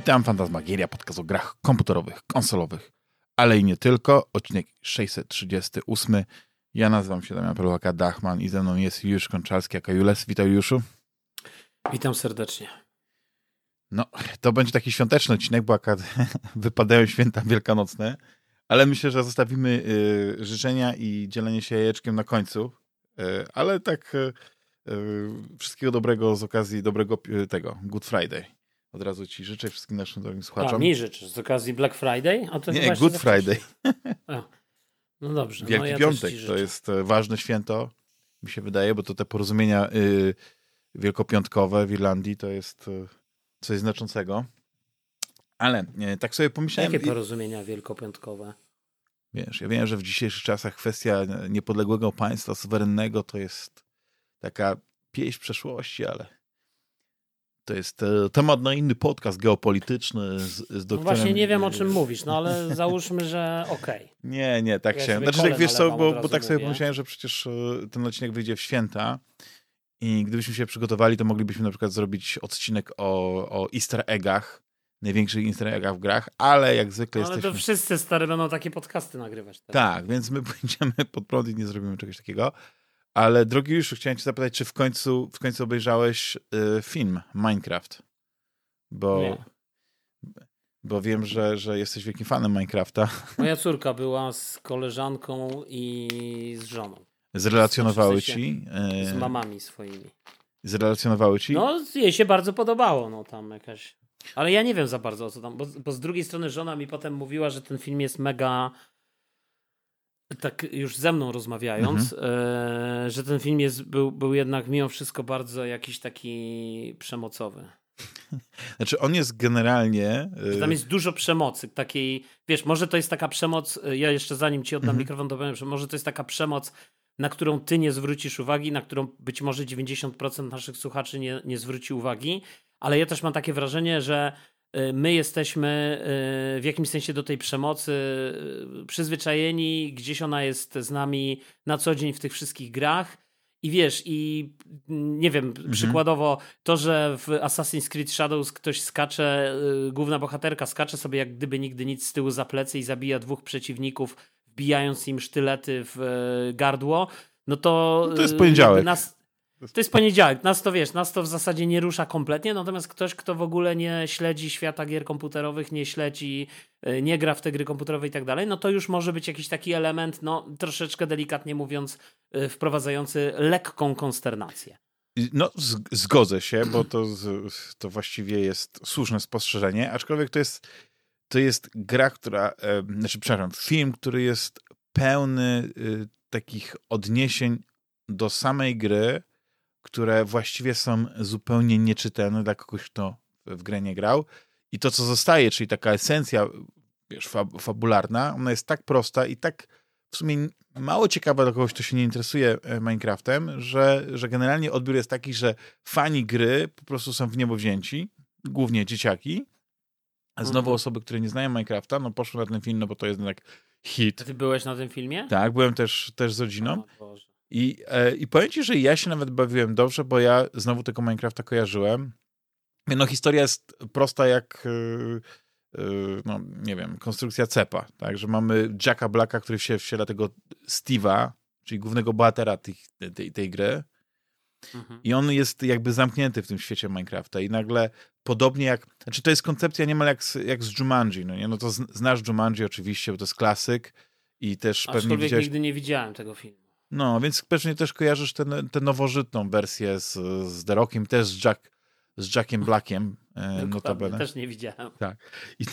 Witam, Fantasmagieria, podcast o grach komputerowych, konsolowych, ale i nie tylko. Odcinek 638. Ja nazywam się Damian Pelułaka Dachman i ze mną jest Juliusz Konczalski, aka Jules. Witaj Juliuszu. Witam serdecznie. No, to będzie taki świąteczny odcinek, bo akad wypadają święta wielkanocne, ale myślę, że zostawimy y, życzenia i dzielenie się jajeczkiem na końcu, y, ale tak y, y wszystkiego dobrego z okazji dobrego y, tego, Good Friday. Od razu ci życzę wszystkim naszym drogim słuchaczom. A, mi życzysz z okazji Black Friday? A to Nie, Good Friday. A, no dobrze. Wielki no, ja Piątek to jest e, ważne święto, mi się wydaje, bo to te porozumienia y, wielkopiątkowe w Irlandii to jest y, coś znaczącego. Ale nie, tak sobie pomyślałem... Jakie porozumienia wielkopiątkowe? Wiesz, ja wiem, że w dzisiejszych czasach kwestia niepodległego państwa suwerennego to jest taka pieśń przeszłości, ale to jest e, temat na inny podcast geopolityczny z, z doktorem. No właśnie nie wiem o czym mówisz, no ale załóżmy, że okej. Okay. Nie, nie, tak ja się. Znaczy tak wiesz co, bo, bo tak sobie mówię. pomyślałem, że przecież e, ten odcinek wyjdzie w święta i gdybyśmy się przygotowali, to moglibyśmy na przykład zrobić odcinek o, o easter eggach, największych easter eggach w grach, ale jak zwykle no, ale jesteśmy... to wszyscy stary będą takie podcasty nagrywać. Tak, tak więc my pójdziemy pod prąd i nie zrobimy czegoś takiego. Ale drogi już chciałem cię zapytać, czy w końcu, w końcu obejrzałeś y, film Minecraft? Bo, Nie. bo wiem, że, że jesteś wielkim fanem Minecrafta. Moja córka była z koleżanką i z żoną. Zrelacjonowały ci? Y, z mamami swoimi. Zrelacjonowały ci? No, jej się bardzo podobało, no tam jakaś. Ale ja nie wiem za bardzo o co tam, bo, bo z drugiej strony żona mi potem mówiła, że ten film jest mega tak już ze mną rozmawiając, mhm. e, że ten film jest, był, był jednak mimo wszystko bardzo jakiś taki przemocowy. Znaczy on jest generalnie... E... Tam jest dużo przemocy, takiej, wiesz, może to jest taka przemoc, e, ja jeszcze zanim ci oddam mhm. mikrofon, to powiem, że może to jest taka przemoc, na którą ty nie zwrócisz uwagi, na którą być może 90% naszych słuchaczy nie, nie zwróci uwagi, ale ja też mam takie wrażenie, że Y, my jesteśmy y, w jakimś sensie do tej przemocy y, przyzwyczajeni, gdzieś ona jest z nami na co dzień w tych wszystkich grach. I wiesz, i nie wiem, mhm. przykładowo to, że w Assassin's Creed Shadows ktoś skacze, główna bohaterka skacze sobie jak gdyby nigdy nic z tyłu za plecy i zabija dwóch przeciwników, wbijając im sztylety w gardło, no to. No to jest poniedziałek. Nas, to jest poniedziałek. Nas to wiesz, nas to w zasadzie nie rusza kompletnie, natomiast ktoś, kto w ogóle nie śledzi świata gier komputerowych, nie śledzi, e, nie gra w te gry komputerowe i tak dalej, no to już może być jakiś taki element, no troszeczkę delikatnie mówiąc, e, wprowadzający lekką konsternację. No, zgodzę się, bo to, to właściwie jest słuszne spostrzeżenie, aczkolwiek to jest, to jest gra, która, e, znaczy, przepraszam, film, który jest pełny y, takich odniesień do samej gry, które właściwie są zupełnie nieczytelne dla kogoś, kto w grę nie grał. I to, co zostaje, czyli taka esencja wiesz, fabularna, ona jest tak prosta i tak w sumie mało ciekawa dla kogoś, kto się nie interesuje e, Minecraftem, że, że generalnie odbiór jest taki, że fani gry po prostu są w niebo wzięci, głównie dzieciaki, a znowu mhm. osoby, które nie znają Minecrafta, no poszły na ten film, no bo to jest jednak hit. A ty byłeś na tym filmie? Tak, byłem też, też z rodziną. I, e, I powiem ci, że ja się nawet bawiłem dobrze, bo ja znowu tego Minecrafta kojarzyłem. No historia jest prosta jak, e, e, no nie wiem, konstrukcja cepa, tak, że mamy Jacka Blacka, który się wsiela tego Steve'a, czyli głównego bohatera tej, tej, tej gry mhm. i on jest jakby zamknięty w tym świecie Minecrafta i nagle podobnie jak, znaczy to jest koncepcja niemal jak, jak z Jumanji, no nie, no to znasz Jumanji oczywiście, bo to jest klasyk i też Aczkolwiek pewnie widziałeś... nigdy nie widziałem tego filmu. No, więc pewnie też kojarzysz tę nowożytną wersję z, z The Rockiem, też z, Jack, z Jackiem Blackiem. E, notabene. Też nie widziałem. Tak. I,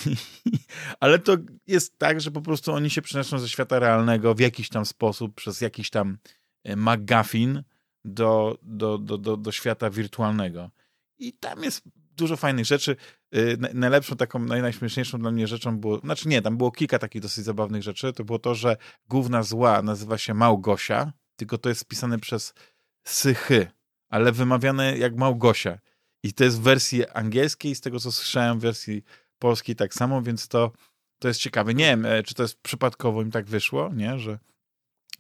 ale to jest tak, że po prostu oni się przenoszą ze świata realnego w jakiś tam sposób, przez jakiś tam e, McGuffin do, do, do, do, do świata wirtualnego. I tam jest dużo fajnych rzeczy. E, najlepszą, taką, najśmieszniejszą dla mnie rzeczą było, znaczy nie, tam było kilka takich dosyć zabawnych rzeczy. To było to, że główna zła nazywa się Małgosia, tylko to jest spisane przez Sychy, ale wymawiane jak Małgosia. I to jest w wersji angielskiej, z tego co słyszałem, w wersji polskiej tak samo, więc to, to jest ciekawe. Nie wiem, e, czy to jest przypadkowo im tak wyszło, nie? Że,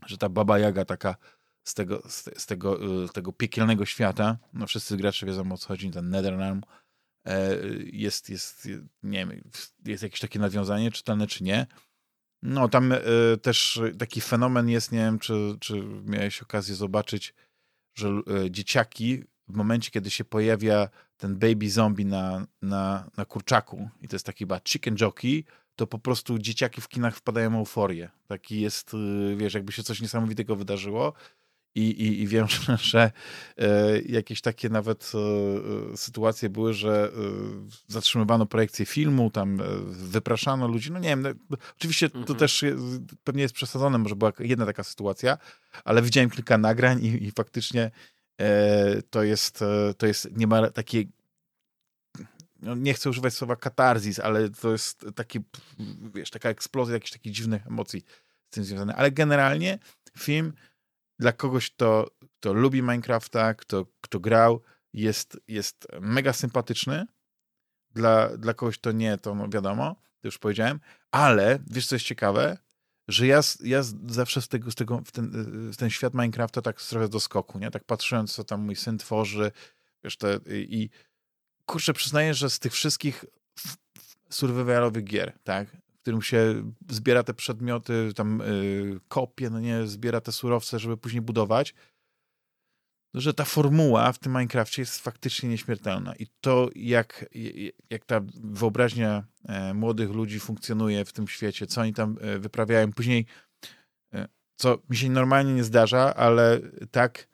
że ta Baba Jaga taka z tego, z, tego, z tego piekielnego świata, no wszyscy gracze wiedzą o co chodzi, ten Netherrealm, jest, jest, nie wiem, jest jakieś takie nawiązanie czytelne, czy nie. No, tam też taki fenomen jest, nie wiem, czy, czy miałeś okazję zobaczyć, że dzieciaki w momencie, kiedy się pojawia ten baby zombie na, na, na kurczaku i to jest taki chyba chicken jockey, to po prostu dzieciaki w kinach wpadają w euforię. Taki jest, wiesz, jakby się coś niesamowitego wydarzyło. I, i, i wiem, że e, jakieś takie nawet e, sytuacje były, że e, zatrzymywano projekcję filmu, tam e, wypraszano ludzi. No nie wiem, no, oczywiście to mhm. też pewnie jest przesadzone, może była jedna taka sytuacja, ale widziałem kilka nagrań i, i faktycznie e, to jest, e, to jest niemal takie no nie chcę używać słowa katarzis, ale to jest taki, wiesz, taka eksplozja jakichś takich dziwnych emocji z tym związane. Ale generalnie film dla kogoś, kto, kto lubi Minecrafta, kto, kto grał, jest, jest mega sympatyczny. Dla, dla kogoś, kto nie, to no wiadomo, to już powiedziałem. Ale wiesz, co jest ciekawe? Że ja, ja zawsze z tego, z tego w, ten, w ten świat Minecrafta tak trochę do skoku, nie? Tak patrząc, co tam mój syn tworzy, wiesz, te, i, kurczę, przyznaję, że z tych wszystkich survivalowych gier, tak, którym się zbiera te przedmioty, tam yy, kopie, no nie, zbiera te surowce, żeby później budować, że ta formuła w tym Minecrafcie jest faktycznie nieśmiertelna. I to, jak, jak ta wyobraźnia e, młodych ludzi funkcjonuje w tym świecie, co oni tam e, wyprawiają, później, e, co mi się normalnie nie zdarza, ale tak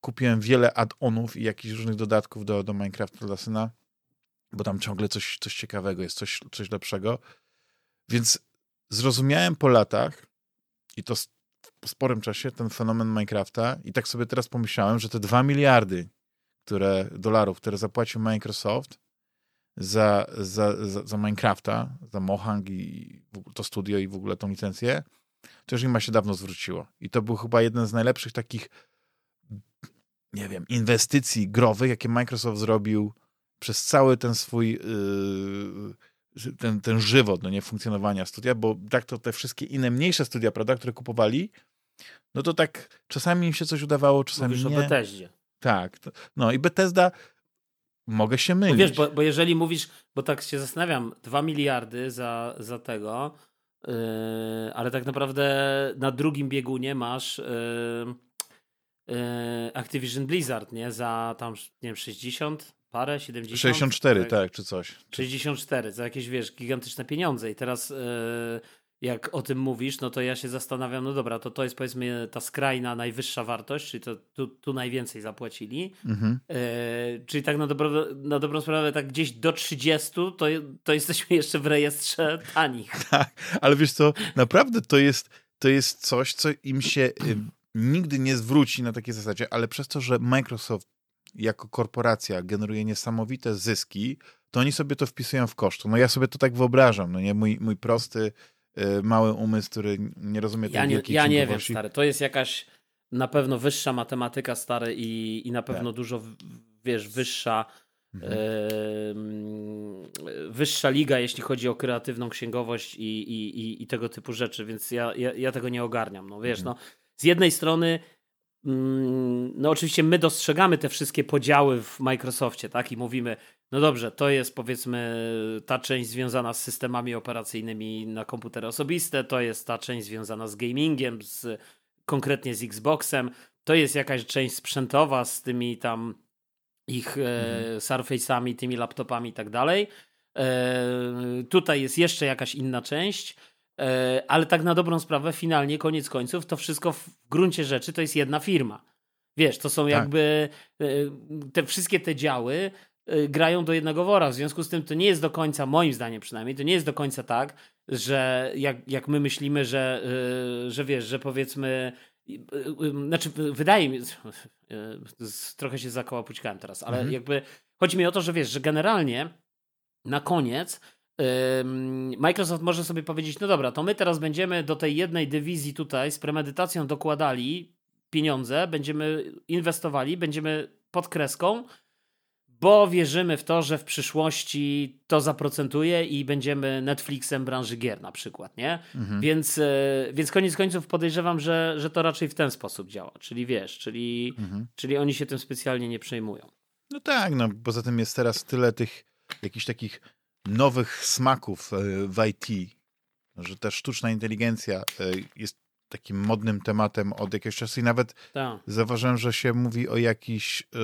kupiłem wiele add-onów i jakichś różnych dodatków do, do Minecrafta dla syna, bo tam ciągle coś, coś ciekawego jest, coś, coś lepszego. Więc zrozumiałem po latach i to po sporym czasie ten fenomen Minecrafta i tak sobie teraz pomyślałem, że te dwa miliardy które, dolarów, które zapłacił Microsoft za, za, za, za Minecrafta, za Mohang i to studio i w ogóle tą licencję, to już im się dawno zwróciło. I to był chyba jeden z najlepszych takich nie wiem, inwestycji growych, jakie Microsoft zrobił przez cały ten swój yy, ten, ten żywot, no nie, funkcjonowania studia, bo tak to te wszystkie inne mniejsze studia, prawda, które kupowali, no to tak czasami im się coś udawało, czasami Mówisz nie. o Bethesdzie. Tak. No i Bethesda mogę się mylić. No wiesz, bo, bo jeżeli mówisz, bo tak się zastanawiam, dwa miliardy za, za tego, yy, ale tak naprawdę na drugim biegunie masz yy, E, Activision Blizzard, nie? Za tam, nie wiem, 60 parę, 70? 64, tak, tak czy coś. 64, za jakieś, wiesz, gigantyczne pieniądze i teraz e, jak o tym mówisz, no to ja się zastanawiam, no dobra, to to jest powiedzmy ta skrajna, najwyższa wartość, czyli to tu, tu najwięcej zapłacili. Mhm. E, czyli tak na, dobro, na dobrą sprawę, tak gdzieś do 30, to, to jesteśmy jeszcze w rejestrze tanich. Tak, ale wiesz co, naprawdę to jest, to jest coś, co im się nigdy nie zwróci na takiej zasadzie, ale przez to, że Microsoft jako korporacja generuje niesamowite zyski, to oni sobie to wpisują w koszt. No ja sobie to tak wyobrażam, no nie? Mój, mój prosty, y, mały umysł, który nie rozumie tej ja nie, Ja nie wiem, stary. To jest jakaś na pewno wyższa matematyka, stary, i, i na pewno tak. dużo, wiesz, wyższa mhm. yy, wyższa liga, jeśli chodzi o kreatywną księgowość i, i, i, i tego typu rzeczy, więc ja, ja, ja tego nie ogarniam. No wiesz, mhm. no z jednej strony no oczywiście my dostrzegamy te wszystkie podziały w Microsoftie, tak? I mówimy, no dobrze, to jest powiedzmy ta część związana z systemami operacyjnymi na komputery osobiste, to jest ta część związana z gamingiem, z, konkretnie z Xboxem, to jest jakaś część sprzętowa z tymi tam ich e, mhm. Surface'ami, tymi laptopami i tak dalej. E, tutaj jest jeszcze jakaś inna część. E, ale tak na dobrą sprawę, finalnie, koniec końców, to wszystko w gruncie rzeczy to jest jedna firma. Wiesz, to są tak. jakby e, te wszystkie te działy e, grają do jednego wora. W związku z tym to nie jest do końca, moim zdaniem przynajmniej, to nie jest do końca tak, że jak, jak my myślimy, że, że wiesz, że powiedzmy. Znaczy, wydaje mi się, trochę się zakołapućkałem teraz, ale mhm. jakby chodzi mi o to, że wiesz, że generalnie na koniec Microsoft może sobie powiedzieć, no dobra, to my teraz będziemy do tej jednej dywizji tutaj z premedytacją dokładali pieniądze, będziemy inwestowali, będziemy pod kreską, bo wierzymy w to, że w przyszłości to zaprocentuje i będziemy Netflixem branży gier na przykład, nie? Mhm. Więc, e, więc koniec końców podejrzewam, że, że to raczej w ten sposób działa, czyli wiesz, czyli, mhm. czyli oni się tym specjalnie nie przejmują. No tak, no poza tym jest teraz tyle tych jakichś takich nowych smaków e, w IT, że też sztuczna inteligencja e, jest takim modnym tematem od jakiegoś czasu i nawet Tak. zauważyłem, że się mówi o jakiś e,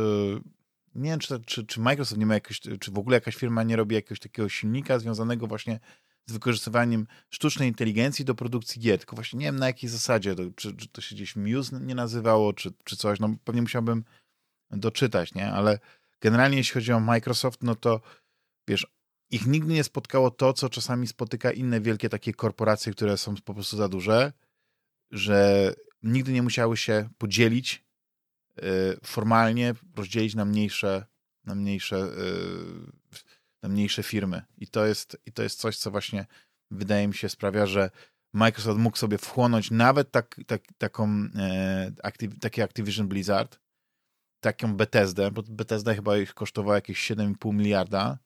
nie wiem, czy, czy, czy Microsoft nie ma jakoś, czy w ogóle jakaś firma nie robi jakiegoś takiego silnika związanego właśnie z wykorzystywaniem sztucznej inteligencji do produkcji gier. Tylko właśnie nie wiem na jakiej zasadzie, to, czy, czy to się gdzieś Muse nie nazywało, czy, czy coś. No pewnie musiałbym doczytać, nie? Ale generalnie jeśli chodzi o Microsoft, no to wiesz, ich nigdy nie spotkało to, co czasami spotyka inne wielkie takie korporacje, które są po prostu za duże, że nigdy nie musiały się podzielić y, formalnie, rozdzielić na mniejsze, na mniejsze, y, na mniejsze firmy. I to jest, i to jest coś, co właśnie wydaje mi się sprawia, że Microsoft mógł sobie wchłonąć nawet tak, tak, taką, e, Activ taki Activision Blizzard, taką Bethesdę, bo Bethesda chyba ich kosztowała jakieś 7,5 miliarda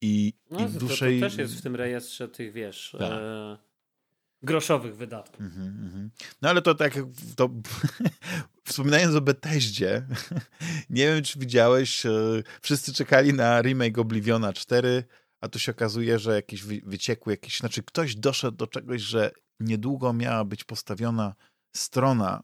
i, No, i to, w to, też jest w tym rejestrze tych, wiesz, Tak. e, groszowych wydatków. Mhm, mhm. No ale to tak, to, wspominając o Bethesdzie, nie wiem, czy widziałeś, e, wszyscy czekali na remake Obliviona 4, a tu się okazuje, że jakiś wy- wyciekły, jakiś, znaczy ktoś doszedł do czegoś, że niedługo miała być postawiona strona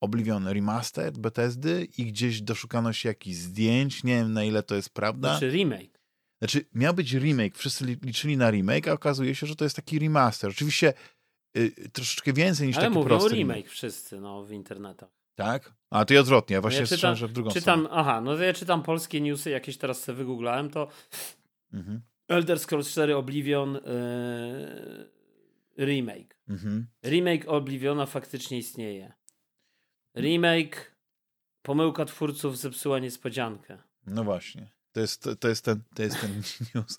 Oblivion Remastered Bethesdy i gdzieś doszukano się jakichś zdjęć, nie wiem na ile to jest prawda. Znaczy remake. Znaczy, miał być remake, wszyscy li- liczyli na remake, a okazuje się, że to jest taki remaster. Oczywiście y, troszeczkę więcej niż Ale taki mówią prosty remake wszyscy no, w internetach. Tak? A to i odwrotnie, ja właśnie ja słyszałem, że w drugą czytam, stronę. Aha, no to ja czytam polskie newsy, jakieś teraz sobie wygooglałem, to Mhm, Elder Scrolls 4 Oblivion e, remake. mhm. Remake Obliviona faktycznie istnieje. Remake pomyłka twórców zepsuła niespodziankę. No właśnie. To jest, to jest ten, to jest ten news.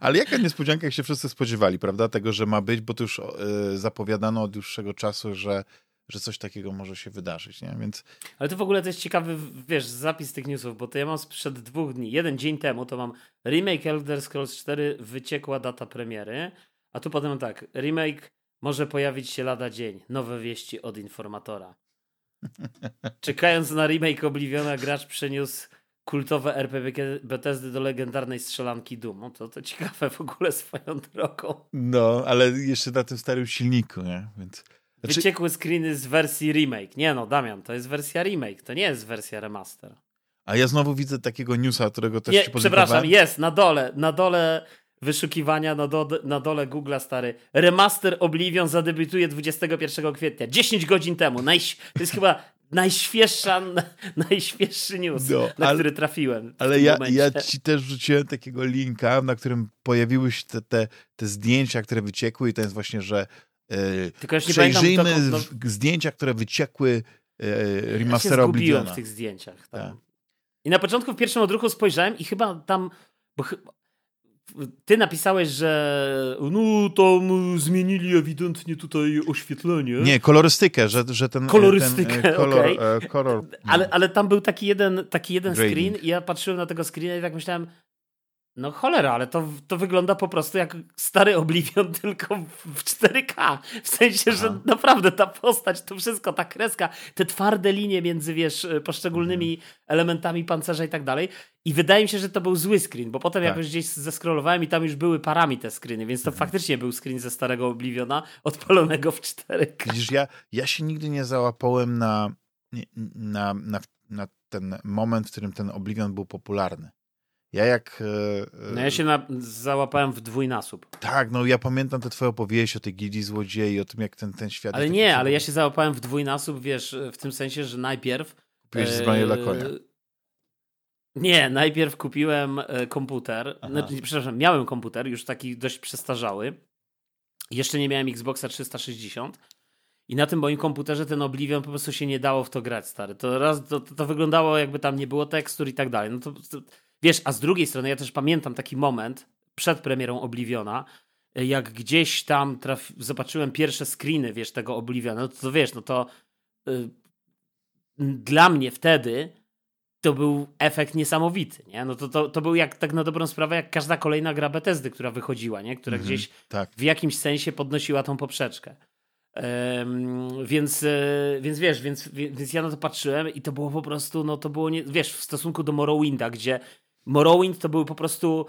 Ale jaka niespodzianka, jak się wszyscy spodziewali, prawda? Tego, że ma być, bo to już y, zapowiadano od dłuższego czasu, że, że coś takiego może się wydarzyć, nie? Więc Ale to w ogóle to jest ciekawy, wiesz, zapis tych newsów, bo to ja mam sprzed dwóch dni, jeden dzień temu, to mam remake Elder Scrolls 4, wyciekła data premiery, a tu potem tak, remake może pojawić się lada dzień, nowe wieści od informatora. Czekając na remake Obliviona, gracz przeniósł kultowe RPG Bethesdy do legendarnej strzelanki Doom. No to, to ciekawe w ogóle swoją drogą. no, ale jeszcze na tym starym silniku, nie? Więc... Znaczy, Wyciekły screeny z wersji remake. Nie no, Damian, to jest wersja remake, to nie jest wersja remaster. a ja znowu widzę takiego newsa, którego też Nie, ci przepraszam, jest na dole, na dole wyszukiwania, na, do, na dole Google'a stary. Remaster Oblivion zadebiutuje 21 kwietnia, 10 godzin temu. Najś, to jest chyba najświeższa, najświeższy news, No, na ale- który trafiłem. Ale ja, momencie. ja ci też wrzuciłem takiego linka, na którym pojawiły się te, te, te zdjęcia, które wyciekły i to jest właśnie, że e, Tylko nie pamiętam, przejrzyjmy kto- no- zdjęcia, które wyciekły e, Ja się remastera zgubiłem Obliviona. w tych zdjęciach. Tak. I na początku w pierwszym odruchu spojrzałem i chyba tam. Bo ty napisałeś, że no tam zmienili ewidentnie tutaj oświetlenie. Nie, kolorystykę, że, że ten, Kolorystykę, ten e, kolor, okej. e, kolor. Ale, ale tam był taki jeden, taki jeden Grading. screen i ja patrzyłem na tego screena i tak myślałem, no cholera, ale to, to wygląda po prostu jak stary Oblivion, tylko w 4K. W sensie, że Aha. naprawdę ta postać, to wszystko, ta kreska, te twarde linie między, wiesz, poszczególnymi Mhm. elementami pancerza i tak dalej. I wydaje mi się, że to był zły screen, bo potem Tak. jakoś gdzieś zeskrolowałem i tam już były parami te screeny, więc to Mhm. faktycznie był screen ze starego Obliviona, odpalonego w 4K. Widzisz, ja, ja się nigdy nie załapałem na, na, na, na ten moment, w którym ten Oblivion był popularny. Ja jak... e, e, No ja się na, załapałem w dwójnasób. Tak, no ja pamiętam te twoje opowieści o tej gildii złodziei, o tym jak ten, ten świat... Ale nie, ale ja się załapałem w dwójnasób, wiesz, w tym sensie, że najpierw... Kupiłeś zbranie dla konia. Nie, najpierw kupiłem e, komputer, Aha. znaczy, przepraszam, miałem komputer, już taki dość przestarzały. Jeszcze nie miałem Xboxa 360 i na tym moim komputerze ten Oblivion po prostu się nie dało w to grać, stary. To raz, to, to, to wyglądało jakby tam nie było tekstur i tak dalej. No to, to, wiesz, a z drugiej strony ja też pamiętam taki moment przed premierą Obliviona, e, jak gdzieś tam traf... zobaczyłem pierwsze screeny, wiesz, tego Obliviona, no to, to wiesz, no to y, dla mnie wtedy to był efekt niesamowity, nie? No to, to, to był jak tak na dobrą sprawę, jak każda kolejna gra Bethesdy, która wychodziła, nie? Która Mhm, gdzieś Tak. w jakimś sensie podnosiła tą poprzeczkę. Em, więc, e, więc wiesz, więc, więc ja na to patrzyłem i to było po prostu, no to było, nie, wiesz, w stosunku do Morrowinda, gdzie Morrowind to były po prostu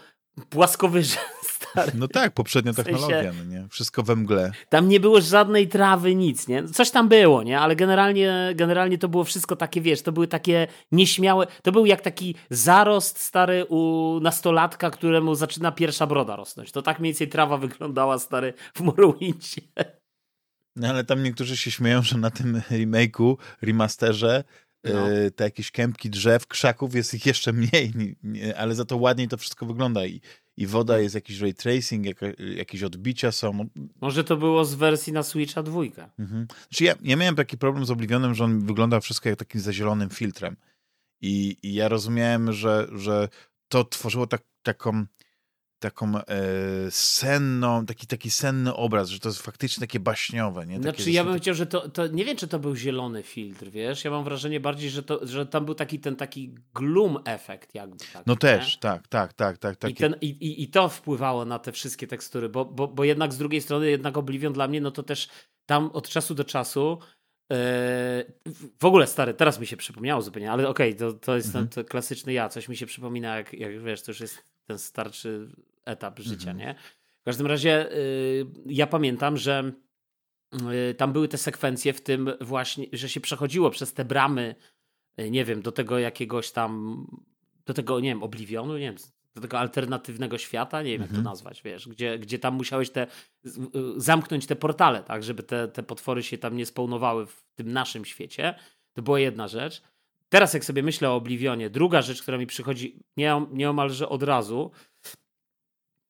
płaskowyże stary. No tak, poprzednia technologia, no nie? Wszystko we mgle. Tam nie było żadnej trawy, nic, nie? Coś tam było, nie? Ale generalnie, generalnie to było wszystko takie, wiesz, to były takie nieśmiałe, to był jak taki zarost stary u nastolatka, któremu zaczyna pierwsza broda rosnąć. To tak mniej więcej trawa wyglądała, stary, w Morrowindzie. No ale tam niektórzy się śmieją, że na tym remake'u, remasterze no. E, te jakieś kępki drzew, krzaków jest ich jeszcze mniej, ale za to ładniej to wszystko wygląda i, i woda jest jakiś ray tracing, jak, jakieś odbicia są. Może to było z wersji na Switcha dwójka. Mhm. Znaczy ja, ja miałem taki problem z Oblivionem, że on wygląda wszystko jak takim zazielonym filtrem i, i ja rozumiałem, że, że to tworzyło tak, taką taką e, senną, taki, taki senny obraz, że to jest faktycznie takie baśniowe. Nie? Takie znaczy ja bym chciał, że to, to, nie wiem, czy to był zielony filtr, wiesz, ja mam wrażenie bardziej, że, to, że tam był taki ten taki gloom efekt jakby. Tak, no też, tak, tak, tak, tak. Takie... I, ten, i, i, I to wpływało na te wszystkie tekstury, bo, bo, bo jednak z drugiej strony jednak Oblivion dla mnie, no to też tam od czasu do czasu e, w ogóle stary, teraz mi się przypomniało zupełnie, ale okej, okay, to, to jest mhm. ten to klasyczny ja. Coś mi się przypomina, jak, jak wiesz, to już jest ten starszy etap życia, mhm. nie? W każdym razie y, ja pamiętam, że y, tam były te sekwencje w tym właśnie, że się przechodziło przez te bramy, y, nie wiem, do tego jakiegoś tam, do tego, nie wiem, obliwionu, nie wiem, do tego alternatywnego świata, nie wiem jak to mhm. nazwać, wiesz, gdzie, gdzie tam musiałeś te, zamknąć te portale, tak, żeby te, te potwory się tam nie spełnowały w tym naszym świecie. To była jedna rzecz. Teraz jak sobie myślę o Oblivionie, druga rzecz, która mi przychodzi nieomalże od razu,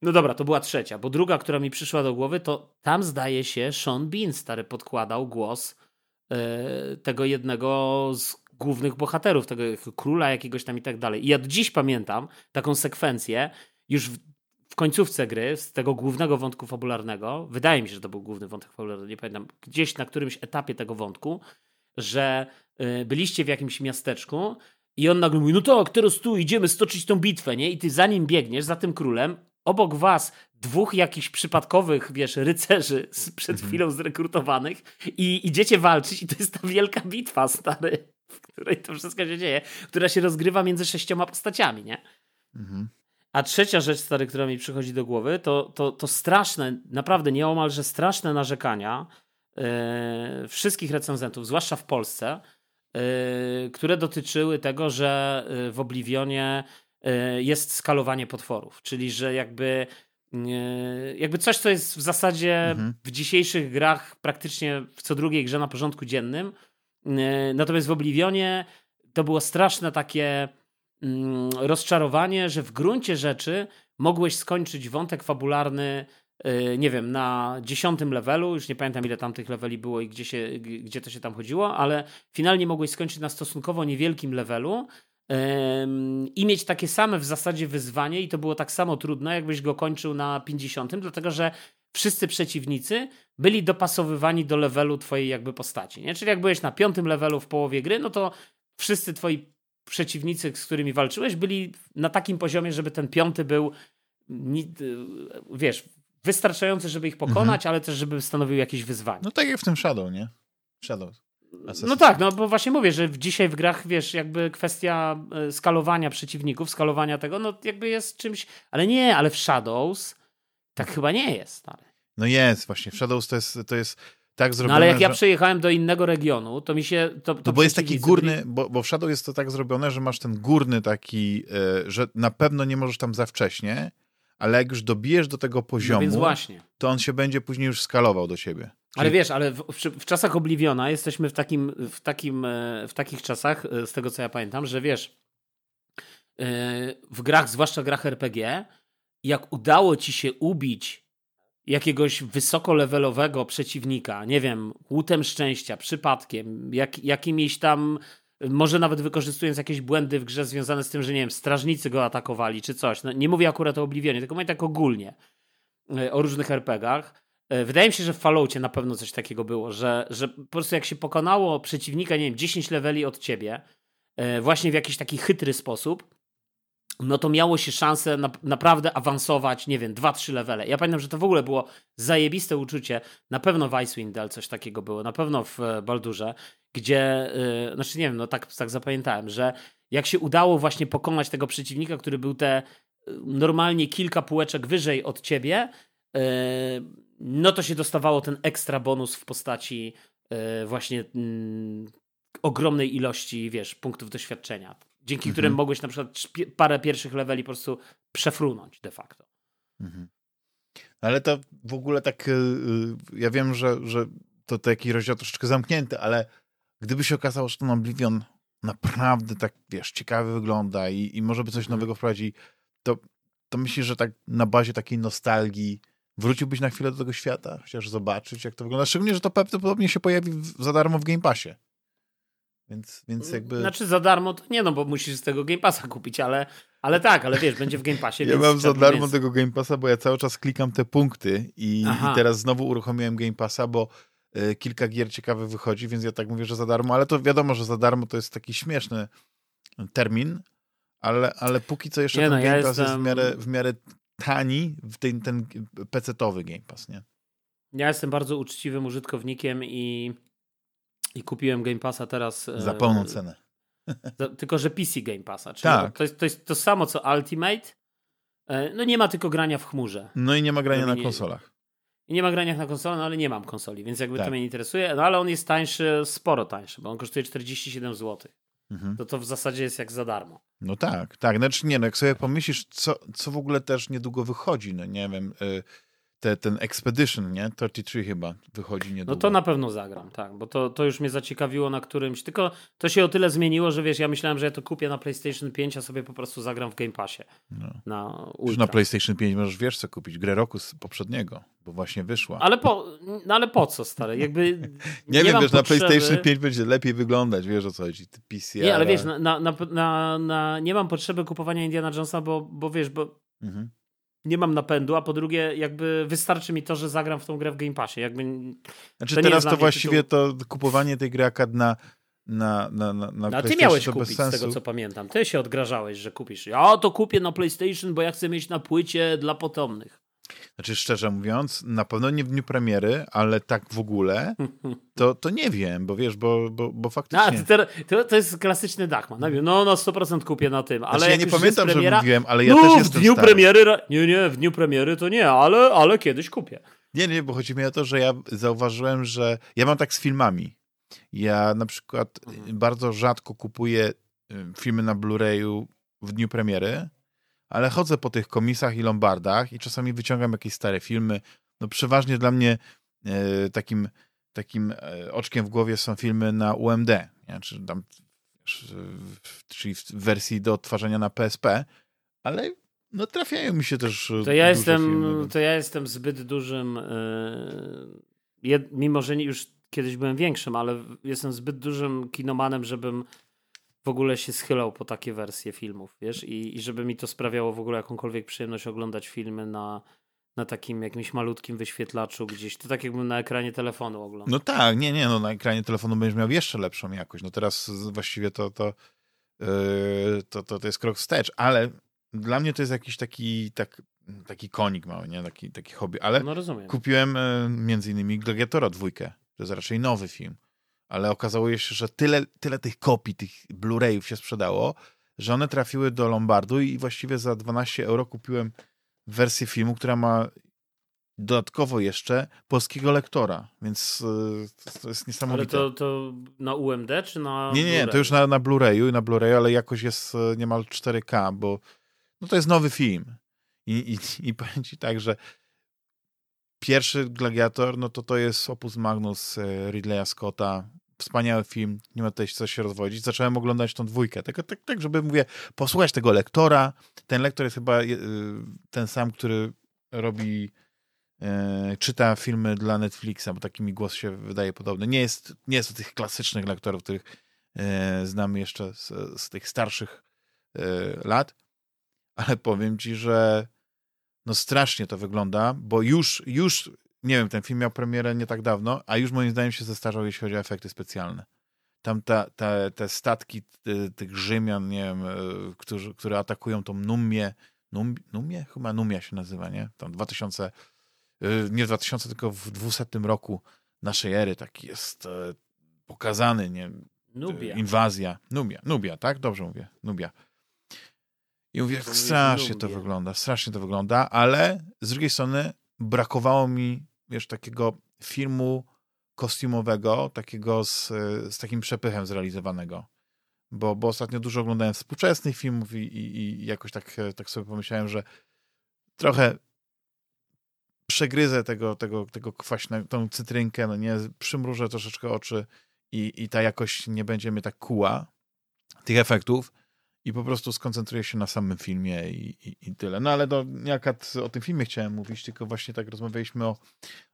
no dobra, to była trzecia, bo druga, która mi przyszła do głowy, to tam zdaje się Sean Bean stary podkładał głos yy, tego jednego z głównych bohaterów, tego króla jakiegoś tam i tak dalej. I ja do dziś pamiętam taką sekwencję, już w, w końcówce gry, z tego głównego wątku fabularnego, wydaje mi się, że to był główny wątek fabularny, nie pamiętam, gdzieś na którymś etapie tego wątku, że byliście w jakimś miasteczku i on nagle mówi, no tak, teraz tu idziemy stoczyć tą bitwę, nie? I ty za nim biegniesz, za tym królem, obok was dwóch jakichś przypadkowych, wiesz, rycerzy przed mhm. chwilą zrekrutowanych i idziecie walczyć i to jest ta wielka bitwa, stary, w której to wszystko się dzieje, która się rozgrywa między sześcioma postaciami, nie? Mhm. A trzecia rzecz, stary, która mi przychodzi do głowy, to, to, to straszne, naprawdę nieomalże straszne narzekania yy, wszystkich recenzentów, zwłaszcza w Polsce, które dotyczyły tego, że e, w Oblivionie E, jest skalowanie potworów, czyli że jakby jakby coś, co jest w zasadzie mhm. w dzisiejszych grach praktycznie w co drugiej grze na porządku dziennym. Natomiast w Oblivionie to było straszne takie mm, rozczarowanie, że w gruncie rzeczy mogłeś skończyć wątek fabularny nie wiem, na dziesiątym levelu, już nie pamiętam ile tam tych leveli było i gdzie, się, gdzie to się tam chodziło, ale finalnie mogłeś skończyć na stosunkowo niewielkim levelu, i mieć takie same w zasadzie wyzwanie i to było tak samo trudne, jakbyś go kończył na 50, dlatego że wszyscy przeciwnicy byli dopasowywani do levelu twojej jakby postaci, nie? Czyli jak byłeś na piątym levelu w połowie gry, no to wszyscy twoi przeciwnicy, z którymi walczyłeś, byli na takim poziomie, żeby ten piąty był wiesz, wystarczający, żeby ich pokonać, mhm. ale też żeby stanowił jakieś wyzwanie. No tak jak w tym Shadow, nie? Shadow. No tak, no bo właśnie mówię, że dzisiaj w grach, wiesz, jakby kwestia e, skalowania przeciwników, skalowania tego, no jakby jest czymś, ale nie, ale w Shadows tak chyba nie jest. No jest, właśnie, w Shadows to jest, to jest tak zrobione, No ale jak że... ja przejechałem do innego regionu, to mi się... To, to no bo jest taki górny, bo, bo w Shadow jest to tak zrobione, że masz ten górny taki, yy, że na pewno nie możesz tam za wcześnie, ale jak już dobijesz do tego poziomu, no to on się będzie później już skalował do ciebie. Ale wiesz, ale w, w, czasach Obliviona jesteśmy w, takim, w, takim, e, w takich czasach, e, z tego co ja pamiętam, że wiesz, e, w grach, zwłaszcza grach RPG, jak udało ci się ubić jakiegoś wysokolewelowego przeciwnika, nie wiem, łutem szczęścia, przypadkiem, jak, jakimiś tam, może nawet wykorzystując jakieś błędy w grze związane z tym, że nie wiem, strażnicy go atakowali czy coś. No, nie mówię akurat o Oblivionie, tylko mówię tak ogólnie o różnych RPGach E, wydaje mi się, że w Falloutie na pewno coś takiego było, że, że po prostu jak się pokonało przeciwnika, nie wiem, 10 leveli od ciebie, e, właśnie w jakiś taki chytry sposób, no to miało się szansę na, naprawdę awansować, nie wiem, 2-3 levele. Ja pamiętam, że to w ogóle było zajebiste uczucie. Na pewno w Icewind Dale coś takiego było, na pewno w e, Baldurze, gdzie, yy, znaczy nie wiem, no tak, tak zapamiętałem, że jak się udało właśnie pokonać tego przeciwnika, który był te normalnie kilka półeczek wyżej od ciebie, no to się dostawało ten ekstra bonus w postaci właśnie mm, ogromnej ilości, wiesz, punktów doświadczenia, dzięki mhm. którym mogłeś na przykład parę pierwszych leveli po prostu przefrunąć de facto. Mhm. Ale to w ogóle tak, y, y, ja wiem, że, że to taki rozdział troszeczkę zamknięty, ale gdyby się okazało, że ten Oblivion naprawdę tak, wiesz, ciekawy wygląda i, i może by coś mhm. nowego wprowadzi, to, to myślisz, że tak na bazie takiej nostalgii wróciłbyś na chwilę do tego świata, chociaż zobaczyć, jak to wygląda. Szczególnie, że to prawdopodobnie się pojawi za darmo w Game Passie. Więc, więc jakby... Znaczy za darmo to nie, no bo musisz z tego Game Passa kupić, ale, ale tak, ale wiesz, będzie w Game Passie. Ja mam za darmo jest... tego Game Passa, bo ja cały czas klikam te punkty i, i teraz znowu uruchomiłem Game Passa, bo y, kilka gier ciekawych wychodzi, więc ja tak mówię, że za darmo, ale to wiadomo, że za darmo to jest taki śmieszny termin, ale, ale póki co jeszcze nie, ten no, Game ja Pass jestem... jest w miarę, w miarę tani, w ten, ten PC-towy Game Pass, nie? Ja jestem bardzo uczciwym użytkownikiem i i kupiłem Game Passa teraz. E, Za pełną cenę. Za, tylko, że PC Game Passa. Czyli tak. to, jest, to jest to samo co Ultimate. E, no nie ma tylko grania w chmurze. No i nie ma grania na konsolach. I nie ma grania na konsolach, no ale nie mam konsoli, więc jakby tak. to mnie nie interesuje. No ale on jest tańszy, sporo tańszy, bo on kosztuje 47 zł. Mhm. To to w zasadzie jest jak za darmo. No tak, tak. Znaczy nie, no jak sobie pomyślisz, co, co w ogóle też niedługo wychodzi, no nie wiem, y, te, ten Expedition, nie? 33 chyba wychodzi niedługo. No to na pewno zagram, tak, bo to, to już mnie zaciekawiło na którymś, tylko to się o tyle zmieniło, że wiesz, ja myślałem, że ja to kupię na PlayStation 5, a sobie po prostu zagram w Game Passie. No. Na, Już na PlayStation 5 możesz, wiesz co kupić, grę roku z poprzedniego, bo właśnie wyszła. Ale po, no ale po co, stary? Jakby nie, nie wiem, wiesz, potrzeby... na PlayStation 5 będzie lepiej wyglądać, wiesz o co chodzi, PC. Nie, ale wiesz, na, na, na, na, nie mam potrzeby kupowania Indiana Jonesa, bo, bo wiesz, bo mhm nie mam napędu, a po drugie jakby wystarczy mi to, że zagram w tą grę w Game Passie. Jakby znaczy to teraz to właściwie tytuł... to kupowanie tej gry akad na na, na, na, na no, a ty miałeś kupić z tego, co pamiętam. Ty się odgrażałeś, że kupisz. Ja to kupię na PlayStation, bo ja chcę mieć na płycie dla potomnych. Znaczy, szczerze mówiąc, na pewno nie w dniu premiery, ale tak w ogóle, to, to nie wiem, bo wiesz, bo, bo, bo faktycznie... No, to, to jest klasyczny Dachman. No, na 100% kupię na tym, ale znaczy, ja nie pamiętam, premiera, że mówiłem, ale ja no, też jestem w dniu stary. premiery, nie, nie, w dniu premiery to nie, ale, ale kiedyś kupię. Nie, nie, bo chodzi mi o to, że ja zauważyłem, że ja mam tak z filmami. Ja na przykład mhm. bardzo rzadko kupuję y, filmy na Blu-rayu w dniu premiery, ale chodzę po tych komisach i lombardach i czasami wyciągam jakieś stare filmy. No przeważnie dla mnie e, takim, takim e, oczkiem w głowie są filmy na UMD, nie? Czy tam, czyli w wersji do odtwarzania na PSP, ale no trafiają mi się też to ja jestem filmy. To ja jestem zbyt dużym, yy, mimo że już kiedyś byłem większym, ale jestem zbyt dużym kinomanem, żebym w ogóle się schylał po takie wersje filmów, wiesz, i, i żeby mi to sprawiało w ogóle jakąkolwiek przyjemność oglądać filmy na, na takim jakimś malutkim wyświetlaczu gdzieś. To tak jakbym na ekranie telefonu oglądał. No tak, nie, nie, no na ekranie telefonu będziesz miał jeszcze lepszą jakość. No teraz właściwie to, to, yy, to, to, to jest krok wstecz, ale dla mnie to jest jakiś taki, tak, taki konik mały, nie? Taki, taki hobby, ale no kupiłem yy, między innymi Gladiatora dwójkę. To jest raczej nowy film ale okazało się, że tyle, tyle tych kopii, tych Blu-rayów się sprzedało, że one trafiły do Lombardu i właściwie za 12 euro kupiłem wersję filmu, która ma dodatkowo jeszcze polskiego lektora, więc y, to jest niesamowite. Ale to, to na UMD czy na Nie, nie, to już na, na Blu-rayu, na Blu-rayu, ale jakoś jest y, niemal 4K, bo no to jest nowy film. I, i, i powiem ci tak, że pierwszy Gladiator, no to to jest opus magnus y, Ridleya Scotta, wspaniały film, nie ma tutaj co się rozwodzić. Zacząłem oglądać tą dwójkę, tak, tak, tak żeby, mówię, posłuchać tego lektora. Ten lektor jest chyba y, ten sam, który robi, e, czyta filmy dla Netflixa, bo taki mi głos się wydaje podobny. Nie jest, nie jest to tych klasycznych lektorów, których e, znamy jeszcze z, z tych starszych e, lat, ale powiem ci, że no strasznie to wygląda, bo już, już nie wiem, ten film miał premierę nie tak dawno, a już moim zdaniem się zestarzał, jeśli chodzi o efekty specjalne. Tam ta, ta, te statki tych Rzymian, nie wiem, e, którzy, które atakują tą Numię, Num, Numię? Chyba Numia się nazywa, nie? Tam 2000, e, nie w 2000, tylko w 200 roku naszej ery taki jest e, pokazany, nie? Nubia. inwazja. Nubia, Nubia, tak? Dobrze mówię, Nubia. I mówię, To strasznie to wygląda, strasznie to wygląda, ale z drugiej strony brakowało mi, wiesz, takiego filmu kostiumowego, takiego z, z takim przepychem zrealizowanego. Bo, bo ostatnio dużo oglądałem współczesnych filmów i, i, i jakoś tak, e, tak sobie pomyślałem, że trochę przegryzę tego, tego, tego kwaśne, tą cytrynkę, no nie, przymrużę troszeczkę oczy i, i ta jakość nie będzie mnie tak kuła tych efektów i po prostu skoncentruję się na samym filmie i, i, i tyle. No ale do, nie akurat o tym filmie chciałem mówić, tylko właśnie tak rozmawialiśmy o,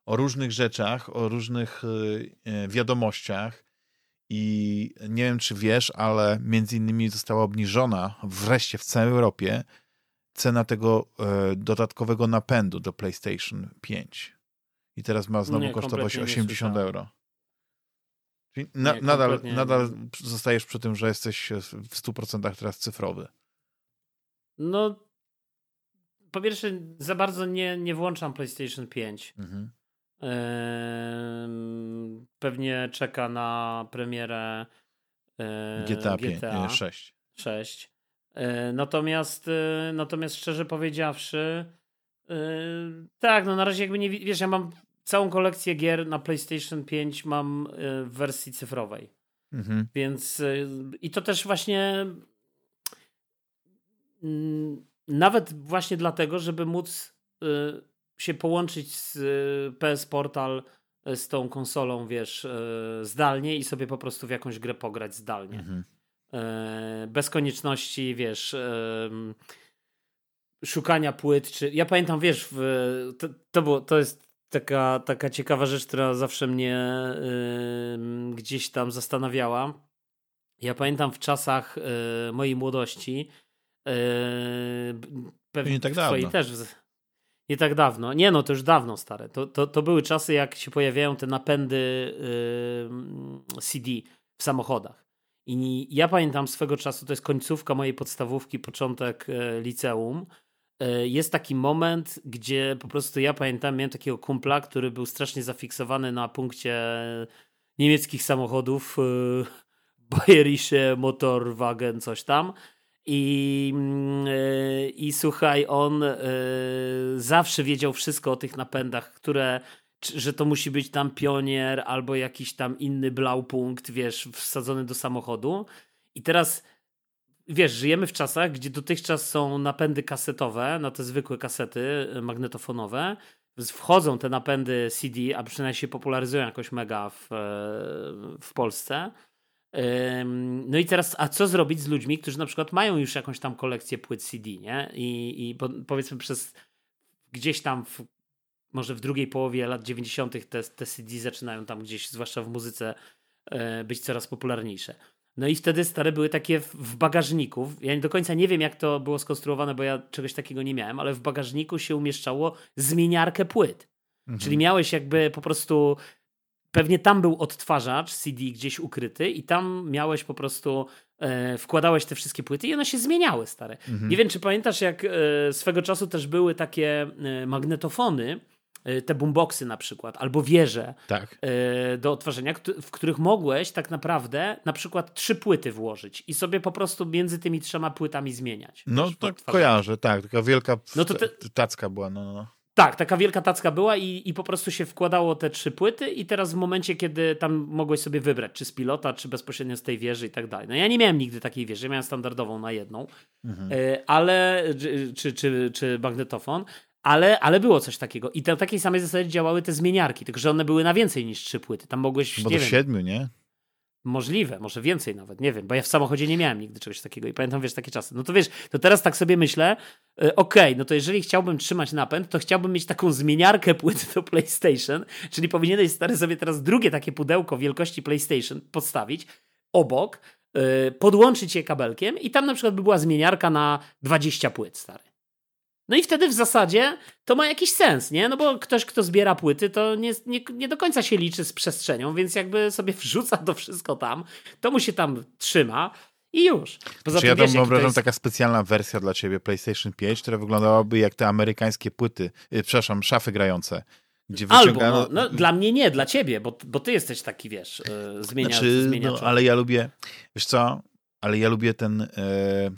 o różnych rzeczach, o różnych y, y, wiadomościach i nie wiem, czy wiesz, ale między innymi została obniżona wreszcie w całej Europie cena tego e, dodatkowego napędu do PlayStation 5. I teraz ma znowu Nie, kosztować kompletnie nie 80 słyszałem. euro. Czyli na, Nie, nadal, nadal zostajesz przy tym, że jesteś w 100% teraz cyfrowy. No, po pierwsze, za bardzo nie, nie włączam PlayStation 5. Mhm. Ehm, pewnie czeka na premierę e, GTA, 5, GTA 6. 6. E, Natomiast, e, natomiast szczerze powiedziawszy, e, tak, no na razie jakby nie wi- wiesz, ja mam całą kolekcję gier na PlayStation 5 mam e, w wersji cyfrowej. Mhm. Więc y, i to też właśnie mm, nawet właśnie dlatego, żeby móc y, się połączyć z PS Portal z tą konsolą, wiesz, zdalnie i sobie po prostu w jakąś grę pograć zdalnie. Mhm. E, bez konieczności, wiesz, szukania płyt, czy ja pamiętam, wiesz, w, to, to, było, to jest taka, taka ciekawa rzecz, która zawsze mnie gdzieś tam zastanawiała. Ja pamiętam w czasach e, mojej młodości, b- pewnie Nie tak twojej dawno. też. Nie tak dawno. Nie, no to już dawno stare. To, to, to były czasy, jak się pojawiają te napędy CD w samochodach. I ja pamiętam swego czasu, to jest końcówka mojej podstawówki, początek e, liceum. E, Jest taki moment, gdzie po prostu ja pamiętam, miałem takiego kumpla, który był strasznie zafiksowany na punkcie niemieckich samochodów, e, Bayerische Motorwagen, coś tam. I, mm, e, I słuchaj, on zawsze wiedział wszystko o tych napędach, które że to musi być tam pionier albo jakiś tam inny blaupunkt, wiesz, wsadzony do samochodu. I teraz, wiesz, żyjemy w czasach, gdzie dotychczas są napędy kasetowe, na te zwykłe kasety y, magnetofonowe. Wchodzą te napędy CD, a przynajmniej się popularyzują jakoś mega w, e, w Polsce. No i teraz, a co zrobić z ludźmi, którzy na przykład mają już jakąś tam kolekcję płyt CD, nie? I, i po, powiedzmy przez gdzieś tam w może w drugiej połowie lat 90. te, te CD zaczynają tam gdzieś, zwłaszcza w muzyce, e, być coraz popularniejsze. No i wtedy stare były takie w, bagażniku. Ja do końca nie wiem, jak to było skonstruowane, bo ja czegoś takiego nie miałem, ale w bagażniku się umieszczało zmieniarkę płyt. Mhm. Czyli miałeś jakby po prostu. Pewnie tam był odtwarzacz CD gdzieś ukryty, i tam miałeś po prostu. E, wkładałeś te wszystkie płyty i one się zmieniały, stare. Mhm. Nie wiem, czy pamiętasz, jak e, swego czasu też były takie e, magnetofony, te boomboxy na przykład, albo wieże Tak. e, do odtwarzania, w których mogłeś tak naprawdę na przykład trzy płyty włożyć i sobie po prostu między tymi trzema płytami zmieniać. No to kojarzę, tak. Taka wielka No to te- tacka była, no, no. Tak, taka wielka tacka była i, i po prostu się wkładało te trzy płyty i teraz w momencie, kiedy tam mogłeś sobie wybrać, czy z pilota, czy bezpośrednio z tej wieży i tak dalej. No ja nie miałem nigdy takiej wieży, miałem standardową na jedną, Mhm. e, ale, czy, czy, czy magnetofon, ale, ale było coś takiego. I na takiej samej zasadzie działały te zmieniarki, tylko że one były na więcej niż trzy płyty. Tam mogłeś, Bo do wiem, siedmiu, nie? Możliwe, może więcej nawet, nie wiem, bo ja w samochodzie nie miałem nigdy czegoś takiego i pamiętam, wiesz, takie czasy. No to wiesz, to teraz tak sobie myślę, e, okej, no to jeżeli chciałbym trzymać napęd, to chciałbym mieć taką zmieniarkę płyty do PlayStation, czyli powinieneś stary sobie teraz drugie takie pudełko wielkości PlayStation podstawić obok, e, podłączyć je kabelkiem i tam na przykład by była zmieniarka na 20 płyt, stary. No i wtedy w zasadzie to ma jakiś sens, nie? No bo ktoś, kto zbiera płyty, to nie, nie, nie do końca się liczy z przestrzenią, więc jakby sobie wrzuca to wszystko tam, to mu się tam trzyma i już. Poza Czy ja tam wyobrażam jest... taka specjalna wersja dla ciebie PlayStation 5, która wyglądałaby jak te amerykańskie płyty, y, przepraszam, szafy grające, Gdzie Albo, wyciągano... no, no, dla mnie nie, dla ciebie, bo, bo ty jesteś taki, wiesz, yy, zmienia, Znaczy, no, ale ja lubię, wiesz co, ale ja lubię ten, e,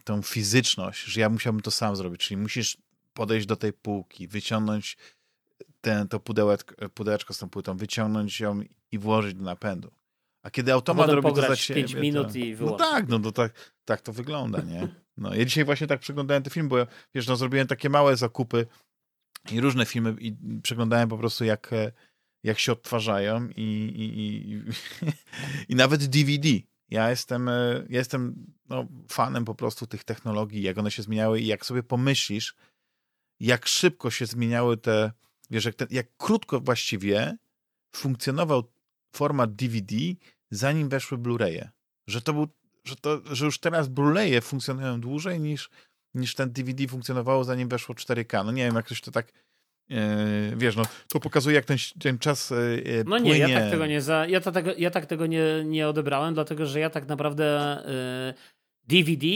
tą fizyczność, że ja musiałbym to sam zrobić, czyli musisz podejść do tej półki, wyciągnąć ten, to pudełeczko, pudełeczko z tą płytą, wyciągnąć ją i włożyć do napędu. A kiedy automat robi to za ciebie, minut to, i No wyłączyć. tak, no to tak, tak to wygląda, nie? No, ja dzisiaj właśnie tak przeglądałem ten film, bo ja, wiesz, no zrobiłem takie małe zakupy i różne filmy i przeglądałem po prostu jak, e, jak się odtwarzają i, i, i, i nawet DVD. Ja jestem, e, ja jestem no, fanem po prostu tych technologii, jak one się zmieniały i jak sobie pomyślisz, jak szybko się zmieniały te, wiesz, jak, te, jak krótko właściwie funkcjonował format DVD, zanim weszły Blu-raye. Że to był, że, to, że już teraz Blu-raye funkcjonują dłużej niż, niż ten DVD funkcjonowało, zanim weszło 4K. No nie wiem, jak ktoś to tak, e, wiesz, no to pokazuje, jak ten, ten czas e, No nie, ja płynie. tak tego nie za, ja, to tego, ja tak tego nie, nie odebrałem, dlatego że ja tak naprawdę y, DVD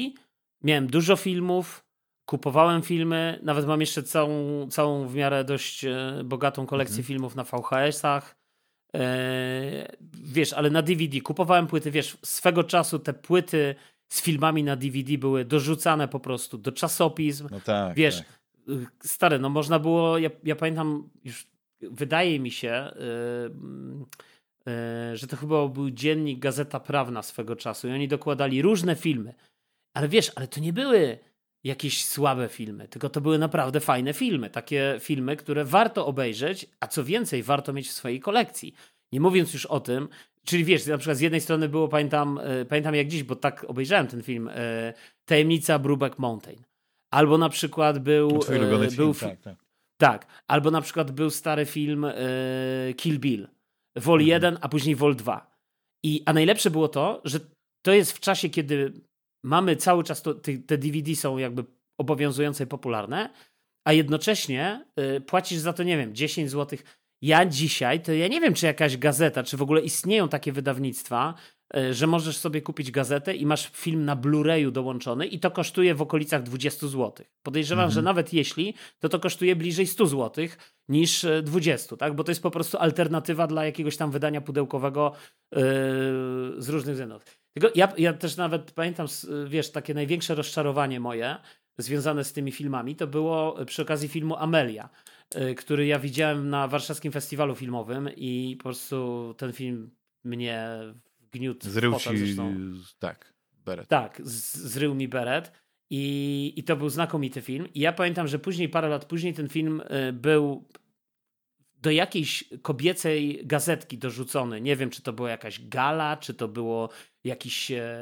miałem dużo filmów, kupowałem filmy, nawet mam jeszcze całą, całą w miarę dość y, bogatą kolekcję Mhm. filmów na VHS-ach. Y, wiesz, ale na DVD kupowałem płyty, wiesz, swego czasu te płyty z filmami na DVD były dorzucane po prostu do czasopism. No tak, Wiesz, tak. y, stary, no można było, ja, ja pamiętam już, wydaje mi się, y, y, że to chyba był dziennik Gazeta Prawna swego czasu i oni dokładali różne filmy. Ale wiesz, ale to nie były jakieś słabe filmy, tylko to były naprawdę fajne filmy. Takie filmy, które warto obejrzeć, a co więcej, warto mieć w swojej kolekcji. Nie mówiąc już o tym, czyli wiesz, na przykład z jednej strony było, pamiętam, y, pamiętam jak dziś, bo tak obejrzałem ten film, y, Tajemnica Brubeck Mountain. Albo na przykład był. Twój e, ulubiony był film, fi- tak, tak. tak, albo na przykład był stary film e, Kill Bill. Vol Mhm. 1, a później Vol 2. I, a najlepsze było to, że to jest w czasie, kiedy mamy cały czas, to, te, DVD są jakby obowiązujące i popularne, a jednocześnie e, płacisz za to, nie wiem, 10 zł. Ja dzisiaj, to ja nie wiem, czy jakaś gazeta, czy w ogóle istnieją takie wydawnictwa, e, że możesz sobie kupić gazetę i masz film na Blu-rayu dołączony i to kosztuje w okolicach 20 zł. Podejrzewam, Mhm. że nawet jeśli, to to kosztuje bliżej 100 zł niż e, 20, tak? Bo to jest po prostu alternatywa dla jakiegoś tam wydania pudełkowego yy, z różnych względów. Tylko ja, ja też nawet pamiętam, wiesz, takie największe rozczarowanie moje związane z tymi filmami, to było przy okazji filmu Amelia, y, który ja widziałem na warszawskim festiwalu filmowym i po prostu ten film mnie gniótł w Zrył potem ci, zresztą. tak, beret. Tak, z- zrył mi beret. I, I to był znakomity film. I ja pamiętam, że później, parę lat później, ten film y, był do jakiejś kobiecej gazetki dorzucony. Nie wiem, czy to była jakaś gala, czy to było jakiś, e,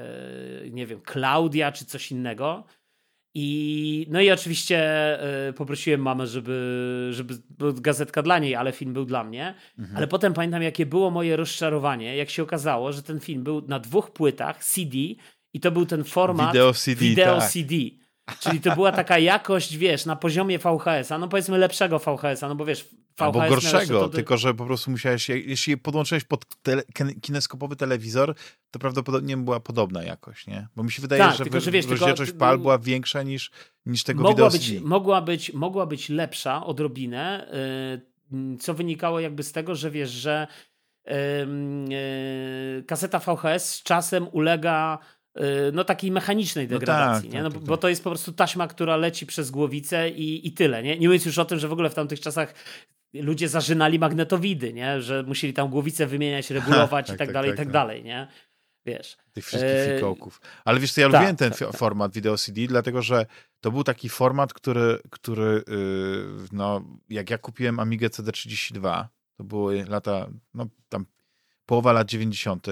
nie wiem, Klaudia, czy coś innego. I no i oczywiście e, poprosiłem mamę, żeby, żeby gazetka dla niej, ale film był dla mnie. Mhm. Ale potem pamiętam, jakie było moje rozczarowanie, jak się okazało, że ten film był na dwóch płytach CD i to był ten format Wideo CD, wideo tak. CD. Czyli to była taka jakość, wiesz, na poziomie VHS-a, no powiedzmy lepszego VHS-a, no bo wiesz, VHS Albo gorszego, to- tylko że po prostu musiałeś, je- jeśli je podłączyłeś pod tele, kin- kineskopowy telewizor, to prawdopodobnie była podobna jakość, nie? Bo mi się wydaje, Tak, że, tylko, że wiesz, tylko- rozdzielczość PAL była większa niż, niż tego mogła wideo być, mogła, być, mogła być lepsza odrobinę, yy, co wynikało jakby z tego, że wiesz, że yy, yy, kaseta VHS z czasem ulega no takiej mechanicznej No degradacji, tak, nie? tak, No, tak, bo tak. to jest po prostu taśma, która leci przez głowicę i, i tyle, nie? Nie mówiąc już o tym, że w ogóle w tamtych czasach ludzie zażynali magnetowidy, nie? Że musieli tam głowicę wymieniać, regulować tak, i tak tak, dalej, tak, i tak tak. dalej, nie? Wiesz. Tych wszystkich Eee, fikołków. Ale wiesz co, ja tak, lubiłem ten tak, tak. format wideo CD, dlatego że to był taki format, który, który yy, no, jak ja kupiłem Amigę CD32, to były lata, no tam połowa lat 90.,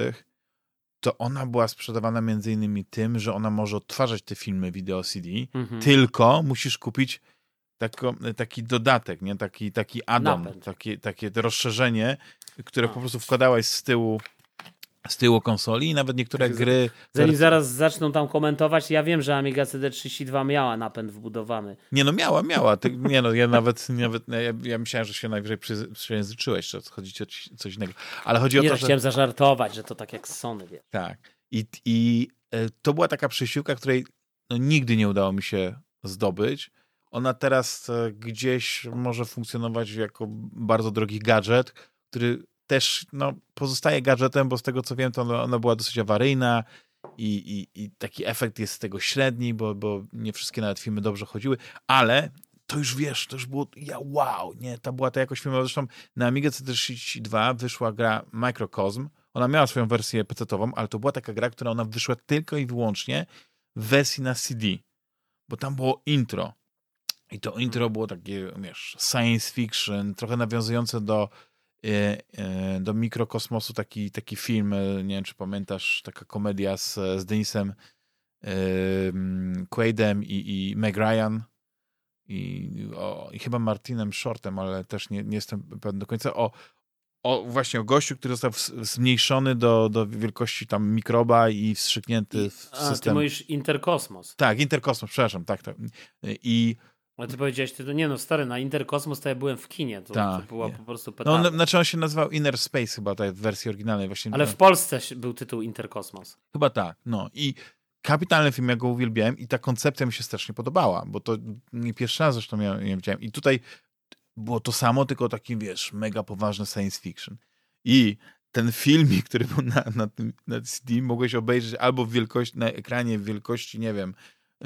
to ona była sprzedawana między innymi tym, że ona może odtwarzać te filmy wideo CD, Mhm. tylko musisz kupić tako, taki dodatek, nie? Taki, taki add-on, Napęd. takie, takie rozszerzenie, które A. po prostu wkładałeś z tyłu z tyłu konsoli i nawet niektóre gry... Zanim zaraz zaczną tam komentować, ja wiem, że Amiga CD32 miała napęd wbudowany. Nie no, miała, miała. Ty, nie no, ja nawet, nawet ja, ja myślałem, że się najwyżej przy- przejęzyczyłeś, że chodzi o coś innego. Ale chodzi o Nie, to, no, że... chciałem zażartować, że to tak jak Sony, wie. Tak. I, i e, to była taka przesiłka, której no, nigdy nie udało mi się zdobyć. ona teraz e, gdzieś może funkcjonować jako bardzo drogi gadżet, który też no, pozostaje gadżetem, bo z tego co wiem, to ona, ona była dosyć awaryjna i, i, i, taki efekt jest z tego średni, bo, bo nie wszystkie nawet filmy dobrze chodziły, ale to już wiesz, to już było, ja wow, nie, ta była ta jakość filmowa. Zresztą na Amiga C32 wyszła gra Microcosm, ona miała swoją wersję PC-ową, ale to była taka gra, która ona wyszła tylko i wyłącznie w wersji na CD, bo tam było intro. I to intro było takie, wiesz, science fiction, trochę nawiązujące do, do mikrokosmosu, taki, taki film, e, nie wiem, czy pamiętasz, taka komedia z, z Denisem Quaidem i, i Meg Ryan i, o, i chyba Martinem Shortem, ale też nie, nie jestem pewien do końca, o, o właśnie o gościu, który został zmniejszony do, do wielkości tam mikroba i wstrzyknięty w system. A, ty mówisz Interkosmos. Tak, Interkosmos, przepraszam, tak, tak. I ale ty powiedziałeś, ty, nie no stary, na Interkosmos to ja byłem w kinie, to, to była nie. po prostu no, petarda. No, znaczy on się nazywał Inner Space chyba, tak, w wersji oryginalnej właśnie. Ale w Polsce był tytuł Interkosmos. Chyba tak, no i kapitalny film, ja go uwielbiałem i ta koncepcja mi się strasznie podobała, bo to nie pierwszy raz zresztą ja nie widziałem. I tutaj było to samo, tylko taki, wiesz, mega poważny science fiction. I ten filmik, który był na, na, tym, na CD, mogłeś obejrzeć albo w wielkości, na ekranie w wielkości, nie wiem,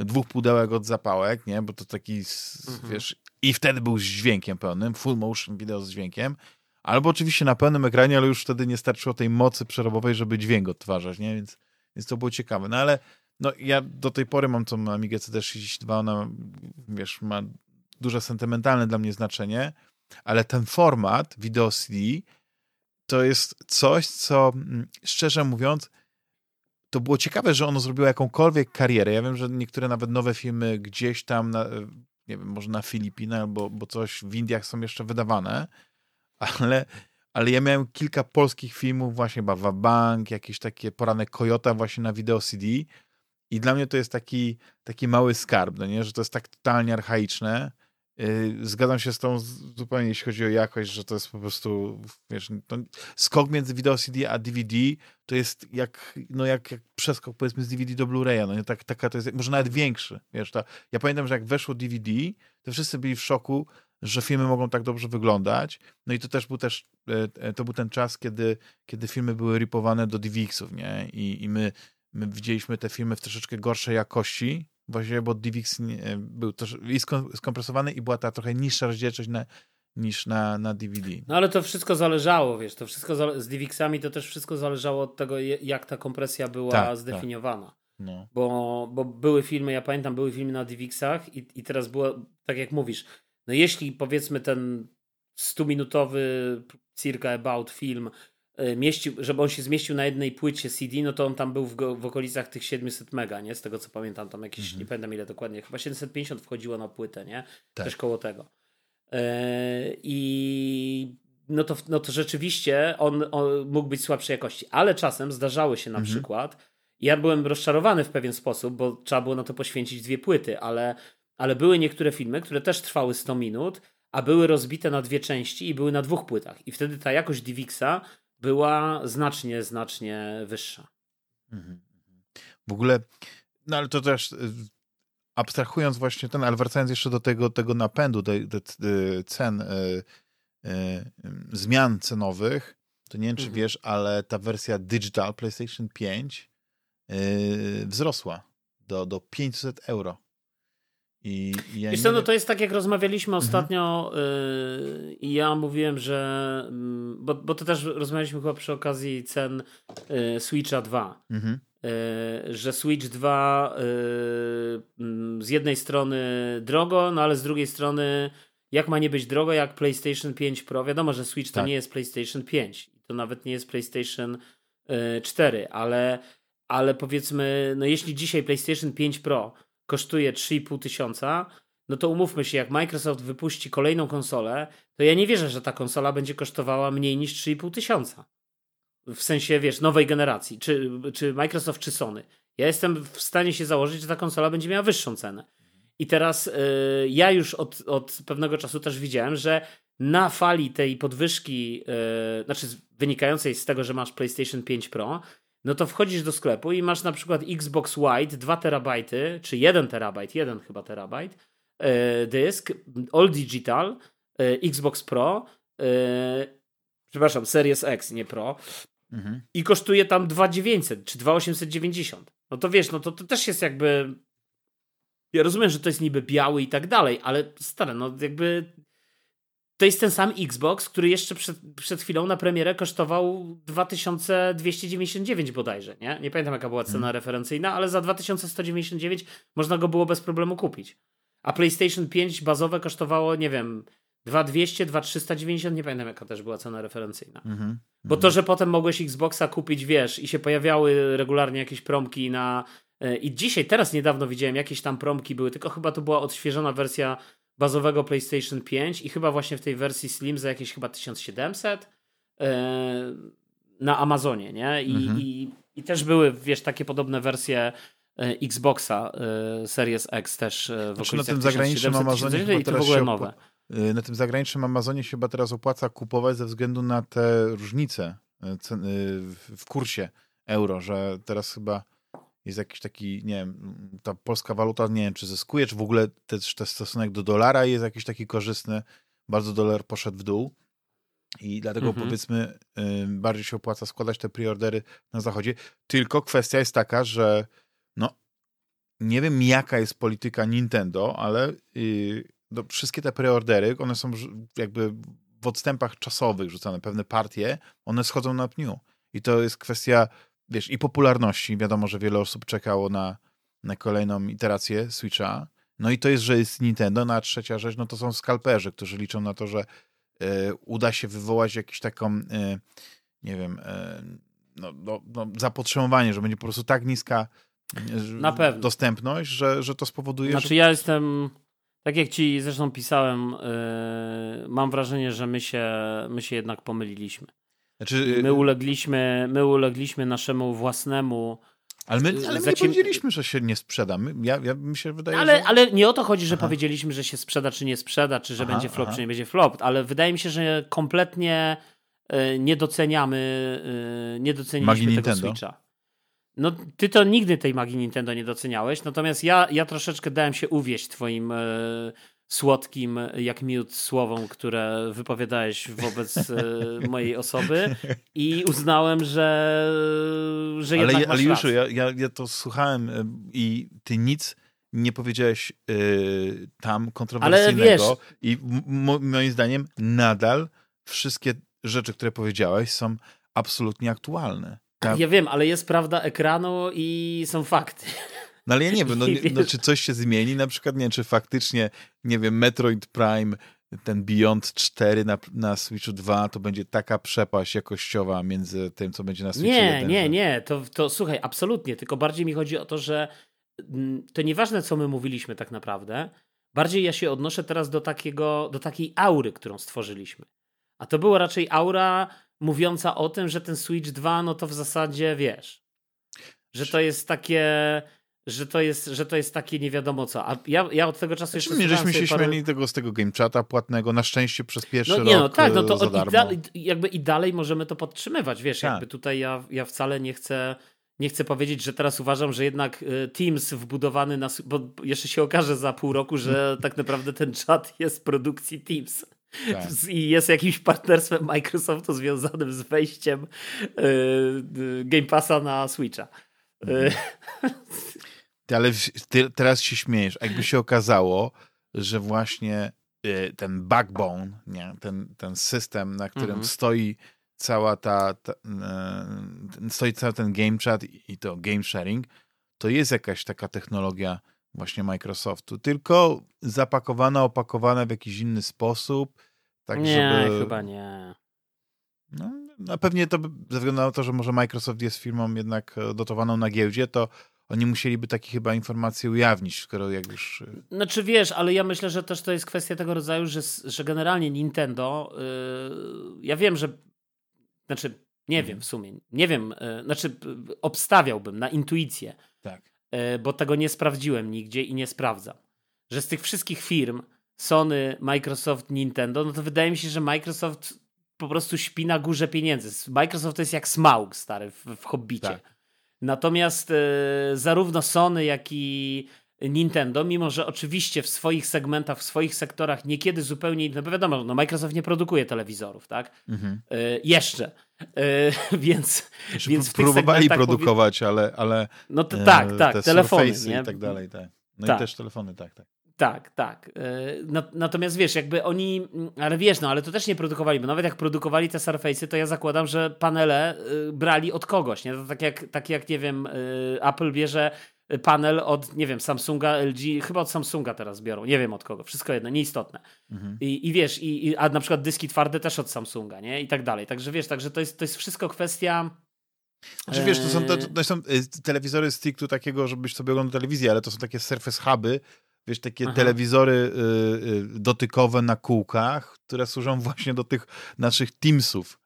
dwóch pudełek od zapałek, nie, bo to taki, mhm. wiesz, i wtedy był z dźwiękiem pełnym, full motion video z dźwiękiem, albo oczywiście na pełnym ekranie, ale już wtedy nie starczyło tej mocy przerobowej, żeby dźwięk odtwarzać, nie, więc, więc to było ciekawe. No ale no ja do tej pory mam tą Amigę CD32, ona, wiesz, ma duże sentymentalne dla mnie znaczenie, ale ten format wideo CD to jest coś, co mm, szczerze mówiąc, to było ciekawe, że ono zrobiło jakąkolwiek karierę. Ja wiem, że niektóre nawet nowe filmy gdzieś tam, na, nie wiem, może na Filipinach albo bo coś w Indiach są jeszcze wydawane, ale, ale ja miałem kilka polskich filmów, właśnie Bawa Bank, jakieś takie poranek Kojota właśnie na wideo CD i dla mnie to jest taki, taki mały skarb, no nie? że to jest tak totalnie archaiczne, zgadzam się z tą zupełnie, jeśli chodzi o jakość, że to jest po prostu, wiesz, skok między wideo CD a DVD to jest jak, no jak, jak przeskok powiedzmy z DVD do Blu-raya, no nie, tak, taka to jest, może nawet większy, wiesz, ta, ja pamiętam, że jak weszło DVD, to wszyscy byli w szoku, że filmy mogą tak dobrze wyglądać, no i to też był też, e, e, to był ten czas, kiedy, kiedy filmy były ripowane do DivX-ów, nie, i, i my, my widzieliśmy te filmy w troszeczkę gorszej jakości, Właściwie, bo DivX był też skompresowany i była ta trochę niższa rozdzielczość na, niż na, na DVD. No ale to wszystko zależało, wiesz, to wszystko z DivXami to też wszystko zależało od tego, jak ta kompresja była tak, tak. zdefiniowana. Tak. No. Bo, bo były filmy, ja pamiętam, były filmy na DivXach i, i teraz było, tak jak mówisz, no jeśli powiedzmy ten 100-minutowy circa about film E, mieścił, żeby on się zmieścił na jednej płycie CD, no to on tam był w, w okolicach tych 700 mega, nie? Z tego co pamiętam, tam jakieś, mhm. nie pamiętam ile dokładnie, chyba 750 wchodziło na płytę, nie? Tak. Też koło tego. Yy, I no to, no to rzeczywiście on, on, mógł być słabszej jakości, ale czasem zdarzały się na mhm. przykład, ja byłem rozczarowany w pewien sposób, bo trzeba było na to poświęcić dwie płyty, ale, ale były niektóre filmy, które też trwały 100 minut, a były rozbite na dwie części i były na dwóch płytach. I wtedy ta jakość DivXa była znacznie, znacznie wyższa. Mhm, mhm. W ogóle, no ale to też y, abstrahując właśnie ten, ale wracając jeszcze do tego, tego napędu, do, do, do cen, y, y, zmian cenowych, to nie wiem, czy mhm. wiesz, ale ta wersja digital PlayStation 5 y, wzrosła do, do 500 euro. I, i ja Wiesz co, no to jest tak, jak rozmawialiśmy mhm. ostatnio yy, i ja mówiłem, że yy, bo, bo to też rozmawialiśmy chyba przy okazji cen yy, Switcha 2. Mhm. Y, że Switch 2 y, mm, z jednej strony drogo, no ale z drugiej strony jak ma nie być drogo jak PlayStation 5 Pro. Wiadomo, że Switch to tak. nie jest PlayStation 5. To nawet nie jest PlayStation 4, y, ale, ale powiedzmy, no jeśli dzisiaj PlayStation 5 Pro kosztuje 3,5 tysiąca, no to umówmy się, jak Microsoft wypuści kolejną konsolę, to ja nie wierzę, że ta konsola będzie kosztowała mniej niż 3,5 tysiąca. W sensie, wiesz, nowej generacji, czy, czy Microsoft, czy Sony. Ja jestem w stanie się założyć, że ta konsola będzie miała wyższą cenę. I teraz yy, ja już od, od pewnego czasu też widziałem, że na fali tej podwyżki, yy, znaczy wynikającej z tego, że masz PlayStation 5 Pro, no to wchodzisz do sklepu i masz na przykład Xbox White 2 terabajty, czy 1 terabajt, 1 chyba terabajt, dysk, all digital, Xbox Pro, przepraszam, Series X, nie Pro, mhm. i kosztuje tam 2900 czy 2890. No to wiesz, no to, to też jest jakby. Ja rozumiem, że to jest niby biały i tak dalej, ale stare, no jakby. To jest ten sam Xbox, który jeszcze przed, przed chwilą na premierę kosztował 2299 bodajże, nie? Nie pamiętam jaka była cena hmm. referencyjna, ale za 2199 można go było bez problemu kupić. A PlayStation 5 bazowe kosztowało, nie wiem, 2200, 2390, nie pamiętam jaka też była cena referencyjna. Mm -hmm. Bo to, że potem mogłeś Xboxa kupić, wiesz, i się pojawiały regularnie jakieś promki na. E, I dzisiaj, teraz niedawno widziałem, jakieś tam promki były, tylko chyba to była odświeżona wersja bazowego PlayStation 5 i chyba właśnie w tej wersji Slim za jakieś chyba 1700 e, na Amazonie, nie? I, -hmm. i, I też były, wiesz, takie podobne wersje e, Xboxa Series X też w znaczy, na tym zagranicznym Amazonie i to w ogóle nowe. Y, na tym zagranicznym Amazonie się chyba teraz opłaca kupować ze względu na te różnice y, y, w kursie euro, że teraz chyba jest jakiś taki, nie wiem, ta polska waluta, nie wiem, czy zyskuje, czy w ogóle też ten stosunek do dolara jest jakiś taki korzystny. Bardzo dolar poszedł w dół i dlatego mhm. powiedzmy bardziej się opłaca składać te preordery na zachodzie. Tylko kwestia jest taka, że no nie wiem jaka jest polityka Nintendo, ale no, wszystkie te preordery, one są jakby w odstępach czasowych rzucane, pewne partie, one schodzą na pniu. I to jest kwestia, wiesz, i popularności. Wiadomo, że wiele osób czekało na, na kolejną iterację Switcha. No i to jest, że jest Nintendo, no a trzecia rzecz, no to są skalperzy, którzy liczą na to, że y, uda się wywołać jakąś taką, y, nie wiem, y, no, no, no, zapotrzebowanie, że będzie po prostu tak niska dostępność, że, że to spowoduje, znaczy, że... ja jestem tak jak ci zresztą pisałem, mam wrażenie, że my się, my się jednak pomyliliśmy. Znaczy, my, ulegliśmy, my ulegliśmy naszemu własnemu. Ale my, ale my nie powiedzieliśmy, że się nie sprzeda. My, ja, ja mi się wydaje, ale, że... ale nie o to chodzi, że aha. powiedzieliśmy, że się sprzeda, czy nie sprzeda, czy że aha, będzie flop, aha. czy nie będzie flop. Ale wydaje mi się, że kompletnie y, nie doceniamy, y, nie doceniliśmy Magii tego Nintendo. Switcha. No, ty to nigdy tej magii Nintendo nie doceniałeś, natomiast ja, ja troszeczkę dałem się uwieść twoim słodkim, jak miód słowom, które wypowiadałeś wobec e, mojej osoby i uznałem, że, że ale, jednak Ale już, ja, ja, ja to słuchałem e, i ty nic nie powiedziałeś y, tam kontrowersyjnego i moim zdaniem nadal wszystkie rzeczy, które powiedziałeś są absolutnie aktualne. Tak. Ja wiem, ale jest prawda ekranu i są fakty. No ale ja nie wiem, no, nie, no, czy coś się zmieni, na przykład, nie czy faktycznie, nie wiem, Metroid Prime, ten Beyond 4 na, na Switchu 2, to będzie taka przepaść jakościowa między tym, co będzie na Switchu Nie, 1, nie, że... nie, to, to słuchaj, absolutnie, tylko bardziej mi chodzi o to, że mm, to nieważne, co my mówiliśmy tak naprawdę, bardziej ja się odnoszę teraz do takiego, do takiej aury, którą stworzyliśmy. A to była raczej aura mówiąca o tym, że ten Switch 2, no to w zasadzie wiesz, że to jest takie, że to jest, że to jest takie nie wiadomo co. A ja, ja od tego czasu znaczy, jeszcze. Nie, żeśmy się parę... śmiali tego, z tego game chata płatnego, na szczęście przez pierwszy no, nie, rok. No tak, no to i, da, jakby i dalej możemy to podtrzymywać. Wiesz, tak. jakby tutaj ja, ja wcale nie chcę. Nie chcę powiedzieć, że teraz uważam, że jednak y, Teams wbudowany na. Bo jeszcze się okaże za pół roku, że tak naprawdę ten czat jest produkcji Teams. Tak. I jest jakimś partnerstwem Microsoftu związanym z wejściem yy, Game Passa na Switcha. Mhm. Ty, ale ty teraz się śmiejesz. Jakby się okazało, że właśnie y, ten backbone, nie? Ten, ten system, na którym mhm. stoi cała ta, ta y, stoi cały ten game chat i to game sharing, to jest jakaś taka technologia właśnie Microsoftu, tylko zapakowana, opakowana w jakiś inny sposób. Tak, nie, żeby... chyba nie. No, no pewnie to ze względu na to, że może Microsoft jest firmą jednak e, dotowaną na giełdzie, to oni musieliby takie chyba informacje ujawnić, skoro jak już... E, znaczy wiesz, ale ja myślę, że też to jest kwestia tego rodzaju, że, że generalnie Nintendo, yy, ja wiem, że znaczy nie wiem w sumie, nie wiem, yy, znaczy obstawiałbym na intuicję, tak. Yy, bo tego nie sprawdziłem nigdzie i nie sprawdzam, że z tych wszystkich firm Sony, Microsoft, Nintendo, no to wydaje mi się, że Microsoft po prostu śpi na górze pieniędzy. Microsoft to jest jak Smaug stary w, w Hobbicie. Tak. Natomiast e, zarówno Sony, jak i Nintendo, mimo że oczywiście w swoich segmentach, w swoich sektorach niekiedy zupełnie, no bo wiadomo, no Microsoft nie produkuje telewizorów, tak? Mhm. Y, jeszcze. Y, więc, znaczy, więc próbowali produkować, ale, ale no to, tak, tak, te telefony nie? i tak dalej, tak. No tak. i też telefony, tak, tak. Tak, tak. Natomiast wiesz, jakby oni, ale wiesz, no ale to też nie produkowali, bo nawet jak produkowali te Surface'y, to ja zakładam, że panele brali od kogoś, nie? To tak jak, tak jak nie wiem, Apple bierze panel od, nie wiem, Samsunga, LG, chyba od Samsunga teraz biorą, nie wiem od kogo, wszystko jedno, nieistotne. Mhm. I, I wiesz, i, i, a na przykład dyski twarde też od Samsunga, nie? I tak dalej. Także wiesz, także to jest, to jest wszystko kwestia... Znaczy, wiesz, to są, to, to są telewizory stricte takiego, żebyś sobie oglądał telewizję, ale to są takie Surface Huby, wiesz, takie Aha. telewizory y, y, dotykowe na kółkach, które służą właśnie do tych naszych Teamsów.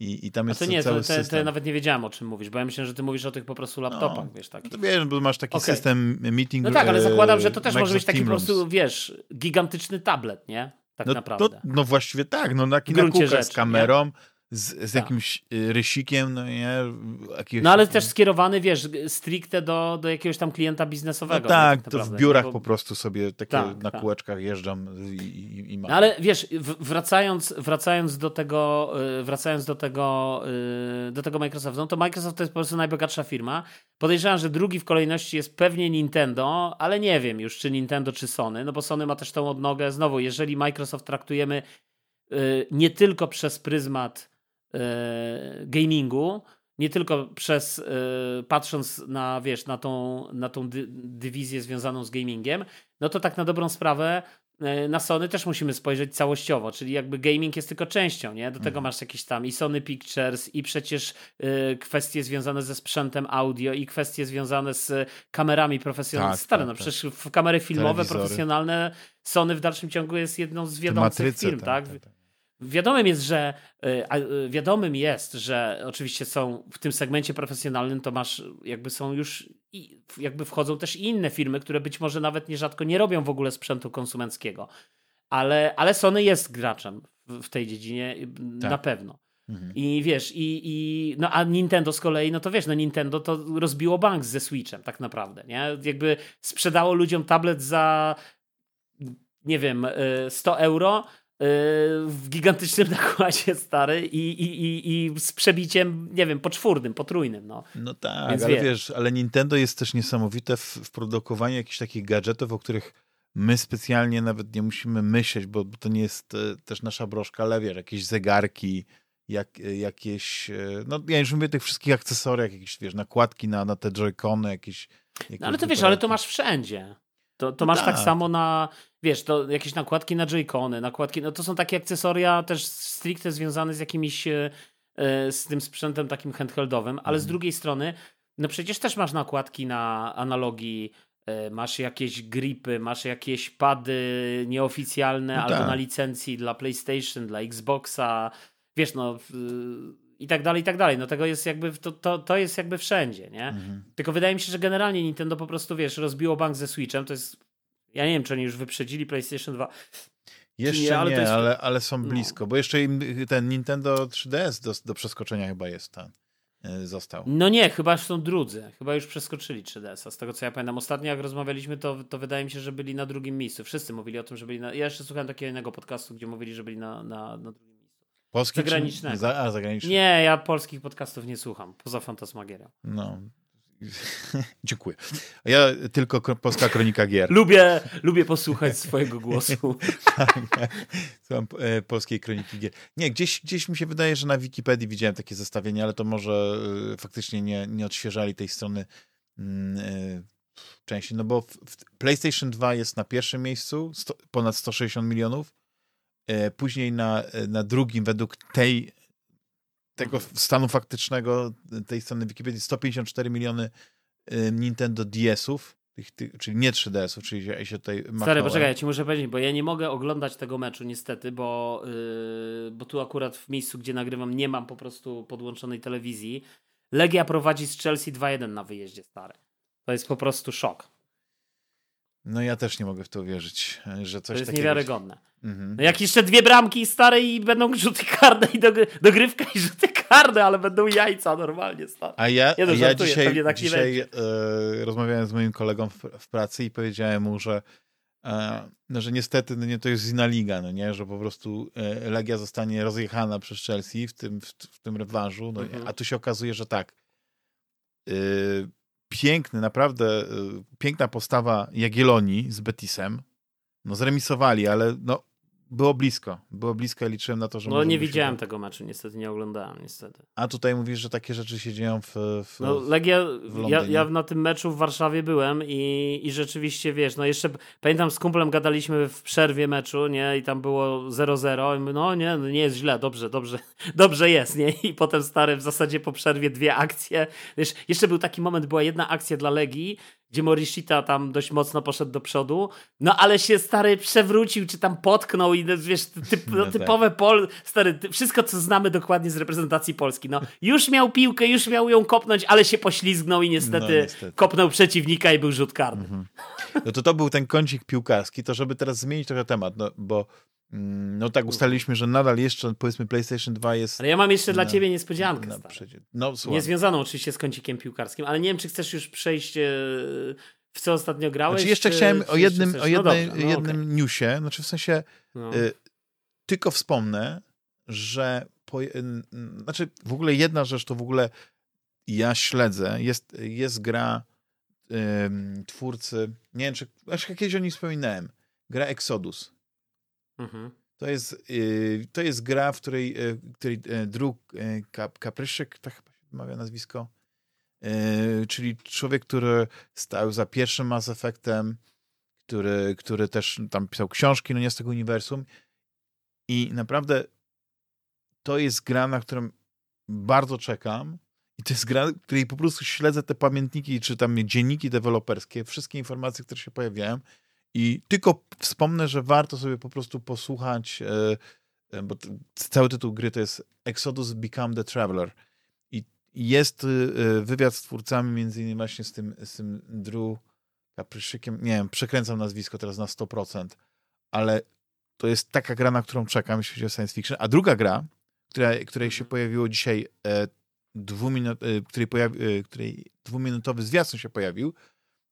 I, i tam jest to nie, cały to, system. to nawet nie wiedziałem o czym mówisz, bo ja myślę, że ty mówisz o tych po prostu laptopach, no, wiesz, takich. To wiesz, bo masz taki okay. system meeting No tak, ale zakładam, że to też może być taki po prostu, wiesz, gigantyczny tablet, nie? Tak no, naprawdę. To, no właściwie tak, no na, na kółkach z kamerą, nie? Z, z tak. jakimś y, rysikiem, no nie? Jakiegoś... No ale też skierowany, wiesz, stricte do, do jakiegoś tam klienta biznesowego. No tak, tak to w biurach bo... po prostu sobie takie tak, na tak. kółeczkach jeżdżą i, i, i No ale wiesz, wracając, wracając do tego, y, wracając do tego, y, do tego Microsoftu, no to Microsoft to jest po prostu najbogatsza firma. Podejrzewam, że drugi w kolejności jest pewnie Nintendo, ale nie wiem już, czy Nintendo, czy Sony, no bo Sony ma też tą odnogę. Znowu, jeżeli Microsoft traktujemy nie tylko przez pryzmat gamingu, nie tylko przez, e, patrząc na, wiesz, na tą, na tą dy, dywizję związaną z gamingiem, no to tak na dobrą sprawę e, na Sony też musimy spojrzeć całościowo, czyli jakby gaming jest tylko częścią, nie? Do tego mhm. masz jakieś tam i Sony Pictures i przecież kwestie związane ze sprzętem audio i kwestie związane z kamerami profesjonalnymi. Tak, Stare, tak, no tak. przecież kamery filmowe, Telewizory. profesjonalne Sony w dalszym ciągu jest jedną z wiodących firm, tak? tak? Wiadomym jest, że e, e, wiadomym jest, że oczywiście są w tym segmencie profesjonalnym, to masz, jakby są już, jakby wchodzą też inne firmy, które być może nawet nierzadko nie robią w ogóle sprzętu konsumenckiego. Ale, ale Sony jest graczem w tej dziedzinie tak. na pewno. Mhm. I wiesz, i, i no a Nintendo z kolei, no to wiesz, no Nintendo to rozbiło bank ze Switchem tak naprawdę, nie? Jakby sprzedało ludziom tablet za nie wiem, 100 e, euro, w gigantycznym nakładzie stary i, i, i, i z przebiciem, nie wiem, poczwórnym, potrójnym. No, no tak, Więc ale wie. wiesz, ale Nintendo jest też niesamowite w, w produkowaniu jakichś takich gadżetów, o których my specjalnie nawet nie musimy myśleć, bo to nie jest e, też nasza broszka, ale wiesz, jakieś zegarki, jak, e, jakieś, e, no ja już mówię tych wszystkich akcesoriach, jakieś, wiesz, nakładki na, na te joycony, jakieś... jakieś no ale to wiesz, ale to masz wszędzie. To, to no masz tak. tak. samo na, wiesz, to jakieś nakładki na Joy-Cony, nakładki, no to są takie akcesoria też stricte związane z jakimiś, e, e, z tym sprzętem takim handheldowym, ale z mhm. drugiej strony, no przecież też masz nakładki na analogii, e, masz jakieś gripy, masz jakieś pady nieoficjalne no albo tak. na licencji dla PlayStation, dla Xboxa, wiesz, no i tak dalej, i tak dalej. No tego jest jakby, to, to, to jest jakby wszędzie, nie? Mhm. Tylko wydaje mi się, że generalnie Nintendo po prostu, wiesz, rozbiło bank ze Switchem, to jest, ja nie wiem, czy oni już wyprzedzili PlayStation 2. Jeszcze nie, ale, nie, jest... ale, ale są no. blisko, bo jeszcze ten Nintendo 3DS do, do przeskoczenia chyba jest ten e, został. No nie, chyba są drudzy. Chyba już przeskoczyli 3DS-a. Z tego co ja pamiętam. Ostatnio jak rozmawialiśmy, to, to wydaje mi się, że byli na drugim miejscu. Wszyscy mówili o tym, że byli na... Ja jeszcze słuchałem takiego innego podcastu, gdzie mówili, że byli na, na, na drugim Polski zagranicznego. Za, a, zagraniczny. Nie, ja polskich podcastów nie słucham, poza Fantasmagierą. No. Dziękuję. Ja tylko Polska Kronika Gier. lubię, lubię posłuchać swojego głosu. tak, Słucham e, Polskiej Kroniki Gier. Nie, gdzieś, gdzieś mi się wydaje, że na Wikipedii widziałem takie zestawienie, ale to może e, faktycznie nie, nie odświeżali tej strony e, części, no bo w, w PlayStation 2 jest na pierwszym miejscu, sto, ponad 160 milionów, później na, e, na drugim, według tej, tego stanu faktycznego, tej strony Wikipedii, 154 miliony e, Nintendo DS-ów, tych, czyli nie 3DS-ów, czyli ja się tutaj machnąłem. Stary, poczekaj, ja ci muszę powiedzieć, bo ja nie mogę oglądać tego meczu niestety, bo, yy, bo tu akurat w miejscu, gdzie nagrywam, nie mam po prostu podłączonej telewizji. Legia prowadzi z Chelsea 2-1 na wyjeździe, stary. To jest po prostu szok. No ja też nie mogę w to uwierzyć, że coś To jest takiego... niewiarygodne. Mhm. No jak jeszcze dwie bramki stare i będą rzuty karne i dogry- dogrywka i rzuty karne, ale będą jajca normalnie stare. A ja, Nie no, a ja żartuję, dzisiaj, tak dzisiaj e, rozmawiałem z moim kolegą w, w pracy i powiedziałem mu, że, e, no, że niestety no, nie, to jest inna liga, no, nie? że po prostu e, Legia zostanie rozjechana przez Chelsea w tym, w, w tym rewanżu, no, Mhm. a tu się okazuje, że tak. E, piękny, naprawdę e, piękna postawa Jagiellonii z Betisem. No zremisowali, ale no, było blisko. Było blisko i liczyłem na to, że No nie się widziałem udało. tego meczu, niestety nie oglądałem, niestety. A tutaj mówisz, że takie rzeczy się dzieją w... w No Legia, ja, Londynie. ja na tym meczu w Warszawie byłem i, i rzeczywiście, wiesz, no jeszcze pamiętam z kumplem gadaliśmy w przerwie meczu, nie, i tam było 0-0 i my, no nie, no nie jest źle, dobrze, dobrze, dobrze jest, nie, i potem stary w zasadzie po przerwie dwie akcje, wiesz, jeszcze był taki moment, była jedna akcja dla Legii, gdzie Morishita tam dość mocno poszedł do przodu, no ale się stary przewrócił, czy tam potknął i no, wiesz, typ, No no, tak. typowe pol, stary, ty- wszystko co znamy dokładnie z reprezentacji Polski, no już miał piłkę, już miał ją kopnąć, ale się poślizgnął i niestety, No, niestety. kopnął przeciwnika i był rzut karny. Mhm. No to to był ten kącik piłkarski, to żeby teraz zmienić trochę temat, no bo no tak ustaliliśmy, że nadal jeszcze powiedzmy PlayStation 2 jest Ale ja mam jeszcze dla Na- ciebie niespodziankę, na No Niezwiązaną oczywiście z kącikiem piłkarskim, ale nie wiem, czy chcesz już przejść e, w co ostatnio grałeś? znaczy jeszcze czy, chciałem czy o jeszcze jednym, chcesz? o No jednej, dobrze, no jednym okej. newsie, znaczy w sensie No. y, tylko wspomnę, że po, y, znaczy w ogóle jedna rzecz to w ogóle ja śledzę, jest, jest gra ym, twórcy, nie wiem czy, aż kiedyś o niej wspominałem, gra Exodus. Mhm. To jest, y, to jest gra, w której, y, której y, y, Kap, Kapryszyk, tak chyba się wymawia nazwisko, czyli człowiek, który stał za pierwszym Mass Effectem, który, który też tam pisał książki, no nie z tego uniwersum. I naprawdę to jest gra, na którą bardzo czekam. I to jest gra, której po prostu śledzę te pamiętniki, czy tam dzienniki deweloperskie, wszystkie informacje, które się pojawiają. I tylko wspomnę, że warto sobie po prostu posłuchać, e, e, bo cały tytuł gry to jest Exodus Become the Traveler. I jest e, wywiad z twórcami, między innymi właśnie z tym, z tym Drew Kapryszykiem. Nie wiem, przekręcam nazwisko teraz na 100%, ale to jest taka gra, na którą czekam, jeśli chodzi o science fiction. A druga gra, która, której się Mhm. pojawiło dzisiaj, e, dwuminut, e, której, pojawi, e, której dwuminutowy zwiastun się pojawił,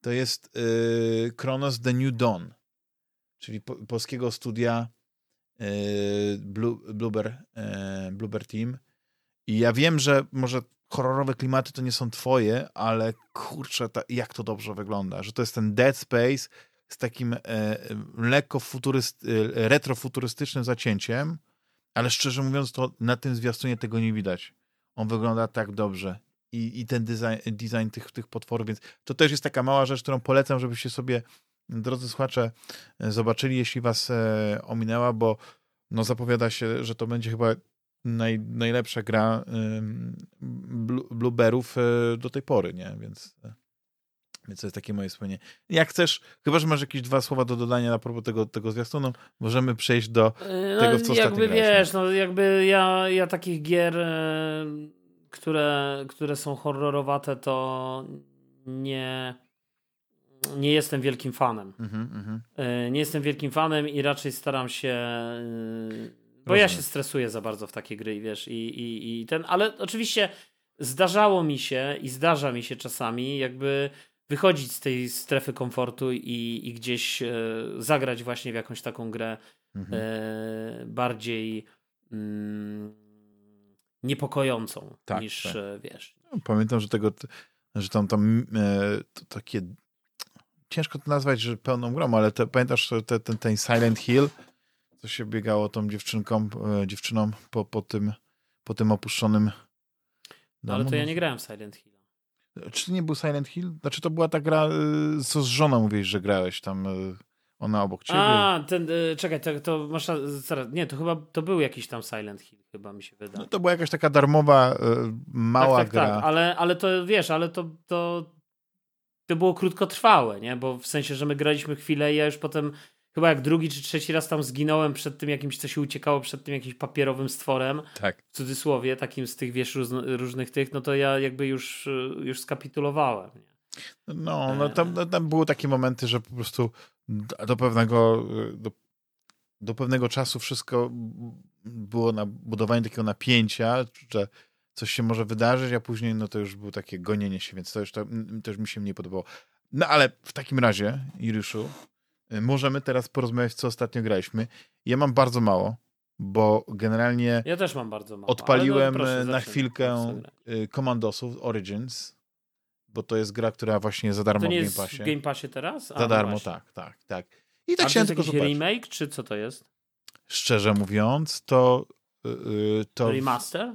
to jest y, Kronos The New Dawn, czyli po, polskiego studia y, y, Team. I ja wiem, że może horrorowe klimaty to nie są twoje, ale kurczę, ta, jak to dobrze wygląda, że to jest ten Dead Space z takim e, lekko futuryst, e, retrofuturystycznym zacięciem, ale szczerze mówiąc, to na tym zwiastunie tego nie widać. On wygląda tak dobrze. I, i ten design, design tych, tych potworów, więc to też jest taka mała rzecz, którą polecam, żebyście sobie, drodzy słuchacze, e, zobaczyli, jeśli was e, ominęła, bo no zapowiada się, że to będzie chyba naj, najlepsza gra Blu- Blueberów e, do tej pory, nie? Więc, e, więc to jest takie moje wspomnienie. Jak chcesz, chyba, że masz jakieś dwa słowa do dodania na propos tego, tego zwiastunu, możemy przejść do... No, tego, w co ostatnio jakby graliśmy. wiesz, no jakby ja, ja takich gier, które, które są horrorowate, to nie, nie jestem wielkim fanem. Mhm. E, Nie jestem wielkim fanem i raczej staram się. e, Bo ja Rozumiem. się stresuję za bardzo w takie gry, wiesz, i, i, i ten, ale oczywiście zdarzało mi się i zdarza mi się czasami, jakby wychodzić z tej strefy komfortu i, i gdzieś e, zagrać właśnie w jakąś taką grę Mhm. e, bardziej mm, niepokojącą Tak, niż, tak. e, wiesz. No, Pamiętam, że tego, że tam, tam e, to takie, ciężko to nazwać, że pełną grą, ale te, pamiętasz te, ten, ten Silent Hill, co się biegało tą dziewczynką, e, dziewczyną po, po, tym, po tym opuszczonym No, ale to ja nie grałem w Silent Hill. Czy to nie był Silent Hill? Znaczy to była ta gra, co z żoną mówisz, że grałeś tam, ona obok ciebie. A, ten, y, czekaj, to, to masz, ra- zaraz, nie, to chyba, to był jakiś tam Silent Hill, chyba mi się wydaje. No to była jakaś taka darmowa, e, mała tak, tak, gra. tak, ale, ale to, wiesz, ale to, to, to było krótkotrwałe, nie, bo w sensie, że my graliśmy chwilę i ja już potem, chyba jak drugi czy trzeci raz tam zginąłem przed tym jakimś, co się uciekało przed tym jakimś papierowym stworem, Tak. w cudzysłowie, takim z tych, wiesz, różnych tych, no to ja jakby już, y, już skapitulowałem, nie. No, no tam, no, tam były takie momenty, że po prostu do pewnego, do, do pewnego czasu wszystko było na budowanie takiego napięcia, że coś się może wydarzyć, a później no to już było takie gonienie się, więc to już, to, to już mi się mniej podobało. No ale w takim razie, Iryszu, y, możemy teraz porozmawiać, co ostatnio graliśmy. Ja mam bardzo mało, bo generalnie. Ja też mam bardzo mało. Odpaliłem no, proszę, na chwilkę y, Commandosów Origins, bo to jest gra, która właśnie za darmo to nie w Game Passie. w Game Passie teraz? A, za no darmo, no tak, tak, tak. I tak A chciałem to jest jakiś remake, czy co to jest? Szczerze mówiąc, to. Yy, to... Remaster?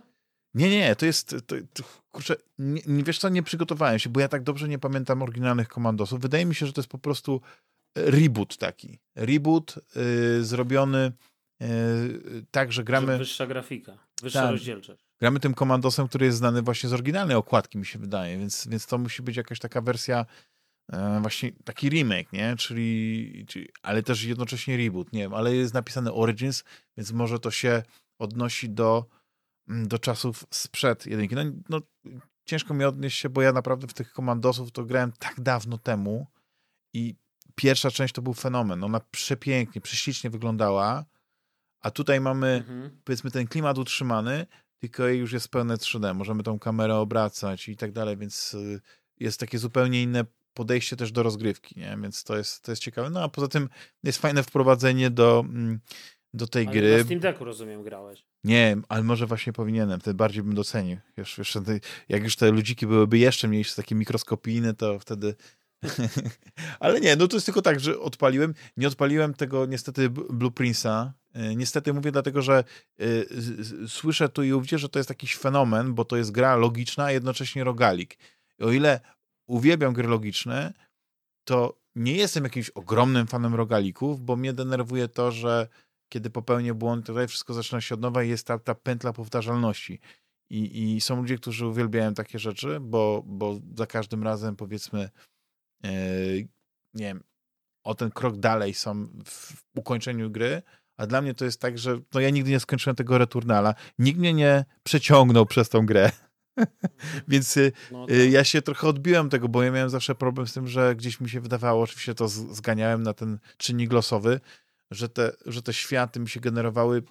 Nie, nie, to jest. To, to, kurczę, nie, nie, wiesz co, nie przygotowałem się, bo ja tak dobrze nie pamiętam oryginalnych komandosów. Wydaje mi się, że to jest po prostu reboot taki. Reboot yy, zrobiony yy, tak, że gramy. Wyższa grafika, wyższa tak, rozdzielczość. Gramy tym komandosem, który jest znany właśnie z oryginalnej okładki, mi się wydaje, więc, więc to musi być jakaś taka wersja. E, właśnie taki remake, nie? Czyli, czyli, ale też jednocześnie reboot, nie wiem, ale jest napisane Origins, więc może to się odnosi do Mm, do czasów sprzed jedynki. No, no, ciężko mi odnieść się, bo ja naprawdę w tych komandosów to grałem tak dawno temu i pierwsza część to był fenomen. Ona przepięknie, prześlicznie wyglądała, a tutaj mamy mhm. powiedzmy ten klimat utrzymany, tylko już jest pełne 3D. Możemy tą kamerę obracać i tak dalej, więc y, jest takie zupełnie inne podejście też do rozgrywki, nie? więc to jest, to jest ciekawe. No a poza tym jest fajne wprowadzenie do mm, do tej ale gry. Na Steam Decku rozumiem grałeś. Nie, ale może właśnie powinienem, wtedy bardziej bym docenił. Już, już, jak już te ludziki byłyby jeszcze mniejsze, takie mikroskopijne, to wtedy... ale nie, no to jest tylko tak, że odpaliłem. Nie odpaliłem tego niestety Blueprints'a. E, niestety mówię dlatego, że y, słyszę tu i ówdzie, że to jest jakiś fenomen, bo to jest gra logiczna, a jednocześnie rogalik. I o ile uwielbiam gry logiczne, to nie jestem jakimś ogromnym fanem rogalików, bo mnie denerwuje to, że kiedy popełnię błąd, tutaj wszystko zaczyna się od nowa i jest ta, ta pętla powtarzalności. I, I są ludzie, którzy uwielbiają takie rzeczy, bo, bo za każdym razem powiedzmy, nie wiem, o ten krok dalej są w ukończeniu gry, a dla mnie to jest tak, że no ja nigdy nie skończyłem tego Returnala. Nikt mnie nie przeciągnął przez tą grę. Więc y, no y, tak. ja się trochę odbiłem tego, bo ja miałem zawsze problem z tym, że gdzieś mi się wydawało, oczywiście to zganiałem na ten czynnik losowy, że te, że te światy mi się generowały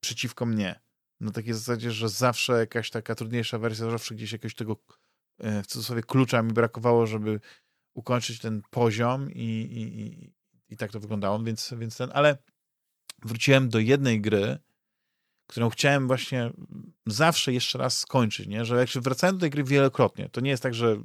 przeciwko mnie. Na takiej zasadzie, że zawsze jakaś taka trudniejsza wersja, zawsze gdzieś jakiegoś tego e, w cudzysłowie klucza mi brakowało, żeby ukończyć ten poziom i, i, i, i tak to wyglądało, więc, więc ten, ale wróciłem do jednej gry, którą chciałem właśnie zawsze jeszcze raz skończyć, nie? że jak się wracałem do tej gry wielokrotnie, to nie jest tak, że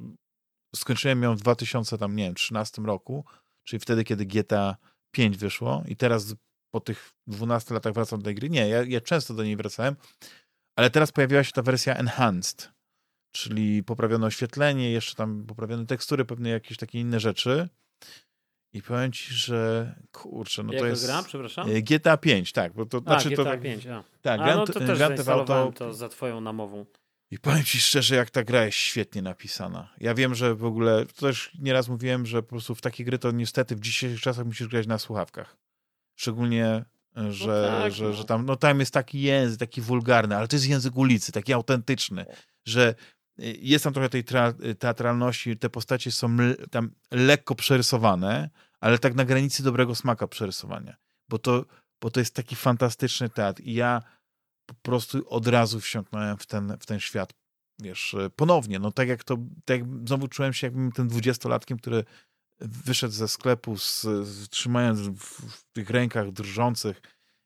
skończyłem ją w 2013 roku, czyli wtedy, kiedy GTA 5 wyszło i teraz po tych 12 latach wracam do tej gry. Nie, ja, ja często do niej wracałem, ale teraz pojawiła się ta wersja enhanced, czyli poprawione oświetlenie, jeszcze tam poprawione tekstury, pewne jakieś takie inne rzeczy. I powiem ci, że kurczę, no to jest. gra, przepraszam? E, GTA 5, tak. Bo to, a, znaczy GTA to, 5, a. Tak, a, no to też Grand Auto... to za twoją namową. I powiem ci szczerze, jak ta gra jest świetnie napisana. Ja wiem, że w ogóle, to też nieraz mówiłem, że po prostu w takie gry to niestety w dzisiejszych czasach musisz grać na słuchawkach. Szczególnie, że, no tak, że, no. że tam, no tam jest taki język, taki wulgarny, ale to jest język ulicy, taki autentyczny, że jest tam trochę tej teatralności, te postacie są tam lekko przerysowane, ale tak na granicy dobrego smaka przerysowania, bo to, bo to jest taki fantastyczny teatr i ja po prostu od razu wsiąknąłem w ten, w ten świat, wiesz, ponownie, no tak jak to, tak znowu czułem się jakbym tym dwudziestolatkiem, który wyszedł ze sklepu z, z trzymając w, w, tych rękach drżących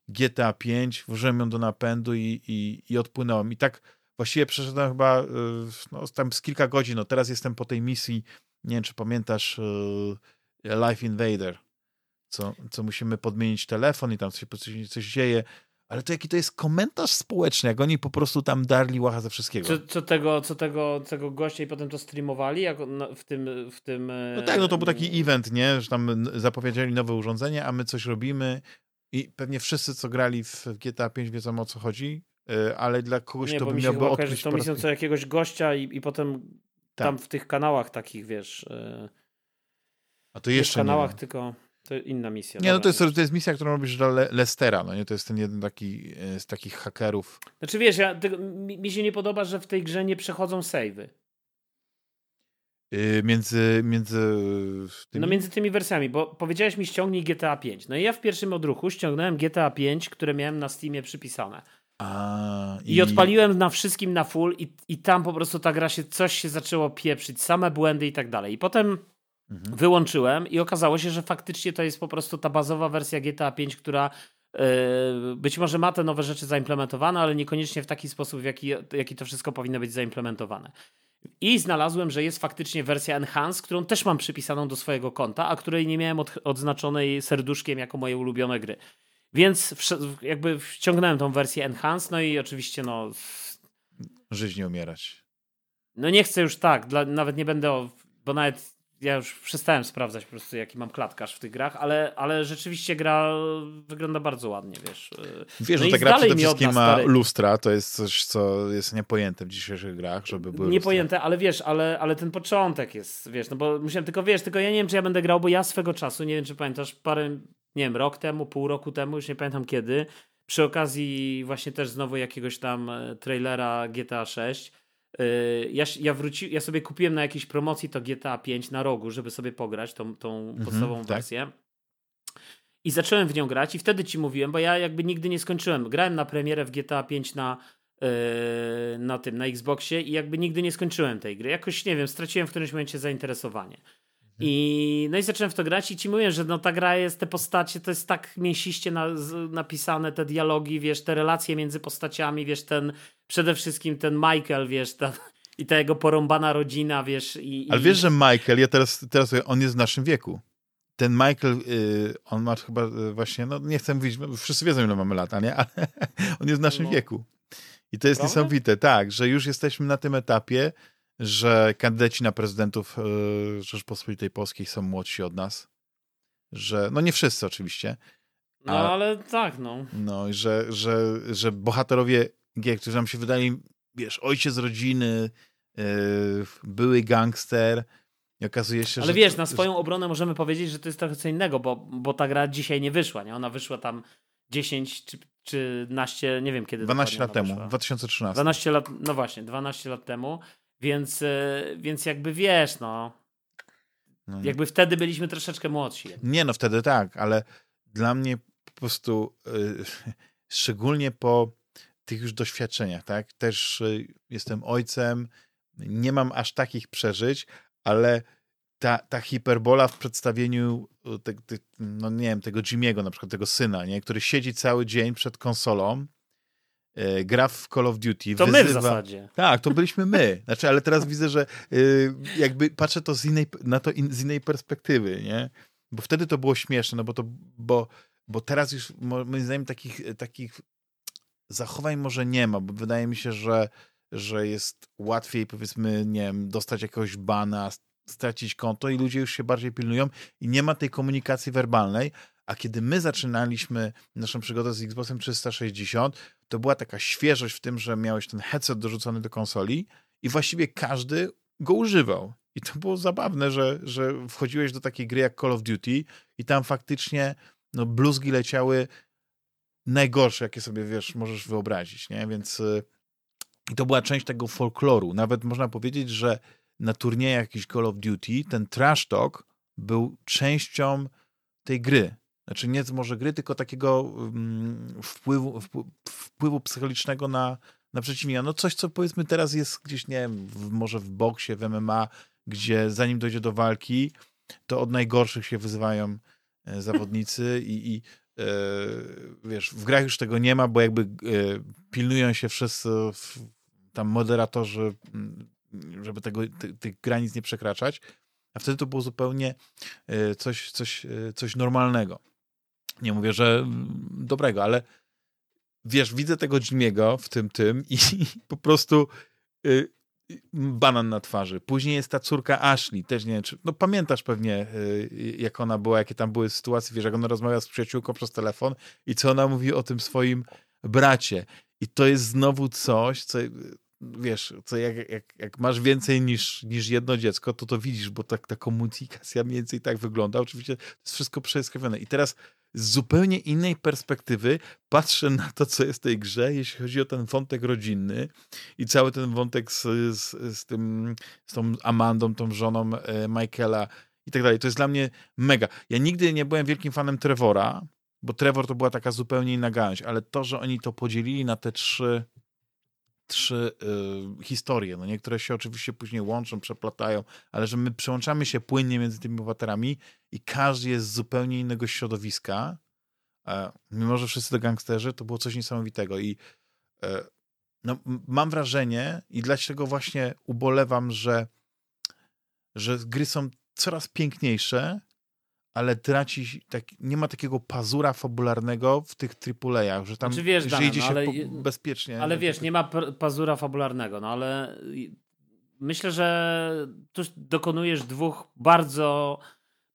GTA 5, włożyłem ją do napędu i, i, i odpłynąłem. I tak właściwie przeszedłem chyba no, tam z kilka godzin, no teraz jestem po tej misji, nie wiem, czy pamiętasz Life Invader, co, co musimy podmienić telefon i tam coś, coś, coś dzieje. Ale to jaki to jest komentarz społeczny, jak oni po prostu tam darli łacha ze wszystkiego. Co, co, tego, co tego, tego gościa i potem to streamowali jak w tym, w tym... No tak, no to był taki event, nie, że tam zapowiedzieli nowe urządzenie, a my coś robimy i pewnie wszyscy, co grali w GTA 5 wiedzą o co chodzi, y, ale dla kogoś, nie, kto by miałby chyba odkryć... to misją co jakiegoś gościa i, i potem tak. tam w tych kanałach takich, wiesz... Y, a to jeszcze w kanałach tylko... To inna misja. Nie, no to jest, to jest misja, którą robisz dla Le Lestera, no nie? To jest ten jeden taki e, z takich hakerów. Znaczy wiesz, ja, tego, mi, mi, się nie podoba, że w tej grze nie przechodzą savey. Yy, między, między tymi? No między tymi wersjami, bo powiedziałeś mi ściągnij GTA 5. No i ja w pierwszym odruchu ściągnąłem GTA 5, które miałem na Steamie przypisane. A, i... I odpaliłem na wszystkim na full i, i tam po prostu ta gra się, coś się zaczęło pieprzyć, same błędy i tak dalej. I potem mhm. wyłączyłem i okazało się, że faktycznie to jest po prostu ta bazowa wersja GTA 5, która yy, być może ma te nowe rzeczy zaimplementowane, ale niekoniecznie w taki sposób, w jaki, jaki to wszystko powinno być zaimplementowane. I znalazłem, że jest faktycznie wersja Enhanced, którą też mam przypisaną do swojego konta, a której nie miałem od, odznaczonej serduszkiem jako moje ulubione gry. Więc jakby wciągnąłem tą wersję Enhanced, no i oczywiście no... Żyć nie umierać. No nie chcę już tak, dla, nawet nie będę, bo nawet ja już przestałem sprawdzać po prostu, jaki mam klatkarz w tych grach, ale, ale rzeczywiście gra wygląda bardzo ładnie, wiesz. Wiesz, no że ta gra przede wszystkim ma stary... lustra, to jest coś, co jest niepojęte w dzisiejszych grach, żeby były Niepojęte, lustra. ale wiesz, ale, ale ten początek jest, wiesz, no bo musiałem tylko, wiesz, tylko ja nie wiem, czy ja będę grał, bo ja swego czasu, nie wiem, czy pamiętasz, parę, nie wiem, rok temu, pół roku temu, już nie pamiętam kiedy, przy okazji właśnie też znowu jakiegoś tam e, trailera GTA 6, Y, ja, ja, wróci, ja sobie kupiłem na jakiejś promocji to GTA 5 na rogu, żeby sobie pograć tą, tą mhm, podstawową tak. wersję. I zacząłem w nią grać i wtedy ci mówiłem, bo ja jakby nigdy nie skończyłem. Grałem na premierę w GTA 5 na, yy, na tym, na Xboxie i jakby nigdy nie skończyłem tej gry. Jakoś, nie wiem, straciłem w którymś momencie zainteresowanie. I, no i zacząłem w to grać i ci mówię, że no ta gra jest, te postacie, to jest tak mięsiście na, z, napisane, te dialogi, wiesz, te relacje między postaciami, wiesz, ten, przede wszystkim ten Michael, wiesz, ta, i ta jego porąbana rodzina, wiesz. I, Ale wiesz, że Michael, ja teraz, teraz on jest w naszym wieku. Ten Michael, yy, on ma chyba yy, właśnie, no nie chcę mówić, wszyscy wiedzą, ile mamy lata, nie? Ale on jest w naszym no. wieku. I to jest Prawda? niesamowite, tak, że już jesteśmy na tym etapie, że kandydaci na prezydentów yy, Rzeczpospolitej Polskiej są młodsi od nas. Że, no nie wszyscy oczywiście. No a, ale tak, no. No, że, że, że bohaterowie gier, którzy nam się wydali, wiesz, ojciec rodziny, yy, były gangster, i okazuje się, Ale że. Ale wiesz, to, na swoją że... obronę możemy powiedzieć, że to jest trochę co innego, bo, bo ta gra dzisiaj nie wyszła, nie? Ona wyszła tam 10 czy, czy 12, nie wiem kiedy. 12 lat temu, 2013. 12 lat, no właśnie, 12 lat temu. Więc, e, więc jakby wiesz, no. no jakby wtedy byliśmy troszeczkę młodsi. Nie, no wtedy tak, ale dla mnie po prostu yy, szczególnie po tych już doświadczeniach, tak? Też yy, jestem ojcem, nie mam aż takich przeżyć, ale ta, ta hiperbola w przedstawieniu te, te, no nie wiem, tego Jimmy'ego, na przykład tego syna, nie? który siedzi cały dzień przed konsolą E, gra w Call of Duty. To wyzywa... my w zasadzie. Tak, to byliśmy my. Znaczy, ale teraz widzę, że y, jakby patrzę to z innej, na to in, z innej perspektywy, nie? Bo wtedy to było śmieszne, no bo to, bo, bo teraz już moim zdaniem takich, takich zachowań może nie ma, bo wydaje mi się, że, że jest łatwiej powiedzmy, nie wiem, dostać jakiegoś bana, stracić konto i ludzie już się bardziej pilnują i nie ma tej komunikacji werbalnej, a kiedy my zaczynaliśmy naszą przygodę z Xboxem 360, to była taka świeżość w tym, że miałeś ten headset dorzucony do konsoli i właściwie każdy go używał. I to było zabawne, że, że wchodziłeś do takiej gry jak Call of Duty i tam faktycznie no, bluzgi leciały najgorsze, jakie sobie, wiesz, możesz wyobrazić, nie? Więc y, i to była część tego folkloru. Nawet można powiedzieć, że na turniejach jakiś Call of Duty ten trash talk był częścią tej gry. Znaczy nie może gry, tylko takiego um, wpływu, wpływu psychologicznego na, na przeciwnika. No coś, co powiedzmy teraz jest gdzieś, nie wiem, w, może w boksie, w MMA, gdzie zanim dojdzie do walki, to od najgorszych się wyzywają e, zawodnicy i, i e, wiesz, w grach już tego nie ma, bo jakby e, pilnują się wszyscy w, tam moderatorzy, żeby tego, ty, tych granic nie przekraczać, a wtedy to było zupełnie e, coś, coś, e, coś normalnego. Nie mówię, że dobrego, ale wiesz, widzę tego Jimmy'ego w tym tym i po prostu y, banan na twarzy. Później jest ta córka Ashley, też nie wiem, czy, no pamiętasz pewnie, y, jak ona była, jakie tam były sytuacje, wiesz, jak ona rozmawia z przyjaciółką przez telefon i co ona mówi o tym swoim bracie. I to jest znowu coś, co wiesz, co jak, jak, jak masz więcej niż, niż jedno dziecko, to to widzisz, bo tak ta komunikacja mniej więcej tak wygląda. Oczywiście to jest wszystko przeskrawione. I teraz z zupełnie innej perspektywy patrzę na to, co jest w tej grze, jeśli chodzi o ten wątek rodzinny i cały ten wątek z, z, z tym, z tą Amandą, tą żoną e, Michaela i tak dalej. To jest dla mnie mega. Ja nigdy nie byłem wielkim fanem Trevora, bo Trevor to była taka zupełnie inna gałąź, ale to, że oni to podzielili na te trzy trzy y, historie. No niektóre się oczywiście później łączą, przeplatają, ale że my przełączamy się płynnie między tymi bohaterami i każdy jest z zupełnie innego środowiska. E, mimo, że wszyscy to gangsterzy, to było coś niesamowitego i e, no, mam wrażenie i dlaczego właśnie ubolewam, że, że gry są coraz piękniejsze, ale traci, tak, nie ma takiego pazura fabularnego w tych AAA-ach, że tam znaczy, wiesz, że idzie się ale, bezpiecznie. Ale wiesz, nie ma pazura fabularnego, no ale myślę, że tu dokonujesz dwóch bardzo,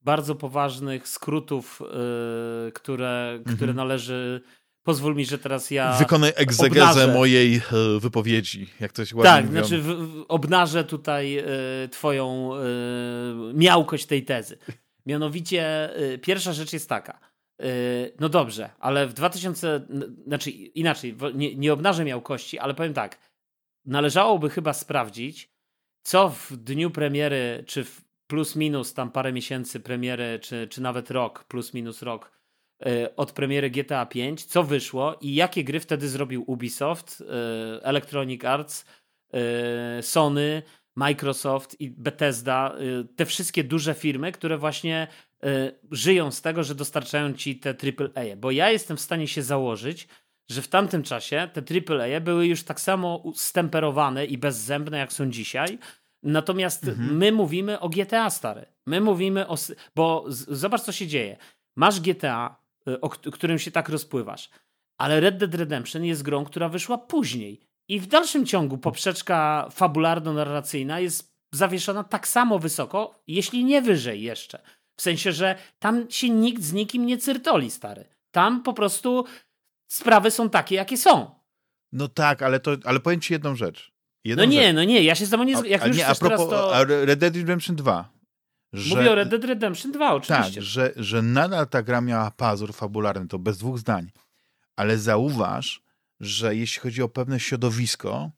bardzo poważnych skrótów, yy, które, mhm. które należy Pozwól mi, że teraz ja. Wykonaj egzegezę obnażę. mojej e, wypowiedzi, jak coś ładnie Tak, znaczy w, obnażę tutaj y, twoją y, miałkość tej tezy. Mianowicie y, pierwsza rzecz jest taka. Y, no dobrze, ale w 2000, znaczy inaczej, nie, nie obnażę miałkości, ale powiem tak. Należałoby chyba sprawdzić, co w dniu premiery, czy w plus minus tam parę miesięcy premiery, czy, czy nawet rok, plus minus rok y, od premiery GTA 5, co wyszło i jakie gry wtedy zrobił Ubisoft, Electronic Arts, Sony, Microsoft i Bethesda, y, te wszystkie duże firmy, które właśnie y, żyją z tego, że dostarczają ci te AAA. Bo ja jestem w stanie się założyć, że w tamtym czasie te AAA były już tak samo stemperowane i bezzębne, jak są dzisiaj. Natomiast mhm. my mówimy o GTA, stary. My mówimy o. Bo zobacz, co się dzieje. Masz GTA, y, o którym się tak rozpływasz, ale Red Dead Redemption jest grą, która wyszła później. I w dalszym ciągu poprzeczka fabularno-narracyjna jest zawieszona tak samo wysoko, jeśli nie wyżej jeszcze. W sensie, że tam się nikt z nikim nie cyrtoli, stary. Tam po prostu sprawy są takie, jakie są. No tak, ale, to, ale powiem ci jedną rzecz. Jedną no nie, rzecz. no nie, ja się z tobą nie... Jak a, już nie, a propos to... Red Dead Redemption 2. Że, Mówię o Red Dead Redemption 2, oczywiście. Tak, że, że nadal ta gra miała pazur fabularny, to bez dwóch zdań. Ale zauważ, że jeśli chodzi o pewne środowisko,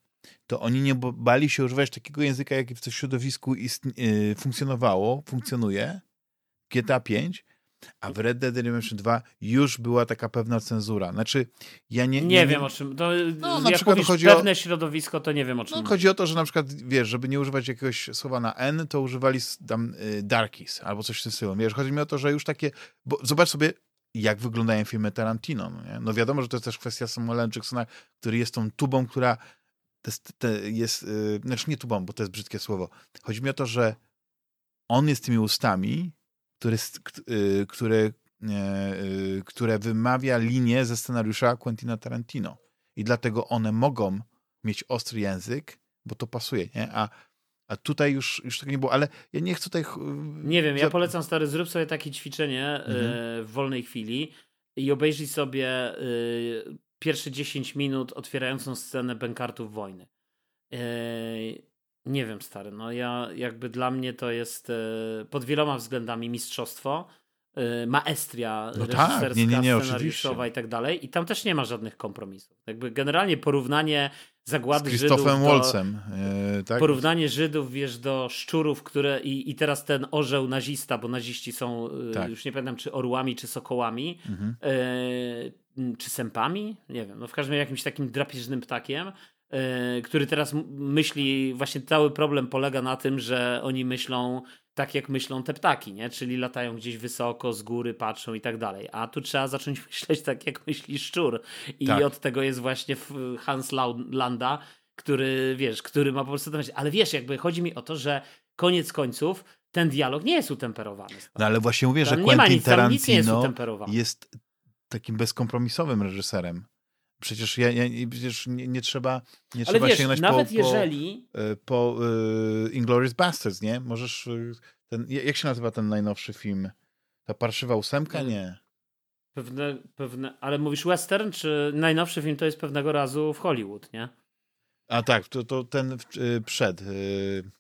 to oni nie bali się używać takiego języka, jaki w tym środowisku yy, funkcjonowało, funkcjonuje, GTA 5, a w Red Dead Redemption 2 już była taka pewna cenzura. Znaczy, ja nie... Nie, nie wiem o czym. To, no, na przykład chodzi pewne o, środowisko, to nie wiem o czym. No, chodzi o to, że na przykład, wiesz, żeby nie używać jakiegoś słowa na N, to używali tam y, darkies albo coś w tym stylu. Wiesz, chodzi mi o to, że już takie... Bo zobacz sobie, jak wyglądają filmy Tarantino. No, no wiadomo, że to jest też kwestia Samuela Jacksona, który jest tą tubą, która jest, jest yy, znaczy nie tubą, bo to jest brzydkie słowo. Chodzi mi o to, że on jest tymi ustami, które, yy, które, yy, które wymawia linie ze scenariusza Quentina Tarantino. I dlatego one mogą mieć ostry język, bo to pasuje, nie? A a tutaj już, już tak nie było, ale ja nie chcę tutaj. Nie wiem, ja polecam stary, zrób sobie takie ćwiczenie mhm. E, w wolnej chwili i obejrzyj sobie y, pierwsze 10 minut otwierającą scenę Bękartów Wojny. E, nie wiem, stary, no ja jakby dla mnie to jest pod wieloma względami mistrzostwo. Maestria no reżyserska, tak, nie, nie, nie, scenariuszowa i tak dalej. I tam też nie ma żadnych kompromisów. Jakby generalnie porównanie zagłady Z Krzysztofem Wolcem, e, tak? Porównanie Żydów, wiesz, do szczurów, które i, i teraz ten orzeł nazista, bo naziści są, e, tak. już nie pamiętam, czy orłami, czy sokołami, mhm. e, czy sępami, nie wiem, no w każdym razie jakimś takim drapieżnym ptakiem, który teraz myśli, właśnie cały problem polega na tym, że oni myślą tak jak myślą te ptaki, nie? Czyli latają gdzieś wysoko, z góry, patrzą i tak dalej. A tu trzeba zacząć myśleć tak, jak myśli szczur. I tak. od tego jest właśnie Hans Landa, który, wiesz, który ma po prostu to myśleć. Ale wiesz, jakby chodzi mi o to, że koniec końców ten dialog nie jest utemperowany. No ale właśnie mówię, że Quentin nic, Tarantino jest, jest, takim bezkompromisowym reżyserem. Przecież, ja, ja, przecież nie, nie, trzeba, nie Ale trzeba wiesz, sięgnąć nawet po, jeżeli... po, e, po uh, Inglourious Basterds, nie? Możesz... E, ten, jak się nazywa ten najnowszy film? Ta parszywa ósemka? Nie. Pewne, pewne, ale mówisz western, czy najnowszy film to jest pewnego razu w Hollywood, nie? A tak, to, to ten y, przed. Y,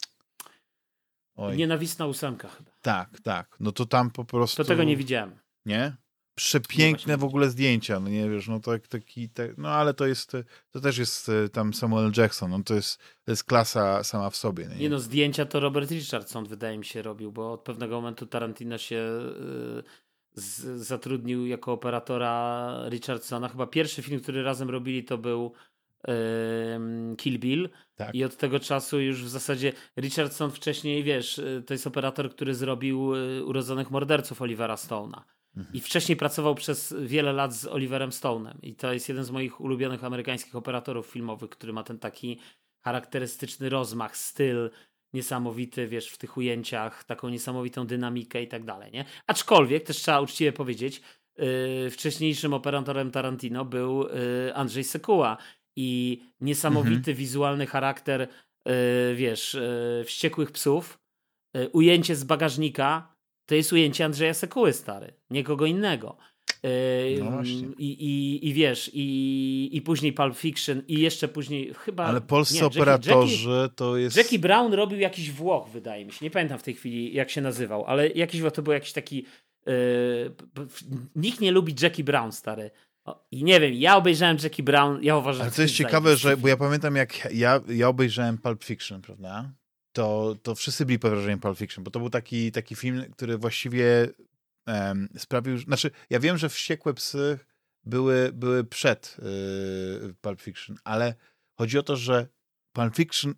oj. Nienawistna ósemka chyba. Tak, tak. No to tam po prostu... To tego nie widziałem. Nie? Przepiękne no w ogóle zdjęcia, no nie wiesz, no to jak taki, no ale to jest, to też jest y, tam Samuel Jackson, no to jest, to jest klasa sama w sobie. Nie? nie no, zdjęcia to Robert Richardson wydaje mi się robił, bo od pewnego momentu Tarantino się y, z, zatrudnił jako operatora Richardsona. Chyba pierwszy film, który razem robili to był Kill Bill. Tak. I od tego czasu już w zasadzie Richardson wcześniej, wiesz, y, to jest operator, który zrobił Urodzonych Morderców Olivera Stone'a. I wcześniej pracował przez wiele lat z Oliverem Stone'em. I to jest jeden z moich ulubionych amerykańskich operatorów filmowych, który ma ten taki charakterystyczny rozmach, styl niesamowity, wiesz, w tych ujęciach, taką niesamowitą dynamikę i tak dalej, nie? Aczkolwiek, też trzeba uczciwie powiedzieć, yy, wcześniejszym operatorem Tarantino był yy, Andrzej Sekuła i niesamowity mhm. wizualny charakter, yy, wiesz, yy, wściekłych psów, yy, ujęcie z bagażnika, to jest ujęcie Andrzeja Sekuły, stary, nie kogo innego. No I, i, I wiesz, i, i później Pulp Fiction, i jeszcze później chyba. Ale polscy nie, operatorzy Jackie, to jest. Jackie Brown robił jakiś Włoch, wydaje mi się. Nie pamiętam w tej chwili, jak się nazywał, ale jakiś to był jakiś taki. Yy, nikt nie lubi Jackie Brown, stary. I nie wiem, ja obejrzałem Jackie Brown, ja uważam, Ale to jest ciekawe, że, bo ja pamiętam jak ja, ja obejrzałem Pulp Fiction, prawda? To, to wszyscy byli pod wrażeniem Pulp Fiction, bo to był taki, taki film, który właściwie um, sprawił, znaczy ja wiem, że Wściekłe Psy były, były przed yy, Pulp Fiction, ale chodzi o to, że Pulp Fiction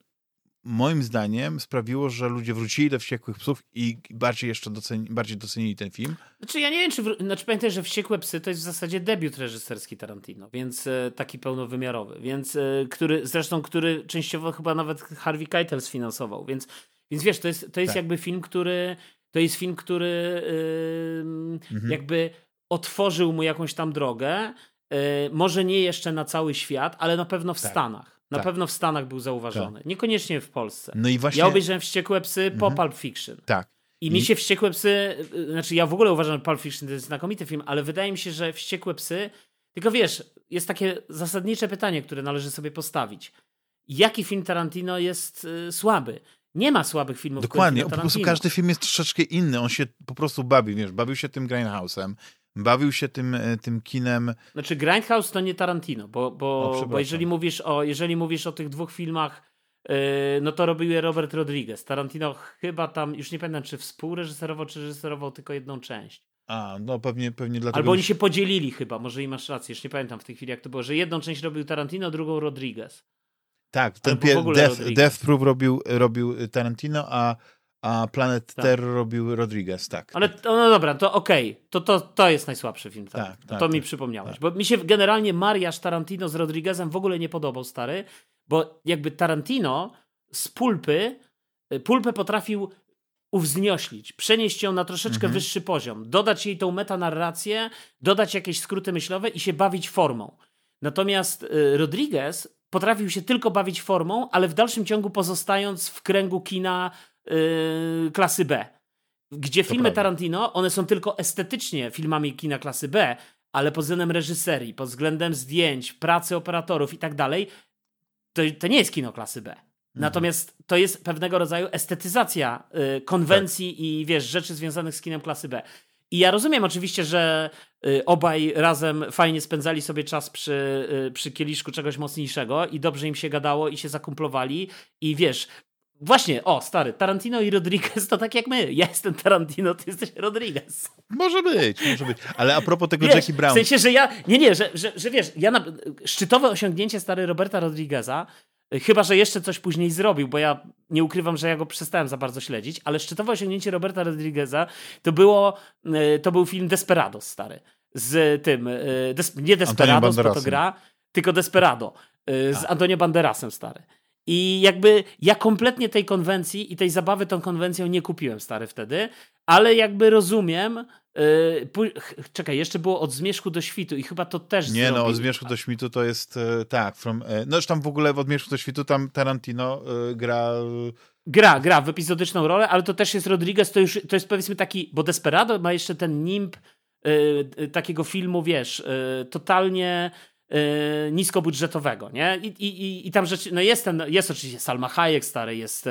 moim zdaniem sprawiło, że ludzie wrócili do Wściekłych Psów i bardziej jeszcze doceni, bardziej docenili ten film. Znaczy ja nie wiem, czy... Znaczy pamiętaj, że Wściekłe Psy to jest w zasadzie debiut reżyserski Tarantino, więc e, taki pełnowymiarowy, więc e, który, zresztą który częściowo chyba nawet Harvey Keitel sfinansował, więc, więc wiesz, to jest, to jest tak. jakby film, który to jest film, który mhm. jakby otworzył mu jakąś tam drogę, yy, może nie jeszcze na cały świat, ale na pewno w tak. Stanach. Na tak. pewno w Stanach był zauważony. Tak. Niekoniecznie w Polsce. No i właśnie... Ja obejrzałem Wściekłe Psy mhm. po Pulp Fiction. Tak. I, I mi się Wściekłe Psy, y, znaczy ja w ogóle uważam, że Pulp Fiction to jest znakomity film, ale wydaje mi się, że Wściekłe Psy, tylko wiesz, jest takie zasadnicze pytanie, które należy sobie postawić. Jaki film Tarantino jest y, słaby? Nie ma słabych filmów. Dokładnie, po prostu każdy film jest troszeczkę inny. On się po prostu bawi, wiesz, bawił się tym Grindhouse'em, bawił się tym, e, tym kinem. Znaczy Grindhouse to nie Tarantino, bo, bo, o, bo jeżeli, mówisz o, jeżeli mówisz o tych dwóch filmach, yy, no to robił je Robert Rodriguez. Tarantino chyba tam, już nie pamiętam, czy współreżyserował, czy reżyserował tylko jedną część. A, no pewnie, pewnie dlatego... Albo oni się podzielili chyba, może i masz rację, już nie pamiętam w tej chwili jak to było, że jedną część robił Tarantino, drugą Rodriguez. Tak, ten pier- Death, Death Proof robił, robił Tarantino, a a Planet tak. Terror robił Rodriguez, tak. Ale no dobra, to okej, okay. to, to, to jest najsłabszy film. Tak, tak, tak to mi tak, przypomniałeś, tak. bo mi się generalnie mariaż Tarantino z Rodriguezem w ogóle nie podobał, stary, bo jakby Tarantino z pulpy, y, pulpę potrafił uwznioślić, przenieść ją na troszeczkę mhm. wyższy poziom, dodać jej tą metanarrację, dodać jakieś skróty myślowe i się bawić formą. Natomiast y, Rodriguez potrafił się tylko bawić formą, ale w dalszym ciągu pozostając w kręgu kina yy, klasy B. Gdzie to filmy prawda. Tarantino, one są tylko estetycznie filmami kina klasy B, ale pod względem reżyserii, pod względem zdjęć, pracy operatorów i tak dalej, to, nie jest kino klasy B. Mhm. Natomiast to jest pewnego rodzaju estetyzacja y, konwencji tak. i wiesz, rzeczy związanych z kinem klasy B. I ja rozumiem oczywiście, że y, obaj razem fajnie spędzali sobie czas przy, y, przy kieliszku czegoś mocniejszego i dobrze im się gadało i się zakumplowali i wiesz, Właśnie, o, stary, Tarantino i Rodriguez to tak jak my. Ja jestem Tarantino, ty jesteś Rodriguez. Może być, może być. Ale a propos tego wiesz, Jackie Brown. W sensie, że ja, nie, nie, że, że, że wiesz, ja na, szczytowe osiągnięcie stary Roberta Rodrigueza, chyba, że jeszcze coś później zrobił, bo ja nie ukrywam, że ja go przestałem za bardzo śledzić, ale szczytowe osiągnięcie Roberta Rodrigueza to było, e, to był film Desperados, stary. Z tym, e, des, nie Desperados, bo to gra, tylko Desperado. Z Antonio Banderasem, stary. I jakby ja kompletnie tej konwencji i tej zabawy tą konwencją nie kupiłem stary wtedy, ale jakby rozumiem. Yy, czekaj, jeszcze było od zmierzchu do świtu i chyba to też. Nie, zrobił. no, od zmierzchu do świtu to jest yy, tak. From, yy, no, tam w ogóle od zmierzchu do świtu tam Tarantino gra. Gra, gra w epizodyczną rolę, ale to też jest Rodriguez, to już to jest powiedzmy taki, bo Desperado ma jeszcze ten nimb takiego filmu, wiesz, totalnie Yy, niskobudżetowego, nie? I, i, i tam rzeczy, no jest ten, jest oczywiście Salma Hayek stary, jest,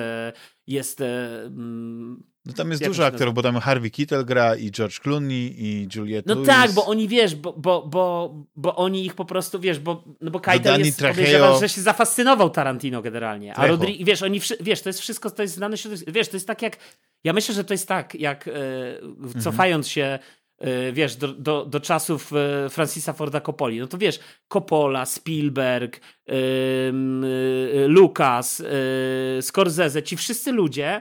jest mm, no tam jest dużo aktorów, bo tam Harvey Keitel gra i George Clooney i Juliette No Lewis. tak, bo oni, wiesz, bo, bo, bo, bo oni ich po prostu, wiesz, bo, no bo Keitel jest, podejrzewam, że się zafascynował Tarantino generalnie, a Rodri, wiesz, oni, wiesz, to jest wszystko, to jest znane środowisko, wiesz, to jest tak jak, ja myślę, że to jest tak, jak e, cofając się e, wiesz, do, do, do czasów e, Francisa Forda Coppoli, no to wiesz, Coppola, Spielberg, e, Lucas, e, Scorsese, ci wszyscy ludzie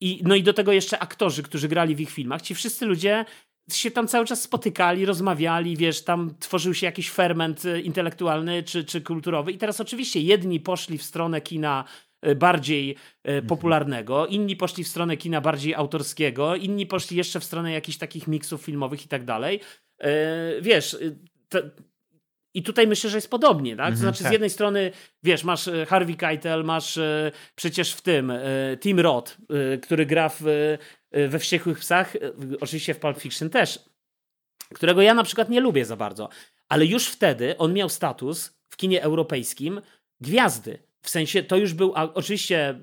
i, no i do tego jeszcze aktorzy, którzy grali w ich filmach. Ci wszyscy ludzie się tam cały czas spotykali, rozmawiali, wiesz, tam tworzył się jakiś ferment e, intelektualny czy, czy kulturowy. I teraz oczywiście jedni poszli w stronę kina e, bardziej e, mhm. popularnego, inni poszli w stronę kina bardziej autorskiego, inni poszli jeszcze w stronę jakichś takich miksów filmowych i tak dalej. Wiesz, i tutaj myślę, że jest podobnie, tak? To mhm, znaczy, tak. z jednej strony, wiesz, masz e, Harvey Keitel, masz e, przecież w tym e, Tim Roth, który gra w, we Wściekłych Psach, oczywiście w Pulp Fiction też, którego ja na przykład nie lubię za bardzo, ale już wtedy on miał status w kinie europejskim gwiazdy. W sensie to już był, a oczywiście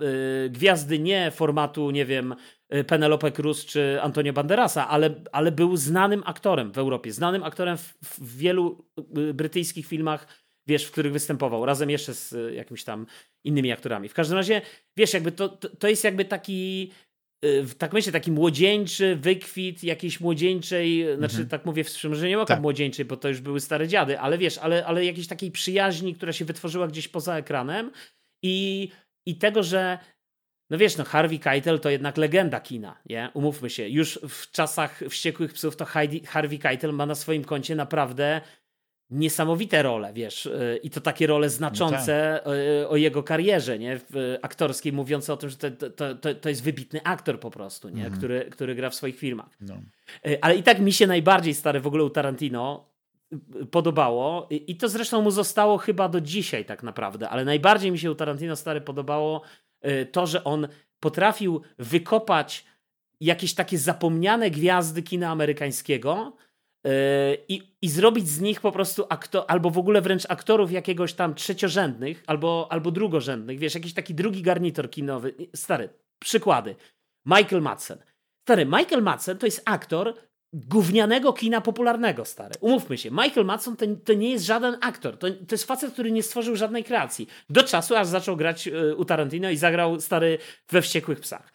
gwiazdy nie formatu, nie wiem, Y, Penelope Cruz czy Antonio Banderasa, ale, ale był znanym aktorem w Europie, znanym aktorem w, w wielu y, brytyjskich filmach, wiesz, w których występował, razem jeszcze z y, jakimiś tam innymi aktorami. W każdym razie, wiesz, jakby to, to, to jest jakby taki tak myślę, taki młodzieńczy wykwit jakiejś młodzieńczej, znaczy, mhm. znaczy tak mówię w sprzymierzeniu oka tak. młodzieńczej, bo to już były stare dziady, ale wiesz, ale, ale jakiejś takiej przyjaźni, która się wytworzyła gdzieś poza ekranem i, i tego, że no wiesz, no Harvey Keitel to jednak legenda kina, nie? Umówmy się. Już w czasach Wściekłych Psów to Harvey Keitel ma na swoim koncie naprawdę niesamowite role, wiesz, y, i to takie role znaczące no tak. Y, o jego karierze, nie, aktorskiej, mówiące o tym, że to, to, to, jest wybitny aktor po prostu, nie, mm. który, który gra w swoich filmach. No. Y, ale i tak mi się najbardziej, stary, w ogóle u Tarantino podobało i to zresztą mu zostało chyba do dzisiaj tak naprawdę, ale najbardziej mi się u Tarantino, stary, podobało Y, to, że on potrafił wykopać jakieś takie zapomniane gwiazdy kina amerykańskiego y, i, i zrobić z nich po prostu aktor, albo w ogóle wręcz aktorów jakiegoś tam trzeciorzędnych, albo, albo drugorzędnych, wiesz, jakiś taki drugi garnitor kinowy. Stary, przykłady. Michael Madsen. Stary, Michael Madsen to jest aktor, gównianego kina popularnego, stary. Umówmy się, Michael Madsen to, to nie jest żaden aktor. To, to jest facet, który nie stworzył żadnej kreacji. Do czasu, aż zaczął grać y, u Tarantino i zagrał stary we Wściekłych Psach.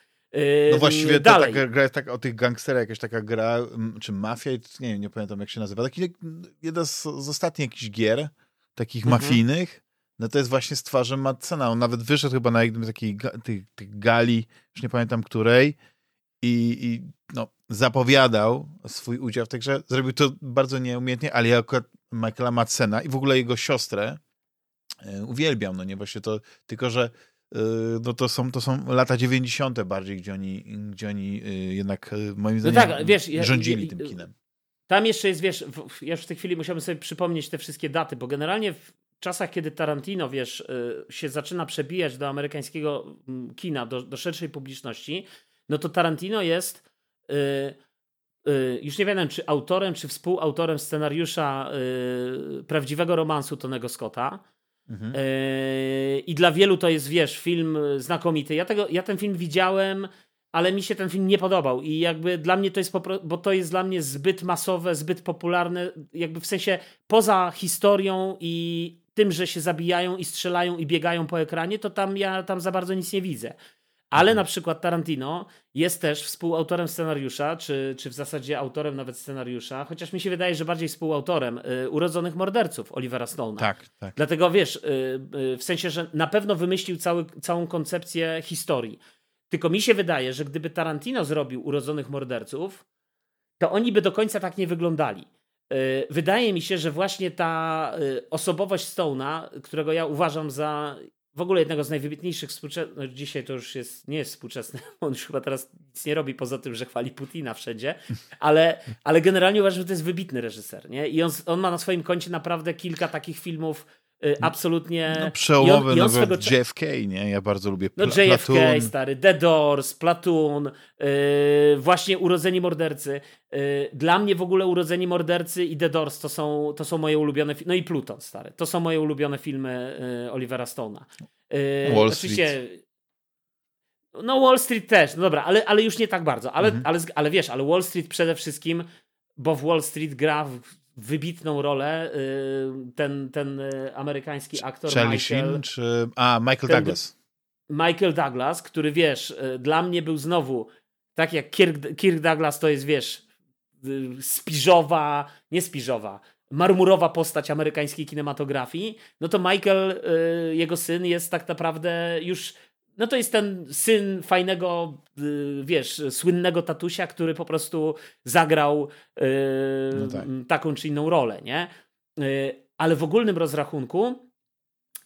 No właściwie dalej. ta gra jest tak o tych gangsterach, jakaś taka gra, czy mafia, nie nie pamiętam jak się nazywa. Taki jeden z, z ostatnich jakichś gier, takich mhm. mafijnych, no to jest właśnie z twarzą Madsena. On nawet wyszedł chyba na jednym z takich tych, tych gali, już nie pamiętam której, i, i no, zapowiadał swój udział w tej grze. Zrobił to bardzo nieumiejętnie, ale ja akurat Michaela Madsena i w ogóle jego siostrę e, uwielbiam, no nie, właśnie to, tylko że no to są, to są lata 90. bardziej, gdzie oni, gdzie oni e, jednak moim no zdaniem no tak, wiesz, rządzili ja, tym kinem. Tam jeszcze jest, wiesz, ja już w tej chwili musiałbym sobie przypomnieć te wszystkie daty, bo generalnie w czasach, kiedy Tarantino, wiesz, się zaczyna przebijać do amerykańskiego mm, kina, do, do szerszej publiczności, no to Tarantino jest yy, yy, już nie wiem, czy autorem, czy współautorem scenariusza yy, prawdziwego romansu Tonego Scotta. Mhm. Y, I dla wielu to jest, wiesz, film znakomity. Ja, tego, ja ten film widziałem, ale mi się ten film nie podobał. I jakby dla mnie to jest, bo to jest dla mnie zbyt masowe, zbyt popularne, jakby w sensie poza historią i tym, że się zabijają i strzelają i biegają po ekranie, to tam ja tam za bardzo nic nie widzę. Ale mhm. na przykład Tarantino jest też współautorem scenariusza, czy, czy w zasadzie autorem nawet scenariusza, chociaż mi się wydaje, że bardziej współautorem y, Urodzonych Morderców Olivera Stone'a. Tak, tak. Dlatego wiesz, y, y, w sensie, że na pewno wymyślił cały, całą koncepcję historii. Tylko mi się wydaje, że gdyby Tarantino zrobił Urodzonych Morderców, to oni by do końca tak nie wyglądali. Y, wydaje mi się, że właśnie ta y, osobowość Stone'a, którego ja uważam za w ogóle jednego z najwybitniejszych współczesnych, no dzisiaj to już jest, nie jest współczesny, on już chyba teraz nic nie robi poza tym, że chwali Putina wszędzie, ale, ale generalnie uważam, że to jest wybitny reżyser, nie? I on, on ma na swoim koncie naprawdę kilka takich filmów absolutnie. No, przełomowy I on, i on. JFK, nie? Ja bardzo lubię No JFK, Platoon. stary, The Doors, Platoon, yy, właśnie Urodzeni Mordercy. Yy, dla mnie w ogóle Urodzeni Mordercy i The Doors to są, to są moje ulubione No i Pluton, stary. To są moje ulubione filmy yy, Olivera Stone'a. Yy, Wall oczywiście, No Wall Street też, no dobra, ale, ale już nie tak bardzo. Ale, mhm. ale, ale wiesz, ale Wall Street przede wszystkim, bo w Wall Street gra w wybitną rolę y, ten, ten y, amerykański aktor Charlie Michael, Sheen, czy... A, Michael Douglas. Michael Douglas, który wiesz, y, dla mnie był znowu tak jak Kirk, Kirk Douglas to jest, wiesz, spiżowa, nie spiżowa, marmurowa postać amerykańskiej kinematografii, no to Michael, jego syn, jest tak naprawdę już no to jest ten syn fajnego, y, wiesz, słynnego tatusia, który po prostu zagrał yy, no tak. taką czy inną rolę, nie? Yy, ale w ogólnym rozrachunku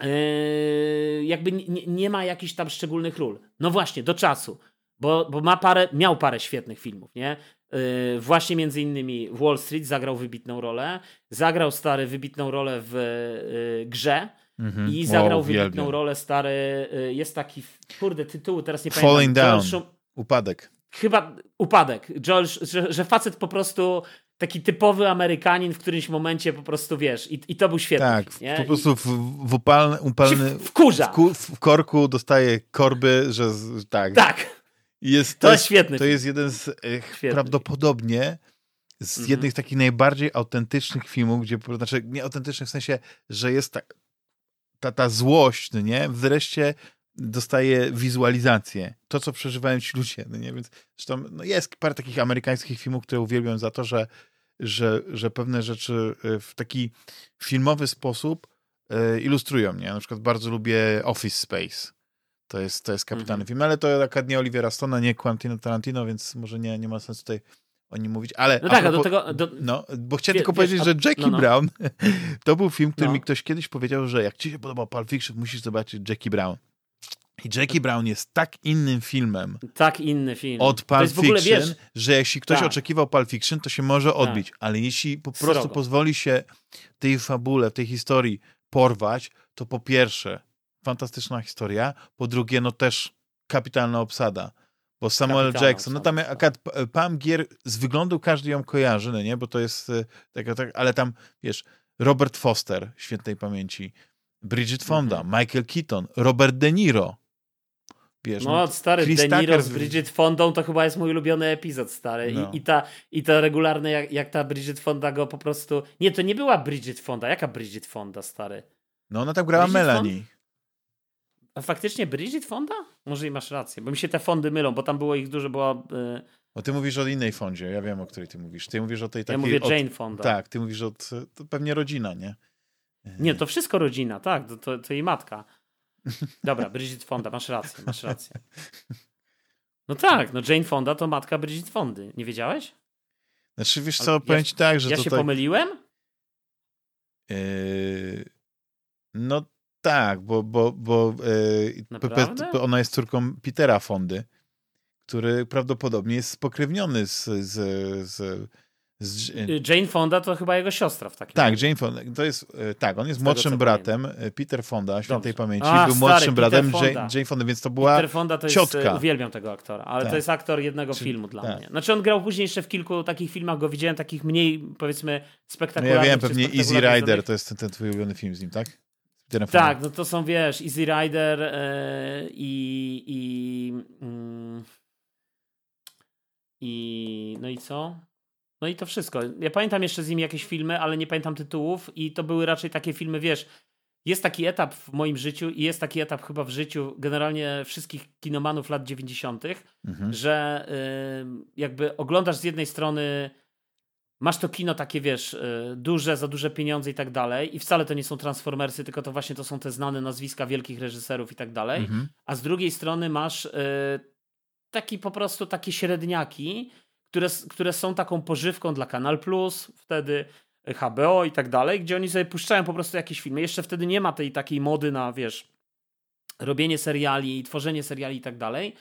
yy, jakby nie, nie, ma jakichś tam szczególnych ról. No właśnie, do czasu, bo, bo ma parę, miał parę świetnych filmów, nie? Y, właśnie między innymi Wall Street zagrał wybitną rolę, zagrał stary wybitną rolę w y, grze, Mm-hmm. I zagrał wow, wybitną rolę stary. Y, jest taki, kurde, tytuł, teraz nie Falling pamiętam. Falling down. Upadek. Chyba upadek. Joel, że, że facet po prostu taki typowy Amerykanin w którymś momencie po prostu wiesz, i, i to był świetny. Tak, nie? po prostu w, w upalny, upalny w, kurza. W, ku, w, korku dostaje korby, że tak. Tak. Jest, to, to jest świetny. To jest jeden z e, prawdopodobnie z mm-hmm. jednych z takich najbardziej autentycznych filmów, gdzie, znaczy nie autentycznych w sensie, że jest tak, ta, ta złość, no nie, wreszcie dostaje wizualizację. To, co przeżywają ci ludzie, no nie? Więc zresztą no jest parę takich amerykańskich filmów, które uwielbiam za to, że, że, że pewne rzeczy y, w taki filmowy sposób y, ilustrują mnie. Na przykład bardzo lubię Office Space. To jest, to jest kapitalny mhm. film, ale to akurat nie Olivera Stona, nie Quentin Tarantino, więc może nie, nie ma sensu tutaj o nim mówić, ale... No tak, propos, do tego... Do... No, bo chciałem wie, tylko powiedzieć, a... że Jackie no, no. Brown to był film, który no. mi ktoś kiedyś powiedział, że jak ci się podobał Pulp Fiction, musisz zobaczyć Jackie Brown. I Jackie Brown jest tak innym filmem. Tak inny film. Od Pulp Fiction, wiesz, że jeśli ktoś tak. oczekiwał Pulp Fiction, to się może tak. odbić. Tak. Ale jeśli po prostu Srogo. pozwoli się tej fabule, tej historii porwać, to po pierwsze fantastyczna historia, po drugie no też kapitalna obsada. Bo Samuel Jackson, no tam akurat Pam Gier z wyglądu każdy ją kojarzy, no nie, bo to jest tak, tak, ale tam, wiesz, Robert Foster, świętej pamięci, Bridget Fonda, mhm. Michael Keaton, Robert De Niro. Wiesz, no, no stary, Chris De Niro z Bridget Fondą to chyba jest mój ulubiony epizod, stary. No. I, I, ta, I to regularne, jak, jak ta Bridget Fonda go po prostu... Nie, to nie była Bridget Fonda. Jaka Bridget Fonda, stary? No ona tam grała Bridget Melanie. Fond... A faktycznie Bridget Fonda? Może i masz rację, bo mi się te fondy mylą, bo tam było ich dużo, była... Yy... Bo ty mówisz o innej fondzie, ja wiem, o której ty mówisz. Ty mówisz o tej takiej... Ja mówię od... Jane Fonda. Tak, ty mówisz o... To pewnie rodzina, nie? Nie, to wszystko rodzina, tak, to, to, to jej matka. Dobra, Bridget Fonda, masz rację, masz rację. No tak, no Jane Fonda to matka Bridget Fondy. Nie wiedziałeś? Znaczy, wiesz co, powiem ci tak, że Ja tutaj... się pomyliłem? Yy... No tak, bo, bo, bo yy, ona jest córką Petera Fondy, który prawdopodobnie jest spokrewniony z, z, z z... Y, Jane Fonda to chyba jego siostra w takim Tak, Jane Fonda, to jest, y, tak, on jest z młodszym tego, bratem, pamiętam. Y, Peter Fonda, świętej Dobrze. pamięci, A, był młodszym bratem Jane, Jane, Fonda, więc to była Peter Fonda to ciotka. jest, uwielbiam tego aktora, ale tak. to jest aktor jednego Czy, filmu dla tak. mnie. Znaczy on grał później jeszcze w kilku takich filmach, go widziałem, takich mniej, powiedzmy, spektakularnych. No ja wiem, pewnie Easy Rider, to jest ten, ten twój ulubiony film z nim, tak? Tak, no to są, wiesz, Easy Rider yy, i, i, yy, i no i co? No i to wszystko. Ja pamiętam jeszcze z nim jakieś filmy, ale nie pamiętam tytułów i to były raczej takie filmy, wiesz, jest taki etap w moim życiu i jest taki etap chyba w życiu generalnie wszystkich kinomanów lat 90., mhm. że y, jakby oglądasz z jednej strony masz to kino takie, wiesz, y, duże, za duże pieniądze i tak dalej i wcale to nie są Transformersy, tylko to właśnie to są te znane nazwiska wielkich reżyserów i tak dalej, mhm. a z drugiej strony masz y, taki po prostu takie średniaki, które, które są taką pożywką dla Kanal Plus, wtedy HBO i tak dalej, gdzie oni sobie puszczają po prostu jakieś filmy. Jeszcze wtedy nie ma tej takiej mody na, wiesz, robienie seriali, tworzenie seriali i tak dalej.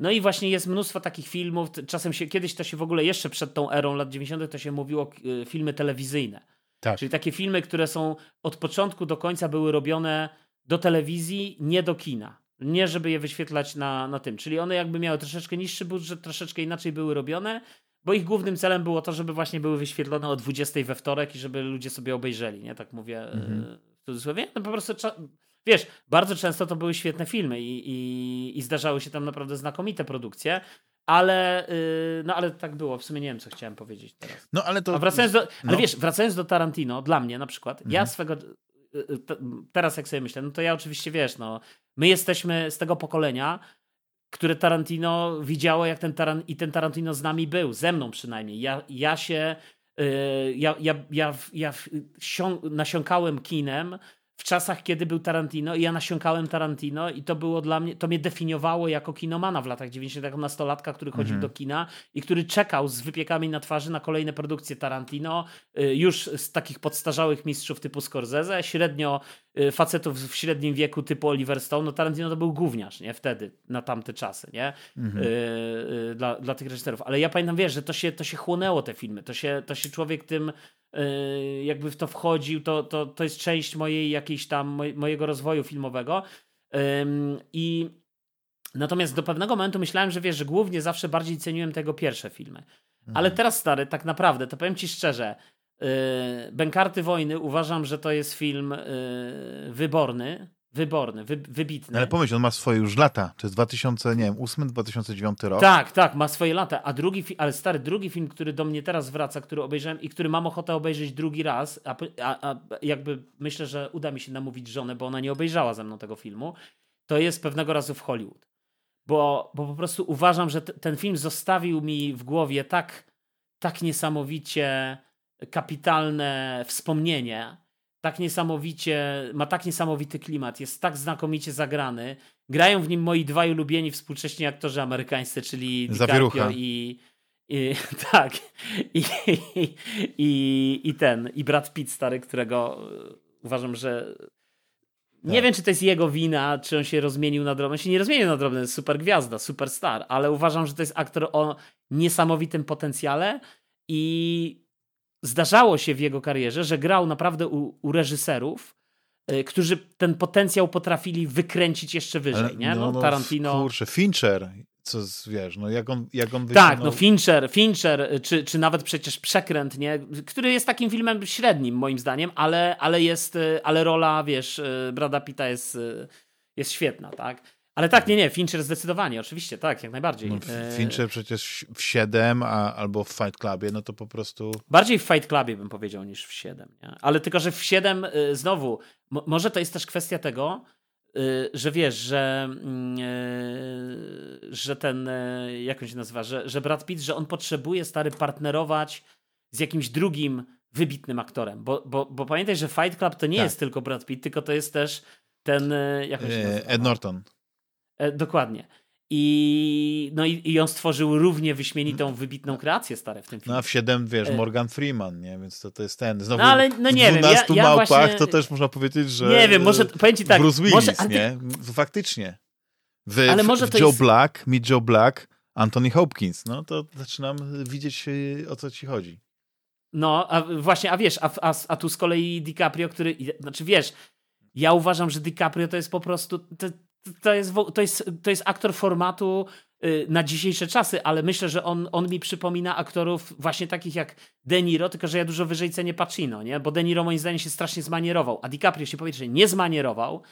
No i właśnie jest mnóstwo takich filmów. Czasem się, kiedyś to się w ogóle jeszcze przed tą erą lat 90. to się mówiło y, filmy telewizyjne. Tak. Czyli takie filmy, które są od początku do końca były robione do telewizji, nie do kina. Nie, żeby je wyświetlać na, na tym. Czyli one jakby miały troszeczkę niższy budżet, troszeczkę inaczej były robione, bo ich głównym celem było to, żeby właśnie były wyświetlone o 20 we wtorek i żeby ludzie sobie obejrzeli, nie? Tak mówię mhm. w cudzysłowie. No po prostu, wiesz, bardzo często to były świetne filmy i, i, i zdarzały się tam naprawdę znakomite produkcje, ale, yy, no ale tak było. W sumie nie wiem, co chciałem powiedzieć teraz. No ale to... A wracając do, ale no. wiesz, wracając do Tarantino, dla mnie na przykład, mhm. ja swego... Y, y, teraz jak sobie myślę, no to ja oczywiście, wiesz, no, my jesteśmy z tego pokolenia, które Tarantino widziało, jak ten Taran i ten Tarantino z nami był, ze mną przynajmniej. Ja, ja się, yy, ja, ja, ja, ja nasiąkałem kinem w czasach, kiedy był Tarantino i ja nasiąkałem Tarantino i to było dla mnie, to mnie definiowało jako kinomana w latach 90. jako nastolatka, który chodził mhm. do kina i który czekał z wypiekami na twarzy na kolejne produkcje Tarantino, y, już z takich podstarzałych mistrzów typu Scorsese, średnio facetów w średnim wieku typu Oliver Stone, no Tarantino to był gówniarz, nie? Wtedy, na tamte czasy, nie? Mhm. Y, dla, dla tych reżyserów. Ale ja pamiętam, wiesz, że to się, to się chłonęło te filmy, to się, to się człowiek tym Yy, jakby w to wchodził, to, to, to jest część mojej jakiejś tam, mojego rozwoju filmowego. I natomiast do pewnego momentu myślałem, że wiesz, że głównie zawsze bardziej ceniłem tego pierwsze filmy. Ale mhm. teraz stary, tak naprawdę, to powiem ci szczerze, yy, Bękarty Wojny uważam, że to jest film yy, wyborny, wyborny, wy, wybitny. Ale pomyśl, on ma swoje już lata. To jest 2008, 2009 rok. Tak, tak, ma swoje lata. A drugi, ale stary, drugi film, który do mnie teraz wraca, który obejrzałem i który mam ochotę obejrzeć drugi raz, a, a, a jakby myślę, że uda mi się namówić żonę, bo ona nie obejrzała ze mną tego filmu, to jest pewnego razu w Hollywood. Bo, bo po prostu uważam, że t, ten film zostawił mi w głowie tak, tak niesamowicie kapitalne wspomnienie, tak niesamowicie, ma tak niesamowity klimat, jest tak znakomicie zagrany. Grają w nim moi dwaj ulubieni współcześni aktorzy amerykańscy, czyli DiCaprio i, i tak i, i, i ten i Brad Pitt stary, którego e, uważam, że nie tak. wiem, czy to jest jego wina, czy on się rozmienił na drobne. On się nie rozmienił na drobne, jest super gwiazda, super star, ale uważam, że to jest aktor o niesamowitym potencjale i zdarzało się w jego karierze, że grał naprawdę u, u reżyserów, y, którzy ten potencjał potrafili wykręcić jeszcze wyżej, Ale, nie? No, no, no, Tarantino. Kurczę, Fincher, co wiesz, no jak on, jak on Tak, no Fincher, Fincher, y, czy, czy nawet przecież Przekręt, nie? Który jest takim filmem średnim moim zdaniem, ale, ale jest, y, ale rola, wiesz, Brada Pitta jest, jest świetna, tak? Ale tak, nie, nie, Fincher zdecydowanie, oczywiście, tak, jak najbardziej. No, e, Fincher przecież w 7 a, albo w Fight Clubie, no to po prostu... Bardziej w Fight Clubie bym powiedział niż w 7, nie? Ale tylko, że w 7 y, znowu, może to jest też kwestia tego, y, że wiesz, że, mm, y, że ten, jak on się nazywa, że, że Brad Pitt, że on potrzebuje stary partnerować z jakimś drugim wybitnym aktorem, bo, bo, bo pamiętaj, że Fight Club to nie tak. jest tylko Brad Pitt, tylko to jest też ten, jak on się nazywa? Ed Norton. E, dokładnie. I, no i, i on stworzył równie wyśmienitą, wybitną kreację stare w tym filmie. No a w 7, wiesz, e, Morgan Freeman, nie? Więc to, to jest ten. Znowu no, ale no nie w 12 wiem, ja, ja małpach właśnie... to też można powiedzieć, że Nie wiem, może, powiem ci tak. Bruce Willis, może, nie? Faktycznie. W, ale może w, w Joe jest... Black, Meet Joe Black, Anthony Hopkins, no to zaczynam widzieć o co ci chodzi. No, a właśnie, a wiesz, a, a, a tu z kolei DiCaprio, który, znaczy wiesz, ja uważam, że DiCaprio to jest po prostu, to, to jest, to jest, to jest aktor formatu y, na dzisiejsze czasy, ale myślę, że on, on mi przypomina aktorów właśnie takich jak De Niro, tylko że ja dużo wyżej cenię Pacino, nie? bo De Niro moim zdaniem się strasznie zmanierował, a DiCaprio się powie, że nie zmanierował,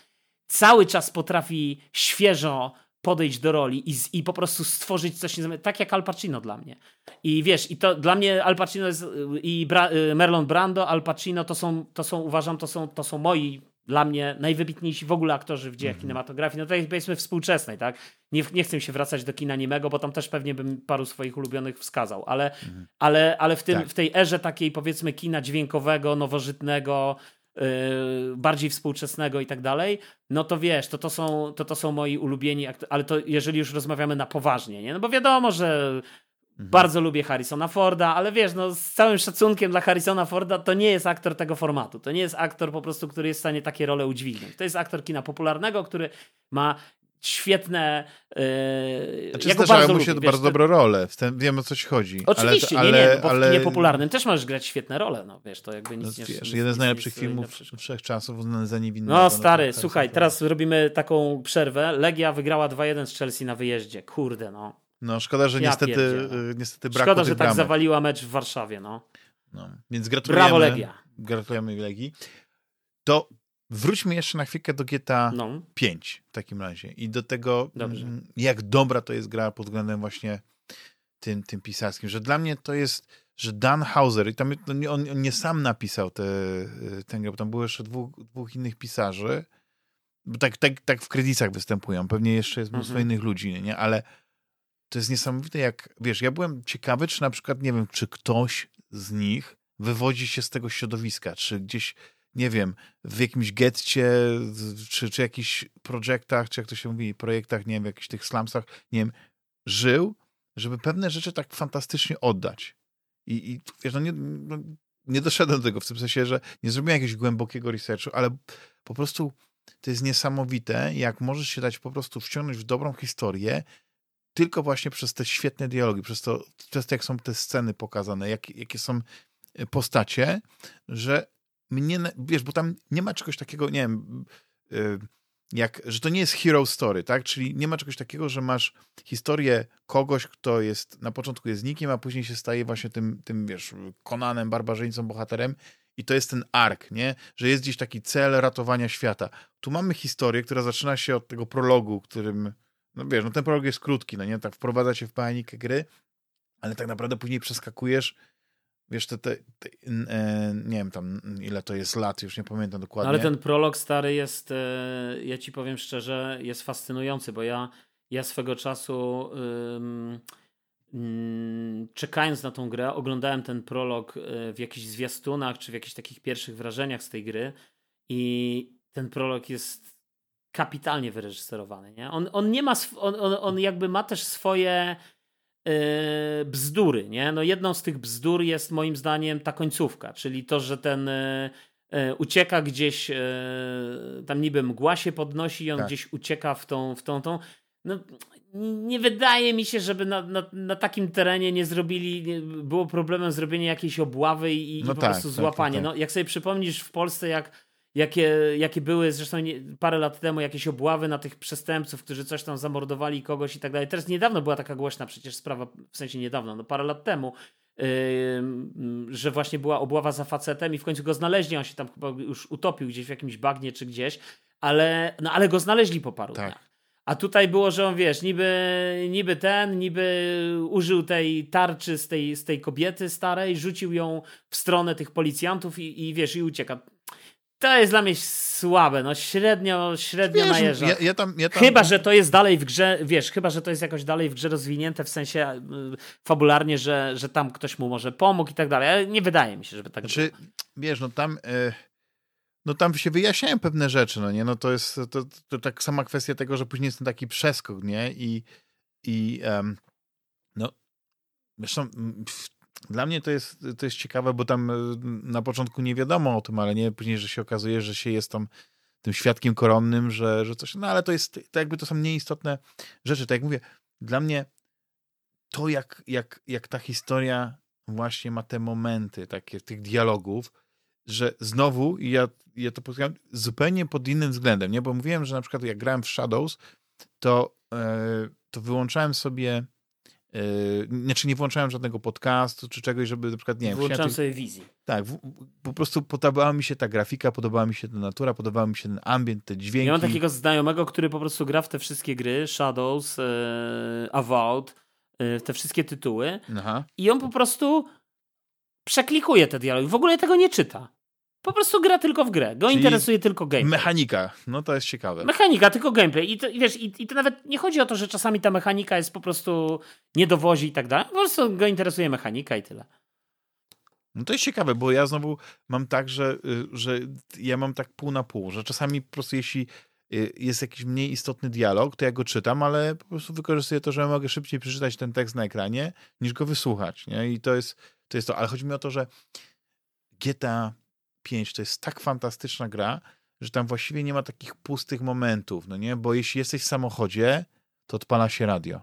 cały czas potrafi świeżo podejść do roli i, i po prostu stworzyć coś tak jak Al Pacino dla mnie. I wiesz, i to dla mnie Al Pacino jest, i Bra, y, Merlon Brando, Al Pacino to są, to są uważam, to są, to są moi dla mnie najwybitniejsi w ogóle aktorzy w dziejach mm -hmm. kinematografii, no to jest powiedzmy współczesnej, tak? Nie, nie chcę się wracać do kina niemego, bo tam też pewnie bym paru swoich ulubionych wskazał, ale, mm -hmm. ale, ale w, tym, tak. w tej erze takiej powiedzmy kina dźwiękowego, nowożytnego, yy, bardziej współczesnego i tak dalej, no to wiesz, to, to, są, to, to są moi ulubieni, ale to jeżeli już rozmawiamy na poważnie, nie? No bo wiadomo, że Mhm. Bardzo lubię Harrisona Forda, ale wiesz, no, z całym szacunkiem dla Harrisona Forda, to nie jest aktor tego formatu. To nie jest aktor po prostu, który jest w stanie takie role udźwignąć. To jest aktor kina popularnego, który ma świetne. Yy, znaczy, ja bardzo mu się lubię, bardzo wiesz, dobrą rolę, w tym wiem o co ci chodzi. Oczywiście, ale, nie, ale, nie, bo ale... w niepopularnym też możesz grać świetne role, no wiesz, to jakby nic no, nie wiesz, jeden z najlepszych filmów wszechczasów uznany za niewinnego. No stary, to słuchaj, to- teraz robimy taką przerwę. Legia wygrała 2-1 z Chelsea na wyjeździe. Kurde, no. No szkoda, że Ja niestety, pierdzielę. y, niestety brakło Szkoda, że tak bramek. zawaliła mecz w Warszawie, no. No. Więc gratulujemy. Brawo Legia. Gratulujemy Legii. To wróćmy jeszcze na chwilkę do GTA No. 5 w takim razie i do tego, Dobrze. mm, jak dobra to jest gra pod względem właśnie tym, tym pisarskim, że dla mnie to jest, że Dan Hauser, i tam on, on nie sam napisał tę te, tę grę, bo tam było jeszcze dwóch, dwóch innych pisarzy, bo tak, tak, tak w kredytach występują, pewnie jeszcze jest mnóstwo Mhm. innych ludzi, nie? ale to jest niesamowite, jak, wiesz, ja byłem ciekawy, czy na przykład, nie wiem, czy ktoś z nich wywodzi się z tego środowiska, czy gdzieś, nie wiem, w jakimś getcie, czy, czy jakichś projektach, czy jak to się mówi, projektach, nie wiem, w jakichś tych slumsach, nie wiem, żył, żeby pewne rzeczy tak fantastycznie oddać. I, i wiesz, no nie, no nie doszedłem do tego, w tym sensie, że nie zrobiłem jakiegoś głębokiego researchu, ale po prostu to jest niesamowite, jak możesz się dać po prostu wciągnąć w dobrą historię, tylko właśnie przez te świetne dialogi, przez to, przez to jak są te sceny pokazane, jak, jakie są e, postacie, że mnie, wiesz, bo tam nie ma czegoś takiego, nie wiem, y, jak, że to nie jest hero story, tak? Czyli nie ma czegoś takiego, że masz historię kogoś, kto jest, na początku jest nikim, a później się staje właśnie tym, tym wiesz, Konanem, barbarzyńcą, bohaterem i to jest ten ark, nie? Że jest gdzieś taki cel ratowania świata. Tu mamy historię, która zaczyna się od tego prologu, którym, no wiesz, no ten prolog jest krótki, no nie? Tak wprowadza cię w mechanikę gry, ale tak naprawdę później przeskakujesz wiesz, te, te, te e, nie wiem tam ile to jest lat, już nie pamiętam No, dokładnie. ale ten prolog stary jest, e, ja ci powiem szczerze, jest fascynujący, bo ja, ja swego czasu ym, czekając na tą grę, oglądałem ten prolog e, w jakichś zwiastunach, czy w jakichś takich pierwszych wrażeniach z tej gry i ten prolog jest kapitalnie wyreżyserowany, nie? On, on nie ma, on, on, on jakby ma też swoje e, bzdury, nie? No jedną z tych bzdur jest moim zdaniem ta końcówka, czyli to, że ten e, ucieka gdzieś, e, tam niby mgła się podnosi i on Tak. gdzieś ucieka w tą, w tą, tą. No, nie wydaje mi się, żeby na, na, na takim terenie nie zrobili, nie, było problemem zrobienie jakiejś obławy i, i No po tak, prostu tak, złapanie. tak, tak. No, jak sobie przypomnisz w Polsce, jak jakie, jakie były zresztą nie, parę lat temu jakieś obławy na tych przestępców, którzy coś tam zamordowali kogoś i tak dalej. Teraz niedawno była taka głośna przecież sprawa, w sensie niedawno, no parę lat temu, ym, że właśnie była obława za facetem i w końcu go znaleźli, on się tam chyba już utopił gdzieś w jakimś bagnie czy gdzieś, ale, no, ale go znaleźli po paru Tak. dniach. A tutaj było, że on wiesz, niby, niby ten, niby użył tej tarczy z tej, z tej kobiety starej, rzucił ją w stronę tych policjantów i, i wiesz, i ucieka. To jest dla mnie słabe, no średnio, średnio Wiesz, najeżdża. ja, ja tam, ja tam, Chyba, że to jest dalej w grze, wiesz, chyba, że to jest jakoś dalej w grze rozwinięte w sensie y, fabularnie, że, że tam ktoś mu może pomógł i tak dalej, ale nie wydaje mi się, żeby tak Znaczy, było. wiesz, no tam, e, no tam się wyjaśniają pewne rzeczy, no nie, no to jest, to, to tak sama kwestia tego, że później jest ten taki przeskok, nie, i, i em, no, zresztą dla mnie to jest, to jest ciekawe, bo tam e, na początku nie wiadomo o tym, ale nie, później, że się okazuje, że się jest tam tym świadkiem koronnym, że, że coś, no ale to jest, to jakby to są nieistotne rzeczy, tak jak mówię, dla mnie to jak, jak, jak ta historia właśnie ma te momenty takie tych dialogów, że znowu, ja, ja to powiedziałem zupełnie pod innym względem, nie? Bo mówiłem, że na przykład jak grałem w Shadows, to, e, to wyłączałem sobie e, znaczy nie włączałem żadnego podcastu czy czegoś, żeby na przykład, nie wiem, Włączam chciałem sobie wizji. tak, w, po prostu podobała mi się ta grafika, podobała mi się ta natura, podobał mi się ten ambient, te dźwięki. Ja mam takiego znajomego, który po prostu gra w te wszystkie gry, Shadows, e, Avowed, w te wszystkie tytuły Aha. i on po prostu przeklikuje te dialogi. W ogóle tego nie czyta. Po prostu gra tylko w grę. Go Czyli interesuje tylko gameplay. Mechanika, no to jest ciekawe. Mechanika, tylko gameplay. I to, wiesz, i, i to nawet nie chodzi o to, że czasami ta mechanika jest po prostu nie dowozi i tak dalej. Po prostu go interesuje mechanika i tyle. No to jest ciekawe, bo ja znowu mam tak, że, y, że ja mam tak pół na pół, że czasami po prostu jeśli y, jest jakiś mniej istotny dialog, to ja go czytam, ale po prostu wykorzystuję to, że mogę szybciej przeczytać ten tekst na ekranie, niż go wysłuchać, nie? I to jest to. Jest to. Ale chodzi mi o to, że GTA 5 to jest tak fantastyczna gra, że tam właściwie nie ma takich pustych momentów, no nie? Bo jeśli jesteś w samochodzie, to odpala się radio.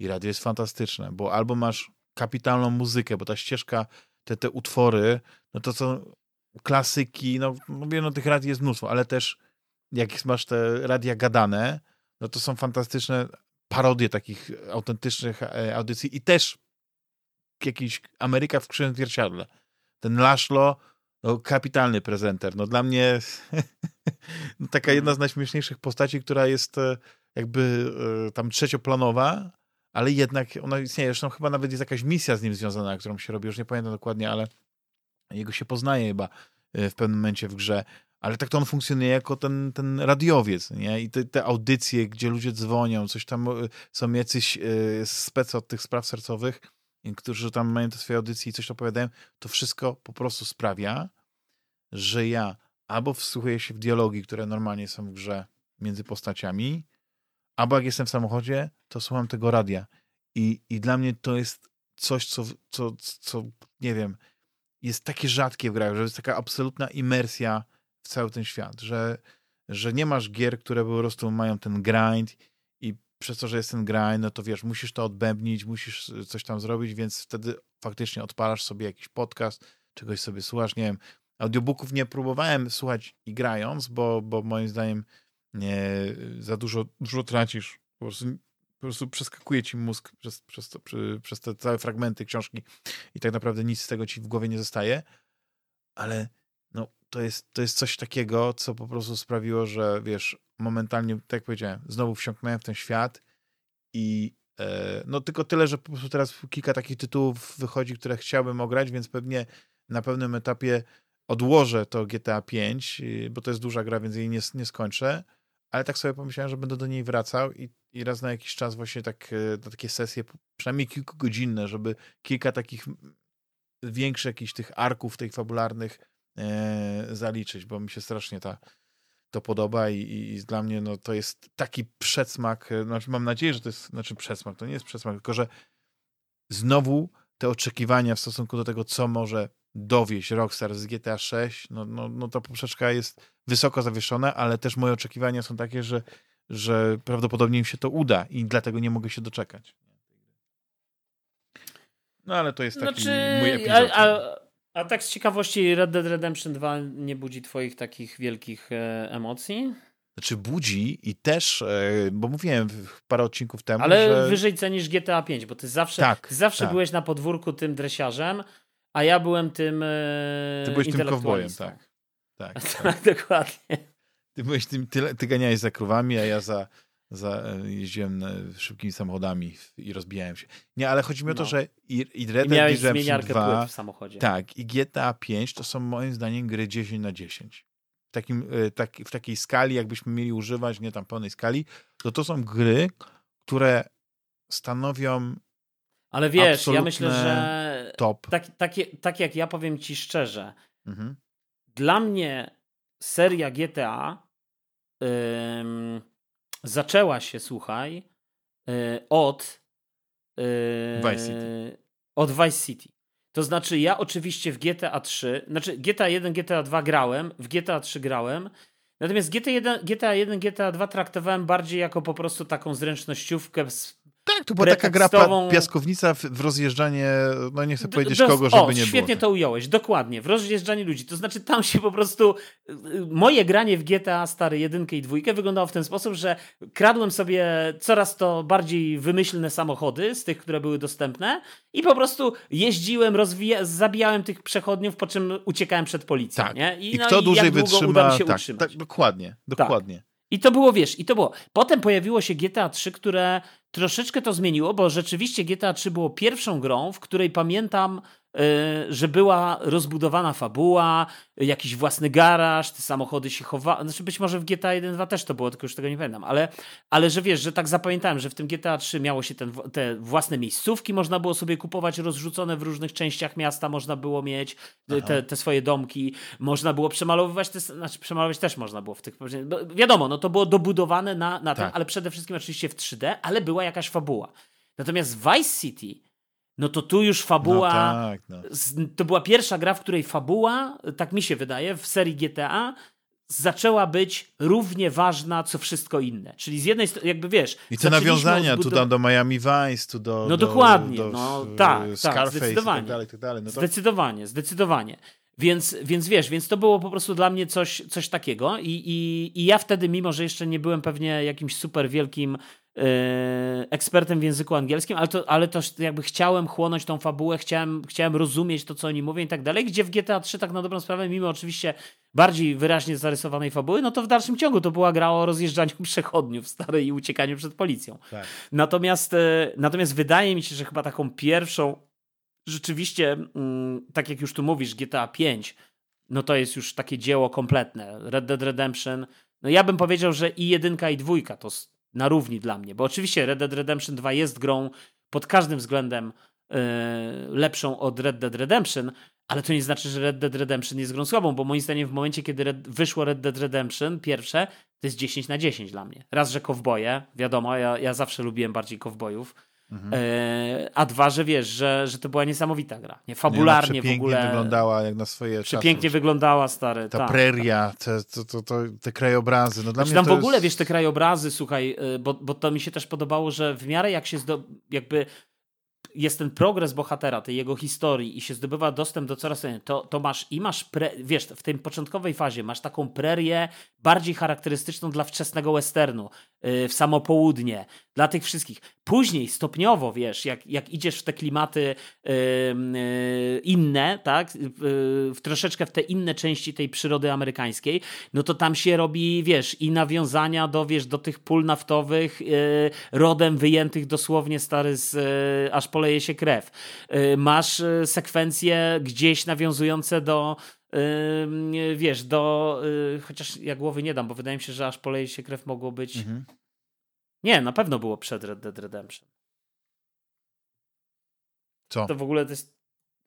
I radio jest fantastyczne, bo albo masz kapitalną muzykę, bo ta ścieżka, te, te utwory, no to są klasyki, no mówię, no tych radii jest mnóstwo, ale też jak masz te radia gadane, no to są fantastyczne parodie takich autentycznych e, audycji i też jakiś Ameryka w krzywym zwierciadle. Ten Laszlo, no, kapitalny prezenter. No dla mnie no, taka jedna z mhm. najśmieszniejszych postaci, która jest e, jakby e, tam trzecioplanowa, ale jednak ona istnieje. Zresztą chyba nawet jest jakaś misja z nim związana, którą się robi, już nie pamiętam dokładnie, ale jego się poznaje chyba w pewnym momencie w grze ale tak to on funkcjonuje jako ten, ten radiowiec, nie? I te, te audycje, gdzie ludzie dzwonią, coś tam, e, są jacyś yy, spec od tych spraw sercowych, którzy tam mają te swoje audycje i coś opowiadają, to wszystko po prostu sprawia, że ja albo wsłuchuję się w dialogi, które normalnie są w grze między postaciami, albo jak jestem w samochodzie, to słucham tego radia. I, i dla mnie to jest coś, co, co, co, nie wiem, jest takie rzadkie w grach, że jest taka absolutna imersja w cały ten świat, że, że nie masz gier, które po prostu mają ten grind przez to, że jest ten grind, no to wiesz, musisz to odbębnić, musisz coś tam zrobić, więc wtedy faktycznie odpalasz sobie jakiś podcast, czegoś sobie słuchasz, nie wiem, audiobooków nie próbowałem słuchać i grając, bo, bo moim zdaniem nie, za dużo, dużo tracisz, po prostu, po prostu przeskakuje ci mózg przez, przez, to, przy, przez te całe fragmenty książki i tak naprawdę nic z tego ci w głowie nie zostaje, ale to jest, to jest coś takiego, co po prostu sprawiło, że wiesz, momentalnie, tak jak powiedziałem, znowu wsiąknąłem w ten świat i e, no tylko tyle, że po prostu teraz kilka takich tytułów wychodzi, które chciałbym ograć, więc pewnie na pewnym etapie odłożę to GTA 5, bo to jest duża gra, więc jej nie, nie skończę, ale tak sobie pomyślałem, że będę do niej wracał i, i raz na jakiś czas właśnie tak, na e, takie sesje, przynajmniej kilkugodzinne, żeby kilka takich większych jakichś tych arków tych fabularnych e, zaliczyć, bo mi się strasznie ta, to podoba i, i, dla mnie no, to jest taki przedsmak, e, znaczy mam nadzieję, że to jest, znaczy przedsmak, to nie jest przedsmak, tylko że znowu te oczekiwania w stosunku do tego, co może dowieść Rockstar z GTA 6, no, no, no ta poprzeczka jest wysoko zawieszona, ale też moje oczekiwania są takie, że, że prawdopodobnie im się to uda i dlatego nie mogę się doczekać. No ale to jest taki znaczy, mój epizod. A, a a tak z ciekawości Red Dead Redemption 2 nie budzi twoich takich wielkich e, emocji? Znaczy budzi i też, e, bo mówiłem parę odcinków temu, Ale że... wyżej cenisz GTA 5, bo ty zawsze, tak, ty zawsze tak. byłeś na podwórku tym dresiarzem, a ja byłem tym e, Ty byłeś tym kowbojem, tak. Tak, tak. tak, dokładnie. Ty byłeś tym, ty, ty ganiałeś za krowami, a ja za za, e, jeździłem szybkimi samochodami i rozbijałem się. Nie, ale chodzi mi o to, no. że i, i Red Dead Redemption 2, w samochodzie. tak, i GTA 5 to są moim zdaniem gry 10 na 10. W, takim, e, tak, w takiej skali, jakbyśmy mieli używać, nie tam pełnej skali, to to są gry, które stanowią ale wiesz, ja myślę, że top. Tak, tak, tak jak ja powiem ci szczerze, mhm. dla mnie seria GTA ym, zaczęła się, słuchaj, e, od e, Vice City. Od Vice City. To znaczy, ja oczywiście w GTA 3, znaczy GTA 1, GTA 2 grałem, w GTA 3 grałem, natomiast GTA 1, GTA 1, GTA 2 traktowałem bardziej jako po prostu taką zręcznościówkę z tak, to była taka gra piaskownica w, w rozjeżdżanie, no nie chcę powiedzieć do, kogo, żeby o, nie było. świetnie tak. to ująłeś, dokładnie, w rozjeżdżanie ludzi. To znaczy tam się po prostu, y, moje granie w GTA stare jedynkę i dwójkę wyglądało w ten sposób, że kradłem sobie coraz to bardziej wymyślne samochody z tych, które były dostępne i po prostu jeździłem, rozwija- zabijałem tych przechodniów, po czym uciekałem przed policją. Tak. Nie? I, I no, kto i dłużej wytrzyma, się tak, utrzymać. Tak, dokładnie, dokładnie. Tak. I to było, wiesz, i to było. Potem pojawiło się GTA 3, które troszeczkę to zmieniło, bo rzeczywiście GTA 3 było pierwszą grą, w której pamiętam że była rozbudowana fabuła, jakiś własny garaż, te samochody się chowały. Znaczy być może w GTA 1, 2 też to było, tylko już tego nie pamiętam, ale, ale że wiesz, że tak zapamiętałem, że w tym GTA 3 miało się ten, te własne miejscówki, można było sobie kupować rozrzucone w różnych częściach miasta, można było mieć te, te swoje domki, można było przemalowywać, te, znaczy przemalować też można było w tych. Wiadomo, no to było dobudowane na, na tak. tym, ale przede wszystkim oczywiście w 3D, ale była jakaś fabuła. Natomiast Vice City no to tu już fabuła. No tak, no. To była pierwsza gra, w której fabuła, tak mi się wydaje, w serii GTA zaczęła być równie ważna, co wszystko inne. Czyli z jednej strony, jakby wiesz... I te nawiązania tu do Miami Vice, tu do... No do, dokładnie, do, no tak, tak, zdecydowanie. I tak dalej, tak dalej. No to... Zdecydowanie, zdecydowanie. Więc, więc wiesz, więc to było po prostu dla mnie coś, coś takiego I, i, i ja wtedy, mimo że jeszcze nie byłem pewnie jakimś super wielkim ekspertem w języku angielskim, ale to, ale to jakby chciałem chłonąć tą fabułę, chciałem, chciałem rozumieć to, co oni mówią i tak dalej, gdzie w GTA 3 tak na dobrą sprawę, mimo oczywiście bardziej wyraźnie zarysowanej fabuły, no to w dalszym ciągu to była gra o rozjeżdżaniu przechodniów starej i uciekaniu przed policją. Tak. Natomiast, yy, natomiast wydaje mi się, że chyba taką pierwszą rzeczywiście, mm, tak jak już tu mówisz, GTA 5, no to jest już takie dzieło kompletne. Red Dead Redemption, no ja bym powiedział, że i jedynka, i dwójka to na równi dla mnie, bo oczywiście Red Dead Redemption 2 jest grą pod każdym względem yy, lepszą od Red Dead Redemption, ale to nie znaczy, że Red Dead Redemption jest grą słabą, bo moim zdaniem w momencie, kiedy Red, wyszło Red Dead Redemption pierwsze, to jest 10 na 10 dla mnie. Raz, że kowboje, wiadomo, ja, ja zawsze lubiłem bardziej kowbojów, Mhm. E, a dwa, że wiesz, że, że to była niesamowita gra. Nie, fabularnie nie, w ogóle. wyglądała jak na swoje Przepięknie czasy. wyglądała, stary. Ta tak, preria. Te, to, to, to, te krajobrazy. No dla znaczy, mnie tam w ogóle, jest... wiesz, te krajobrazy, słuchaj, e, bo, bo to mi się też podobało, że w miarę jak się zdo... jakby jest ten progres bohatera, tej jego historii i się zdobywa dostęp do coraz to, to masz i masz, pre, wiesz, w tej początkowej fazie masz taką prerię bardziej charakterystyczną dla wczesnego westernu, yy, w samo południe, dla tych wszystkich. Później stopniowo, wiesz, jak, jak idziesz w te klimaty yy, yy, inne, tak, w troszeczkę w te inne części tej przyrody amerykańskiej, no to tam się robi, wiesz, i nawiązania do, wiesz, do tych pól naftowych, y, rodem wyjętych dosłownie stary z y, aż poleje się krew. Y, masz sekwencje gdzieś nawiązujące do wiesz, do. Chociaż ja głowy nie dam, bo wydaje mi się, że aż poleje się krew mogło być. Mhm. Nie, na pewno było przed Red Dead Redemption. Co? To w ogóle to jest.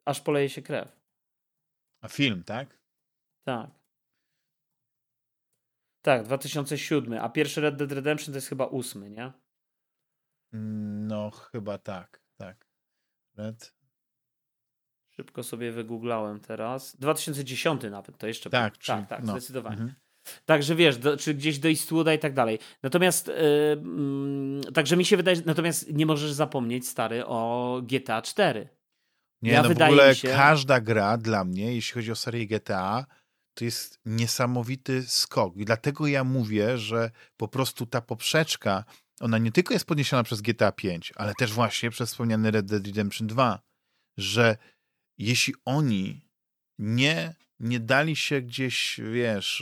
Aż poleje się krew. A film, tak? Tak. Tak, 2007. A pierwszy Red Dead Redemption to jest chyba ósmy, nie? No, chyba tak. Tak. Red. Szybko sobie wygooglałem teraz. 2010 nawet, to jeszcze. Tak, był. tak, tak, no. zdecydowanie. Mhm. Także wiesz, do, czy gdzieś do Eastwooda i tak dalej. Natomiast yy, także mi się wydaje, natomiast nie możesz zapomnieć, stary, o GTA 4. Nie, ja no w ogóle się... każda gra dla mnie, jeśli chodzi o serię GTA, to jest niesamowity skok. I dlatego ja mówię, że po prostu ta poprzeczka, ona nie tylko jest podniesiona przez GTA 5, ale też właśnie przez wspomniany Red Dead Redemption 2, że jeśli oni nie nie dali się gdzieś, wiesz,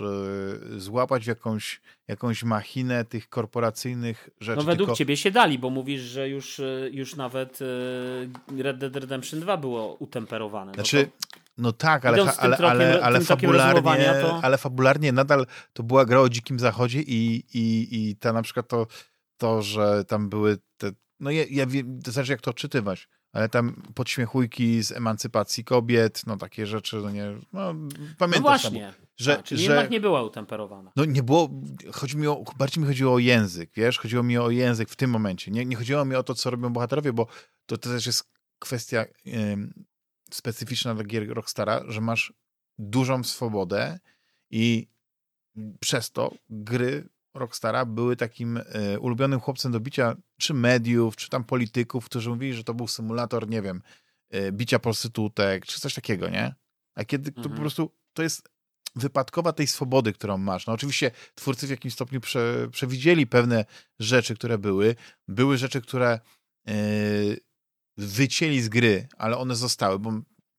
e, złapać w jakąś, jakąś machinę tych korporacyjnych rzeczy. No według tylko... ciebie się dali, bo mówisz, że już, e, już nawet e, Red Dead Redemption 2 było utemperowane. Znaczy, no, to... no tak, ale, ale, trokiem, ale, ale, fabularnie, to... ale fabularnie nadal to była gra o dzikim zachodzie i, i, i ta na przykład to, to, że tam były te, no ja, ja wiem, to zależy jak to odczytywać ale tam podśmiechujki z emancypacji kobiet, no takie rzeczy, no nie, no pamiętasz no właśnie. Tam, że, A, czyli że, jednak nie była utemperowana. No nie było, chodzi mi o, bardziej mi chodziło o język, wiesz, chodziło mi o język w tym momencie, nie, nie chodziło mi o to, co robią bohaterowie, bo to, to też jest kwestia specyficzna dla gier Rockstara, że masz dużą swobodę i przez to gry Rockstara były takim e, ulubionym chłopcem do bicia czy mediów, czy tam polityków, którzy mówili, że to był symulator, nie wiem, e, bicia prostytutek, czy coś takiego, nie? A kiedy mhm. to po mhm. prostu to jest wypadkowa tej swobody, którą masz. No oczywiście twórcy w jakimś stopniu prze, przewidzieli pewne rzeczy, które były. Były rzeczy, które yy, wycięli z gry, ale one zostały, bo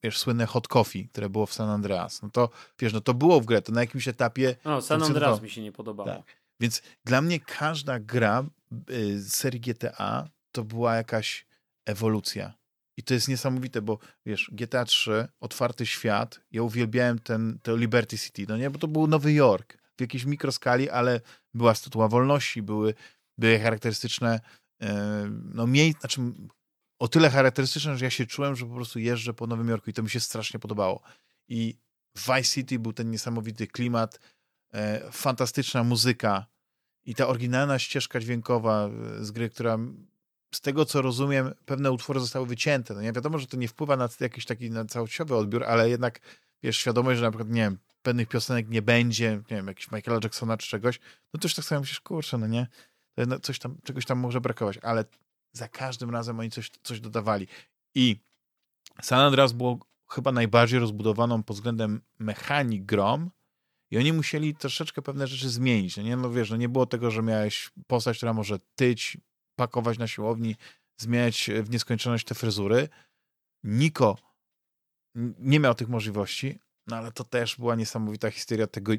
wiesz, słynne hot coffee, które było w San Andreas. No to, wiesz, no to było w grę, to na jakimś etapie... No, San Andreas mi się nie podobało. Tak. Więc dla mnie każda gra y, z serii GTA to była jakaś ewolucja. I to jest niesamowite, bo wiesz, GTA 3, otwarty świat, ja uwielbiałem ten, to Liberty City, no nie, bo to był Nowy Jork w jakiejś mikroskali, ale była statua wolności, były, były charakterystyczne, e, no mniej, znaczy o tyle charakterystyczne, że ja się czułem, że po prostu jeżdżę po Nowym Jorku i to mi się strasznie podobało. I Vice City był ten niesamowity klimat, e, fantastyczna muzyka, i ta oryginalna ścieżka dźwiękowa e, z gry, która z tego co rozumiem, pewne utwory zostały wycięte. No nie wiadomo, że to nie wpływa na jakiś taki na całościowy odbiór, ale jednak wiesz, świadomość, że na przykład, nie wiem, pewnych piosenek nie będzie, nie wiem, jakiś Michaela Jacksona czy czegoś, no już tak sobie myślisz, kurczę, no nie, coś tam, czegoś tam może brakować, ale za każdym razem oni coś, coś dodawali. I San Andreas było chyba najbardziej rozbudowaną pod względem mechanik grom i oni musieli troszeczkę pewne rzeczy zmienić. No nie, no wiesz, no nie było tego, że miałeś postać, która może tyć, pakować na siłowni, zmieniać w nieskończoność te fryzury. Niko nie miał tych możliwości, no ale to też była niesamowita historia tego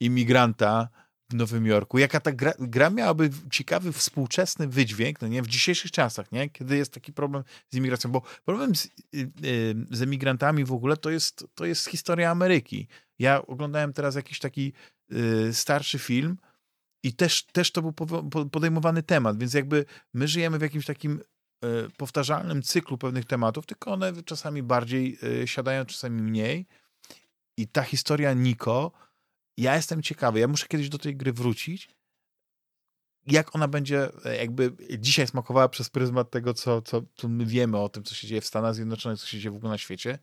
imigranta w Nowym Jorku. Jaka ta gra, gra miałaby ciekawy, współczesny wydźwięk, no nie, w dzisiejszych czasach, nie, kiedy jest taki problem z imigracją, bo problem z, y, y, z emigrantami w ogóle to jest, to jest historia Ameryki. Ja oglądałem teraz jakiś taki y, starszy film i też, też to był podejmowany temat, więc jakby my żyjemy w jakimś takim powtarzalnym cyklu pewnych tematów, tylko one czasami bardziej siadają, czasami mniej. I ta historia Niko, ja jestem ciekawy, ja muszę kiedyś do tej gry wrócić, jak ona będzie e, jakby dzisiaj smakowała przez pryzmat tego, co, co, co my wiemy o tym, co się dzieje w Stanach Zjednoczonych, co się dzieje w ogóle na świecie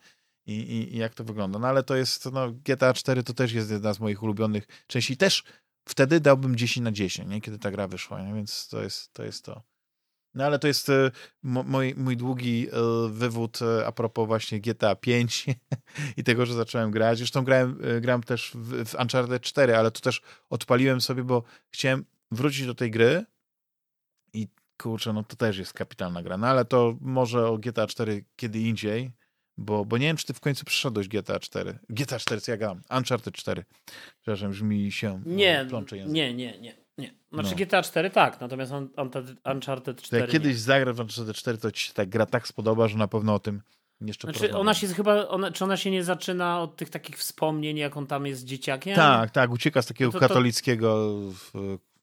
i, i, i jak to wygląda. No ale to jest, no GTA 4 to też jest jedna z moich ulubionych części. Też wtedy dałbym 10 na 10, nie? kiedy ta gra wyszła, nie? więc to jest to. Jest to. No ale to jest e, mój, mój długi e, wywód e, a propos właśnie GTA 5 i tego, że zacząłem grać. Zresztą grałem, grałem też w, w Uncharted 4, ale to też odpaliłem sobie, bo chciałem wrócić do tej gry i kurczę, no to też jest kapitalna gra. No ale to może o GTA 4 kiedy indziej, bo, bo nie wiem, czy ty w końcu przyszedłeś GTA 4. GTA 4, co ja gadam? Uncharted 4. Przepraszam, że mi się nie, plącze język. Nie, nie, nie. Nie. Znaczy no. GTA 4 tak, natomiast Uncharted 4 Jak kiedyś zagra w Uncharted 4, to ci się ta gra tak spodoba, że na pewno o tym jeszcze znaczy, ona się chyba, ona, czy ona się nie zaczyna od tych takich wspomnień, jak on tam jest dzieciakiem? Tak, tak, ucieka z takiego to, to, katolickiego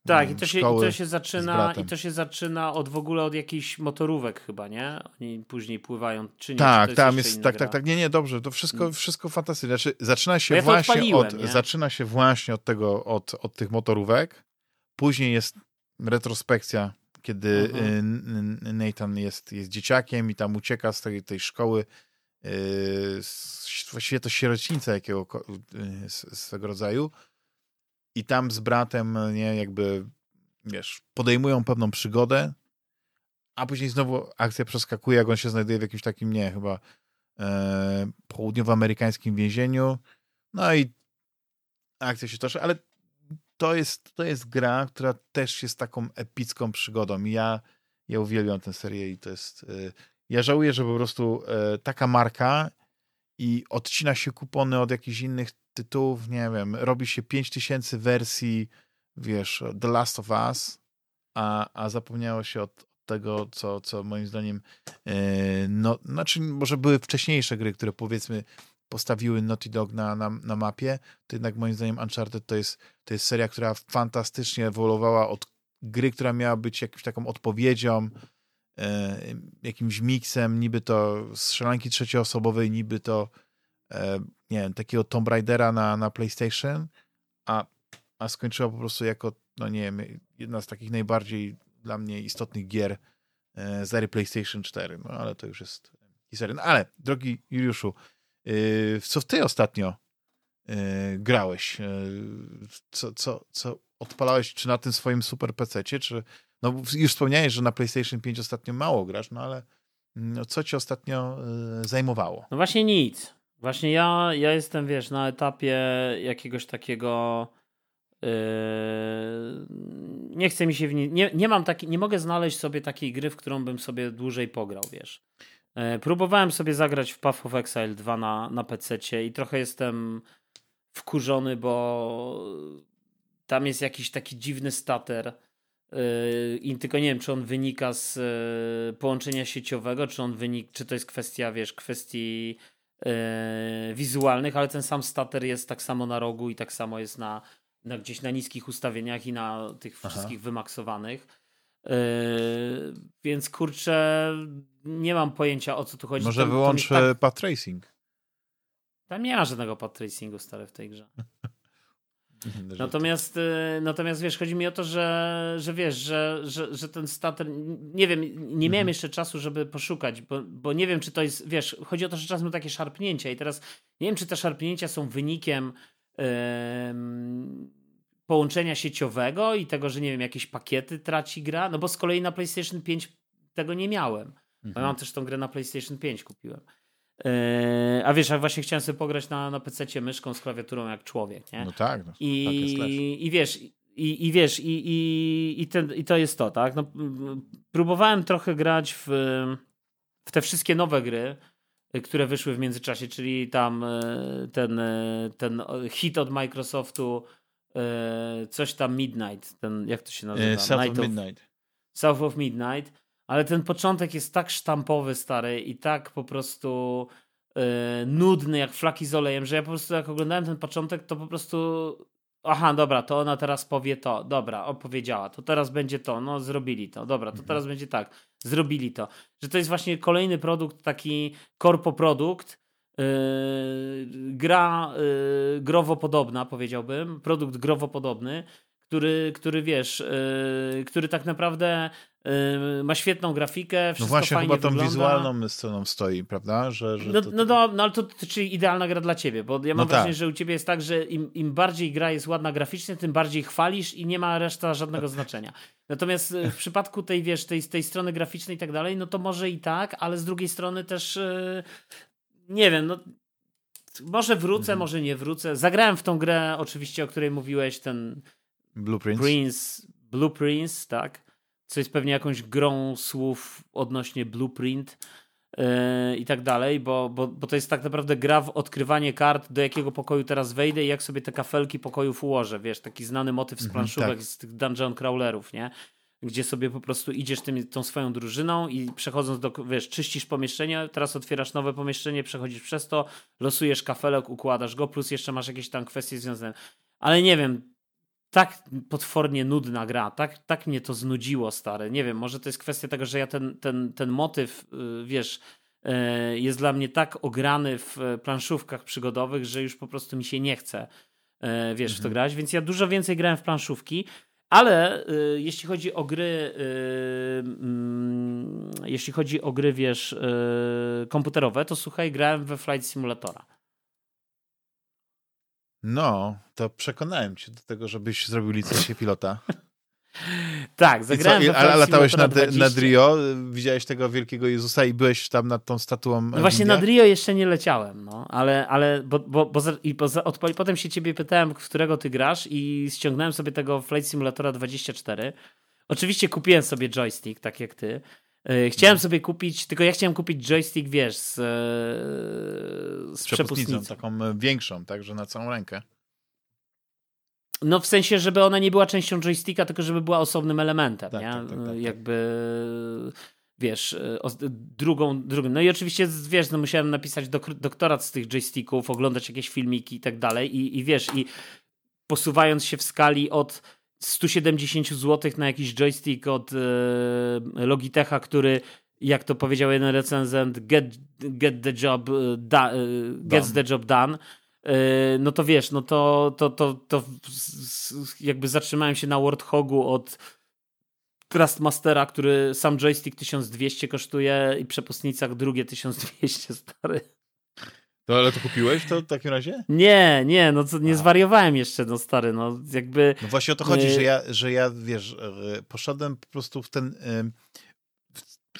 tak, i to, się, i to się zaczyna i to się zaczyna od w ogóle od jakichś motorówek chyba, nie? Oni później pływają, czy nie? Tak, czy tam jest, tak, tak, tak, nie, nie, dobrze, to wszystko, wszystko fantastycznie. Znaczy, zaczyna się ja właśnie od, nie? zaczyna się właśnie od tego, od, od tych motorówek, Później jest retrospekcja, kiedy mhm. Nathan jest, jest dzieciakiem i tam ucieka z tej, tej szkoły. Y, właściwie to sierocińca jakiego y, swego rodzaju. I tam z bratem, nie, jakby, wiesz, podejmują pewną przygodę, a później znowu akcja przeskakuje, jak on się znajduje w jakimś takim, nie, chyba e, południowoamerykańskim więzieniu. No i akcja się toczy, ale to jest, to jest gra, która też jest taką epicką przygodą. Ja, ja uwielbiam tę serię i to jest... Y, ja żałuję, że po prostu y, taka marka i odcina się kupony od jakichś innych tytułów, nie wiem, robi się 5000 wersji, wiesz, The Last of Us, a, a zapomniało się od tego, co, co moim zdaniem, y, no, znaczy może były wcześniejsze gry, które powiedzmy postawiły Naughty Dog na, na, na mapie, to jednak moim zdaniem Uncharted to jest, to jest seria, która fantastycznie ewoluowała od gry, która miała być jakąś taką odpowiedzią, jakimś miksem, niby to strzelanki trzecioosobowej, niby to e, nie wiem, takiego Tomb Raidera na, na PlayStation, a, a skończyła po prostu jako, no nie wiem, jedna z takich najbardziej dla mnie istotnych gier e, z ery PlayStation 4, no ale to już jest historia. No ale, drogi Juliuszu, w co ty ostatnio yy, grałeś? Yy, co, co, co odpalałeś, czy na tym swoim super PC-cie, czy no już wspomniałeś, że na PlayStation 5 ostatnio mało grasz, no ale no, co ci ostatnio zajmowało? No właśnie nic. Właśnie ja, ja jestem, wiesz, na etapie jakiegoś takiego yy, nie chcę mi się w nie, nie, nie mam taki, nie mogę znaleźć sobie takiej gry, w którą bym sobie dłużej pograł, wiesz. E, próbowałem sobie zagrać w Path of Exile 2 na, na PC i trochę jestem wkurzony, bo tam jest jakiś taki dziwny stater. E, I tylko nie wiem, czy on wynika z e, połączenia sieciowego, czy on wynik, czy to jest kwestia, wiesz, kwestii wizualnych, ale ten sam stater jest tak samo na rogu i tak samo jest na, na gdzieś na niskich ustawieniach i na tych Aha. wszystkich wymaksowanych. Yy, więc kurczę, nie mam pojęcia o co tu chodzi. Może tam, wyłącz tak... path tracing. Tam nie ma żadnego path tracingu stary w tej grze. natomiast, yy, natomiast wiesz, chodzi mi o to, że, że wiesz, że, że, że ten stater, nie wiem, nie miałem mhm. jeszcze czasu, żeby poszukać, bo, bo nie wiem, czy to jest, wiesz, chodzi o to, że czasem takie szarpnięcia i teraz nie wiem, czy te szarpnięcia są wynikiem połączenia sieciowego i tego, że nie wiem, jakieś pakiety traci gra, no bo z kolei na PlayStation 5 tego nie miałem. Mhm. Mam też tą grę na PlayStation 5 kupiłem. Yy, a wiesz, a właśnie chciałem sobie pograć na, na PC myszką z klawiaturą jak człowiek, nie? No tak. No, I, tak I wiesz, i, i wiesz, i, i, i, ten, i to jest to, tak? No, próbowałem trochę grać w, w te wszystkie nowe gry, które wyszły w międzyczasie, czyli tam e, ten, e, ten hit od Microsoftu, e, coś tam Midnight, ten, jak to się nazywa? South Night of Midnight. Of, South of Midnight, ale ten początek jest tak sztampowy, stary i tak po prostu nudny, jak flaki z olejem, że ja po prostu jak oglądałem ten początek, to po prostu aha, dobra, to ona teraz powie to, dobra, opowiedziała, to. Teraz będzie to, no zrobili to, dobra, to mhm. teraz będzie tak, zrobili to. Że to jest właśnie kolejny produkt, taki korpo produkt, yy, gra yy, growo podobna, powiedziałbym, produkt growo podobny, który, który wiesz, yy, który tak naprawdę yy, ma świetną grafikę, wszystko No właśnie, chyba tą wygląda. wizualną sceną stoi, prawda? Że, że no, to, no, no, no, ale to, to czyli idealna gra dla ciebie, bo ja mam no wrażenie, tak. że u ciebie jest tak, że im, im bardziej gra jest ładna graficznie, tym bardziej chwalisz i nie ma reszta żadnego znaczenia. Natomiast y, w przypadku tej, wiesz, tej, tej strony graficznej i tak dalej, no to może i tak, ale z drugiej strony też yy, nie wiem, no może wrócę, mhm. może nie wrócę. Zagrałem w tą grę oczywiście, o której mówiłeś, ten Blueprints. Prince, Blueprints, tak. Co jest pewnie jakąś grą słów odnośnie blueprint yy, i tak dalej, bo, bo, bo to jest tak naprawdę gra w odkrywanie kart, do jakiego pokoju teraz wejdę i jak sobie te kafelki pokojów ułożę. Wiesz, taki znany motyw z mhm, planszówek, mm, tak. z tych dungeon crawlerów, nie? Gdzie sobie po prostu idziesz tym, tą swoją drużyną i przechodząc do, wiesz, czyścisz pomieszczenie, teraz otwierasz nowe pomieszczenie, przechodzisz przez to, losujesz kafelek, układasz go, plus jeszcze masz jakieś tam kwestie związane. Ale nie wiem, tak potwornie nudna gra, tak, tak mnie to znudziło, stary. Nie wiem, może to jest kwestia tego, że ja ten, ten, ten motyw, y, wiesz, y, jest dla mnie tak ograny w planszówkach przygodowych, że już po prostu mi się nie chce, y, wiesz, mhm. w to mhm. grać, więc ja dużo więcej grałem w planszówki, ale jeśli chodzi o gry, mm, jeśli chodzi o gry, wiesz, komputerowe, to słuchaj, grałem we Flight Simulatora. No, to przekonałem cię do tego, żebyś zrobił licencję pilota. tak, zagrałem I co, Ale latałeś nad, nad Rio, widziałeś tego wielkiego Jezusa i byłeś tam nad tą statuą No właśnie nad Rio jeszcze nie leciałem, no, ale, ale bo, bo, bo, i bo potem się ciebie pytałem, w którego ty grasz i ściągnąłem sobie tego Flight Simulatora 24. Oczywiście kupiłem sobie joystick, tak jak ty. E, chciałem sobie kupić, tylko ja chciałem kupić joystick, wiesz, z, e, z, przepustnicą. Taką większą, także na całą rękę. No w sensie, żeby ona nie była częścią joysticka, tylko żeby była osobnym elementem, tak, nie? Tak, tak, tak, tak. Jakby wiesz, e, drugą, drugą. No i oczywiście, wiesz, no musiałem napisać dok doktorat z tych joysticków, oglądać jakieś filmiki i tak dalej i, i wiesz, i posuwając się w skali od 170 zł na jakiś joystick od e, Logitecha, który jak to powiedział jeden recenzent, get, get the job e, da, e, gets the job done. No to wiesz, no to, to, to, to jakby zatrzymałem się na Warthogu od Trustmastera, który sam joystick 1200 kosztuje i przepustnicach drugie 1200 stary. No ale to kupiłeś to w takim razie? Nie, nie, no co, nie zwariowałem jeszcze, no stary, no jakby... No właśnie o to chodzi, że ja, że ja, wiesz, e, poszedłem po prostu w ten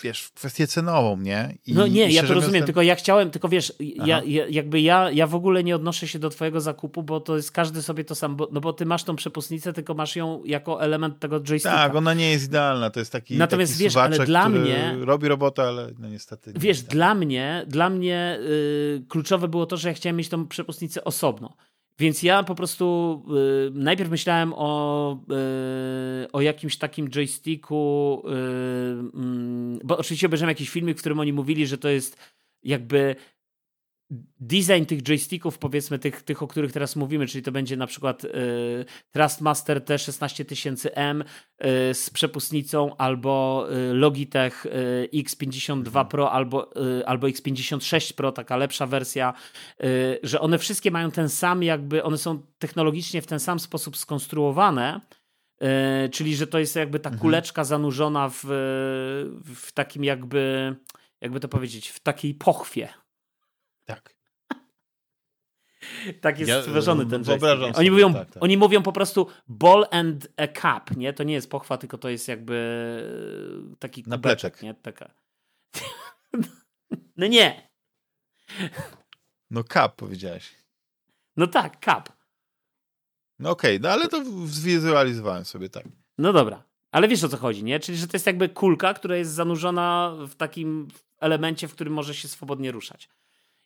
wiesz, kwestię cenową, nie? I, no nie, ja to rozumiem, ten... tylko ja chciałem, tylko wiesz, ja, ja, jakby ja, ja w ogóle nie odnoszę się do twojego zakupu, bo to jest każdy sobie to sam, bo, no bo ty masz tą przepustnicę, tylko masz ją jako element tego joysticka. Tak, ona nie jest idealna, to jest taki Natomiast taki wiesz, ale dla mnie robi robotę, ale no niestety nie Wiesz, dla mnie, dla mnie yy, kluczowe było to, że ja chciałem mieć tą przepustnicę osobno. Więc ja po prostu y, najpierw myślałem o, y, o jakimś takim joysticku, y, mm, bo oczywiście obejrzałem jakiś filmik, w którym oni mówili, że to jest jakby design tych joysticków, powiedzmy tych, tych, o których teraz mówimy, czyli to będzie na przykład y, Trustmaster T16000M y, z przepustnicą albo y, Logitech y, X52 Pro albo, y, albo X56 Pro, taka lepsza wersja, y, że one wszystkie mają ten sam jakby, one są technologicznie w ten sam sposób skonstruowane, czyli że to jest jakby ta mhm. kuleczka zanurzona w, w takim jakby, jakby to powiedzieć, w takiej pochwie tak. Tak jest ja, stworzony ten wyobrażam Oni mówią, tak, tak. oni mówią po prostu ball and a cup, nie? To nie jest pochwa, tylko to jest jakby e, taki kubeczek, nie? Taka. No nie. No cup powiedziałeś. No tak, cup. No okej, okay, no ale to zwizualizowałem sobie tak. No dobra, ale wiesz o co chodzi, nie? Czyli, że to jest jakby kulka, która jest zanurzona w takim elemencie, w którym może się swobodnie ruszać.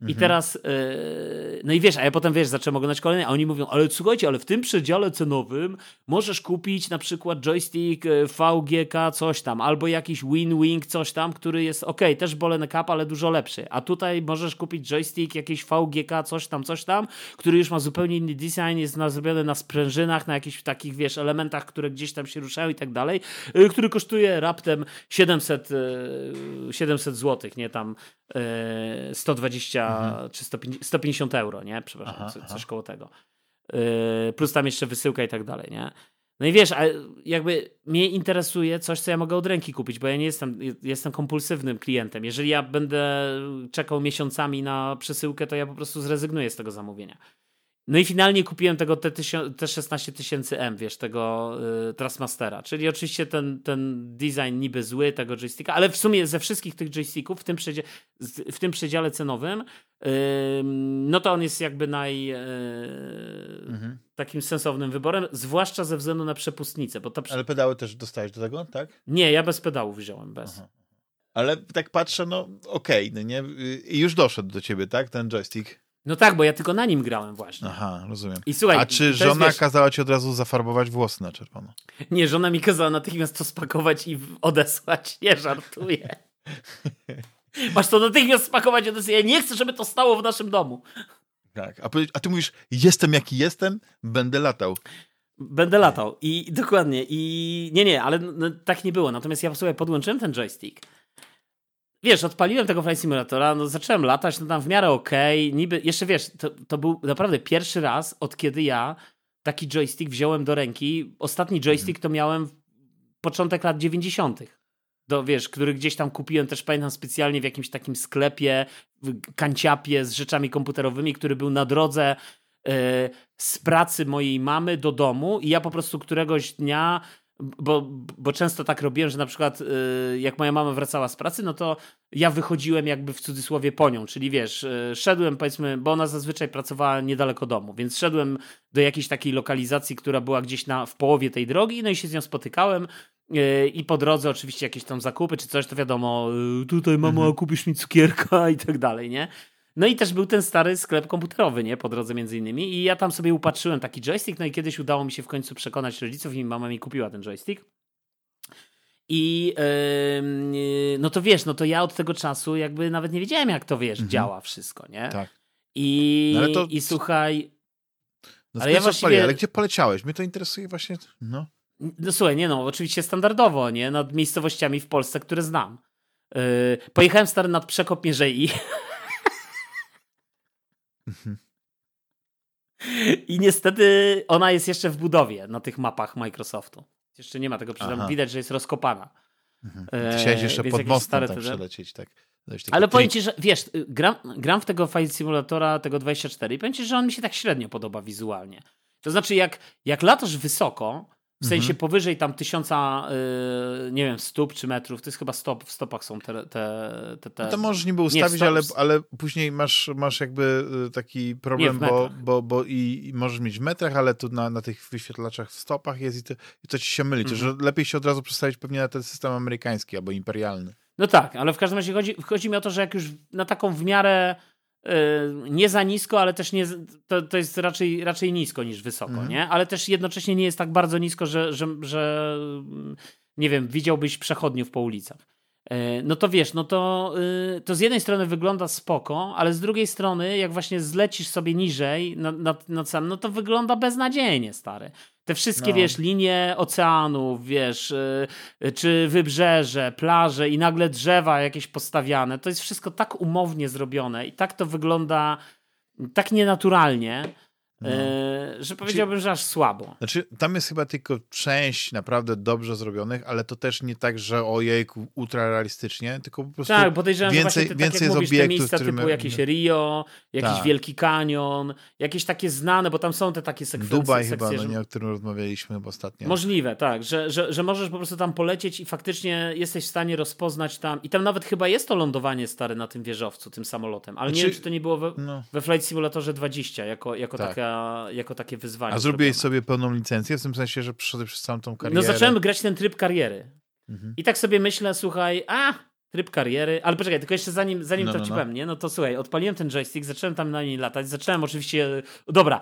I mhm. teraz, yy, no i wiesz, a ja potem, wiesz, zacząłem oglądać kolejne, a oni mówią, ale słuchajcie, ale w tym przedziale cenowym możesz kupić na przykład joystick e, VGK coś tam, albo jakiś WinWing coś tam, który jest, ok, też Bolen Cup, ale dużo lepszy. A tutaj możesz kupić joystick jakiś VGK coś tam, coś tam, który już ma zupełnie inny design, jest na, zrobiony na sprężynach, na jakichś takich, wiesz, elementach, które gdzieś tam się ruszają i tak dalej, yy, który kosztuje raptem 700, yy, 700 zł, nie tam 120 mhm. czy 150, 150 euro, nie? Przepraszam, aha, coś aha. koło tego. Yy, plus tam jeszcze wysyłka i tak dalej, nie? No i wiesz, jakby mnie interesuje coś, co ja mogę od ręki kupić, bo ja nie jestem, jestem kompulsywnym klientem. Jeżeli ja będę czekał miesiącami na przesyłkę, to ja po prostu zrezygnuję z tego zamówienia. No i finalnie kupiłem tego T16 tysięcy M, wiesz, tego y, Trustmastera. Czyli oczywiście ten, ten design niby zły tego joysticka, ale w sumie ze wszystkich tych joysticków w tym, przedzie w tym przedziale cenowym, y, no to on jest jakby naj y, mhm. takim sensownym wyborem, zwłaszcza ze względu na przepustnicę. Bo Ale pedały też dostałeś do tego, tak? Nie, ja bez pedałów wziąłem, bez. Aha. Ale tak patrzę, no okej, okay, no nie? I już doszedł do ciebie, tak, ten joystick? No tak, bo ja tylko na nim grałem właśnie. Aha, rozumiem. I słuchaj, A czy żona jest, wiesz, kazała ci od razu zafarbować włosy na czerwono? Nie, żona mi kazała natychmiast to spakować i odesłać. Nie żartuję. Masz to natychmiast spakować i odesłać. Ja nie chcę, żeby to stało w naszym domu. Tak, a, a ty mówisz, jestem jaki jestem, będę latał. Będę latał. I dokładnie. I nie, nie, ale no, tak nie było. Natomiast ja sobie podłączyłem ten joystick wiesz, odpaliłem tego Flight Simulatora, no zacząłem latać, no tam w miarę okej, okay, niby, jeszcze wiesz, to, to był naprawdę pierwszy raz, od kiedy ja taki joystick wziąłem do ręki. Ostatni joystick to miałem początek lat 90. Do, wiesz, który gdzieś tam kupiłem też, pamiętam, specjalnie w jakimś takim sklepie, w kanciapie z rzeczami komputerowymi, który był na drodze yy, z pracy mojej mamy do domu i ja po prostu któregoś dnia bo, bo często tak robiłem, że na przykład y, jak moja mama wracała z pracy, no to ja wychodziłem jakby w cudzysłowie po nią, czyli wiesz, y, szedłem powiedzmy, bo ona zazwyczaj pracowała niedaleko domu, więc szedłem do jakiejś takiej lokalizacji, która była gdzieś na, w połowie tej drogi, no i się z nią spotykałem y, i po drodze oczywiście jakieś tam zakupy czy coś, to wiadomo, tutaj mamo, mhm. kupisz mi cukierka i tak dalej, nie? No i też był ten stary sklep komputerowy, nie? Po drodze między innymi. I ja tam sobie upatrzyłem taki joystick, no i kiedyś udało mi się w końcu przekonać rodziców i mama mi kupiła ten joystick. I yy, no to wiesz, no to ja od tego czasu jakby nawet nie wiedziałem, jak to wiesz, mhm. działa wszystko, nie? Tak. I, no to... i słuchaj. No ale ja właściwie... ale gdzie poleciałeś? Mnie to interesuje właśnie. No. no słuchaj, nie no, oczywiście standardowo, nie? Nad miejscowościami w Polsce, które znam. Yy, pojechałem stary nad przekop Mierzei. I niestety ona jest jeszcze w budowie na tych mapach Microsoftu. Jeszcze nie ma tego, przecież widać, że jest rozkopana. Mhm. Chciałeś jeszcze pod mostem tam przelecieć, tak. Ale powiem ci, że wiesz, gram, gram w tego Flight Simulatora, tego 24 i powiem ci, że on mi się tak średnio podoba wizualnie. To znaczy, jak, jak latasz wysoko, w sensie mhm. powyżej tam tysiąca, yy, nie wiem, stóp czy metrów, to jest chyba stop, w stopach są te... te, te, te... No to możesz niby ustawić, nie, ale, ale później masz, masz jakby y, taki problem, bo, bo, bo i, i, możesz mieć w metrach, ale tu na, na tych wyświetlaczach w stopach jest i to, i to ci się myli. Mhm. To, że lepiej się od razu przestawić pewnie na ten system amerykański albo imperialny. No tak, ale w każdym razie chodzi, chodzi mi o to, że jak już na taką w miarę Y, nie za nisko, ale też nie, to, to jest raczej, raczej nisko niż wysoko, mhm. nie? Ale też jednocześnie nie jest tak bardzo nisko, że, że, że nie wiem, widziałbyś przechodniów po ulicach. Y, no to wiesz, no to, y, to z jednej strony wygląda spoko, ale z drugiej strony, jak właśnie zlecisz sobie niżej nad, nad, nad sam, no to wygląda beznadziejnie, stary. Te wszystkie, no. wiesz, linie oceanów, wiesz, yy, czy wybrzeże, plaże i nagle drzewa jakieś postawiane, to jest wszystko tak umownie zrobione i tak to wygląda tak nienaturalnie, No. E, że powiedziałbym, że aż słabo. Znaczy, tam jest chyba tylko część naprawdę dobrze zrobionych, ale to też nie tak, że ojej, ultra realistycznie, tylko po prostu Tak, podejrzewam, więcej, że właśnie więcej tak jak mówisz, te miejsca którym... typu jakieś Rio, jakiś tak. Wielki Kanion, jakieś takie znane, bo tam są te takie sekwencje. Dubaj sekcje, chyba, no nie, o którym rozmawialiśmy ostatnio. Możliwe, tak, że, że, że możesz po prostu tam polecieć i faktycznie jesteś w stanie rozpoznać tam, i tam nawet chyba jest to lądowanie stare na tym wieżowcu, tym samolotem, ale znaczy, nie wiem, czy to nie było we, no. we Flight Simulatorze 20, jako, jako, tak. taka, jako takie wyzwanie. A zrobiłeś sobie pełną licencję, w tym sensie, że przyszedłeś przez całą tą karierę? No zacząłem grać ten tryb kariery. Mhm. I tak sobie myślę, słuchaj, a, tryb kariery, ale poczekaj, tylko jeszcze zanim, zanim no, to no, ci no. powiem, nie? no to słuchaj, odpaliłem ten joystick, zacząłem tam na niej latać, zacząłem oczywiście, dobra,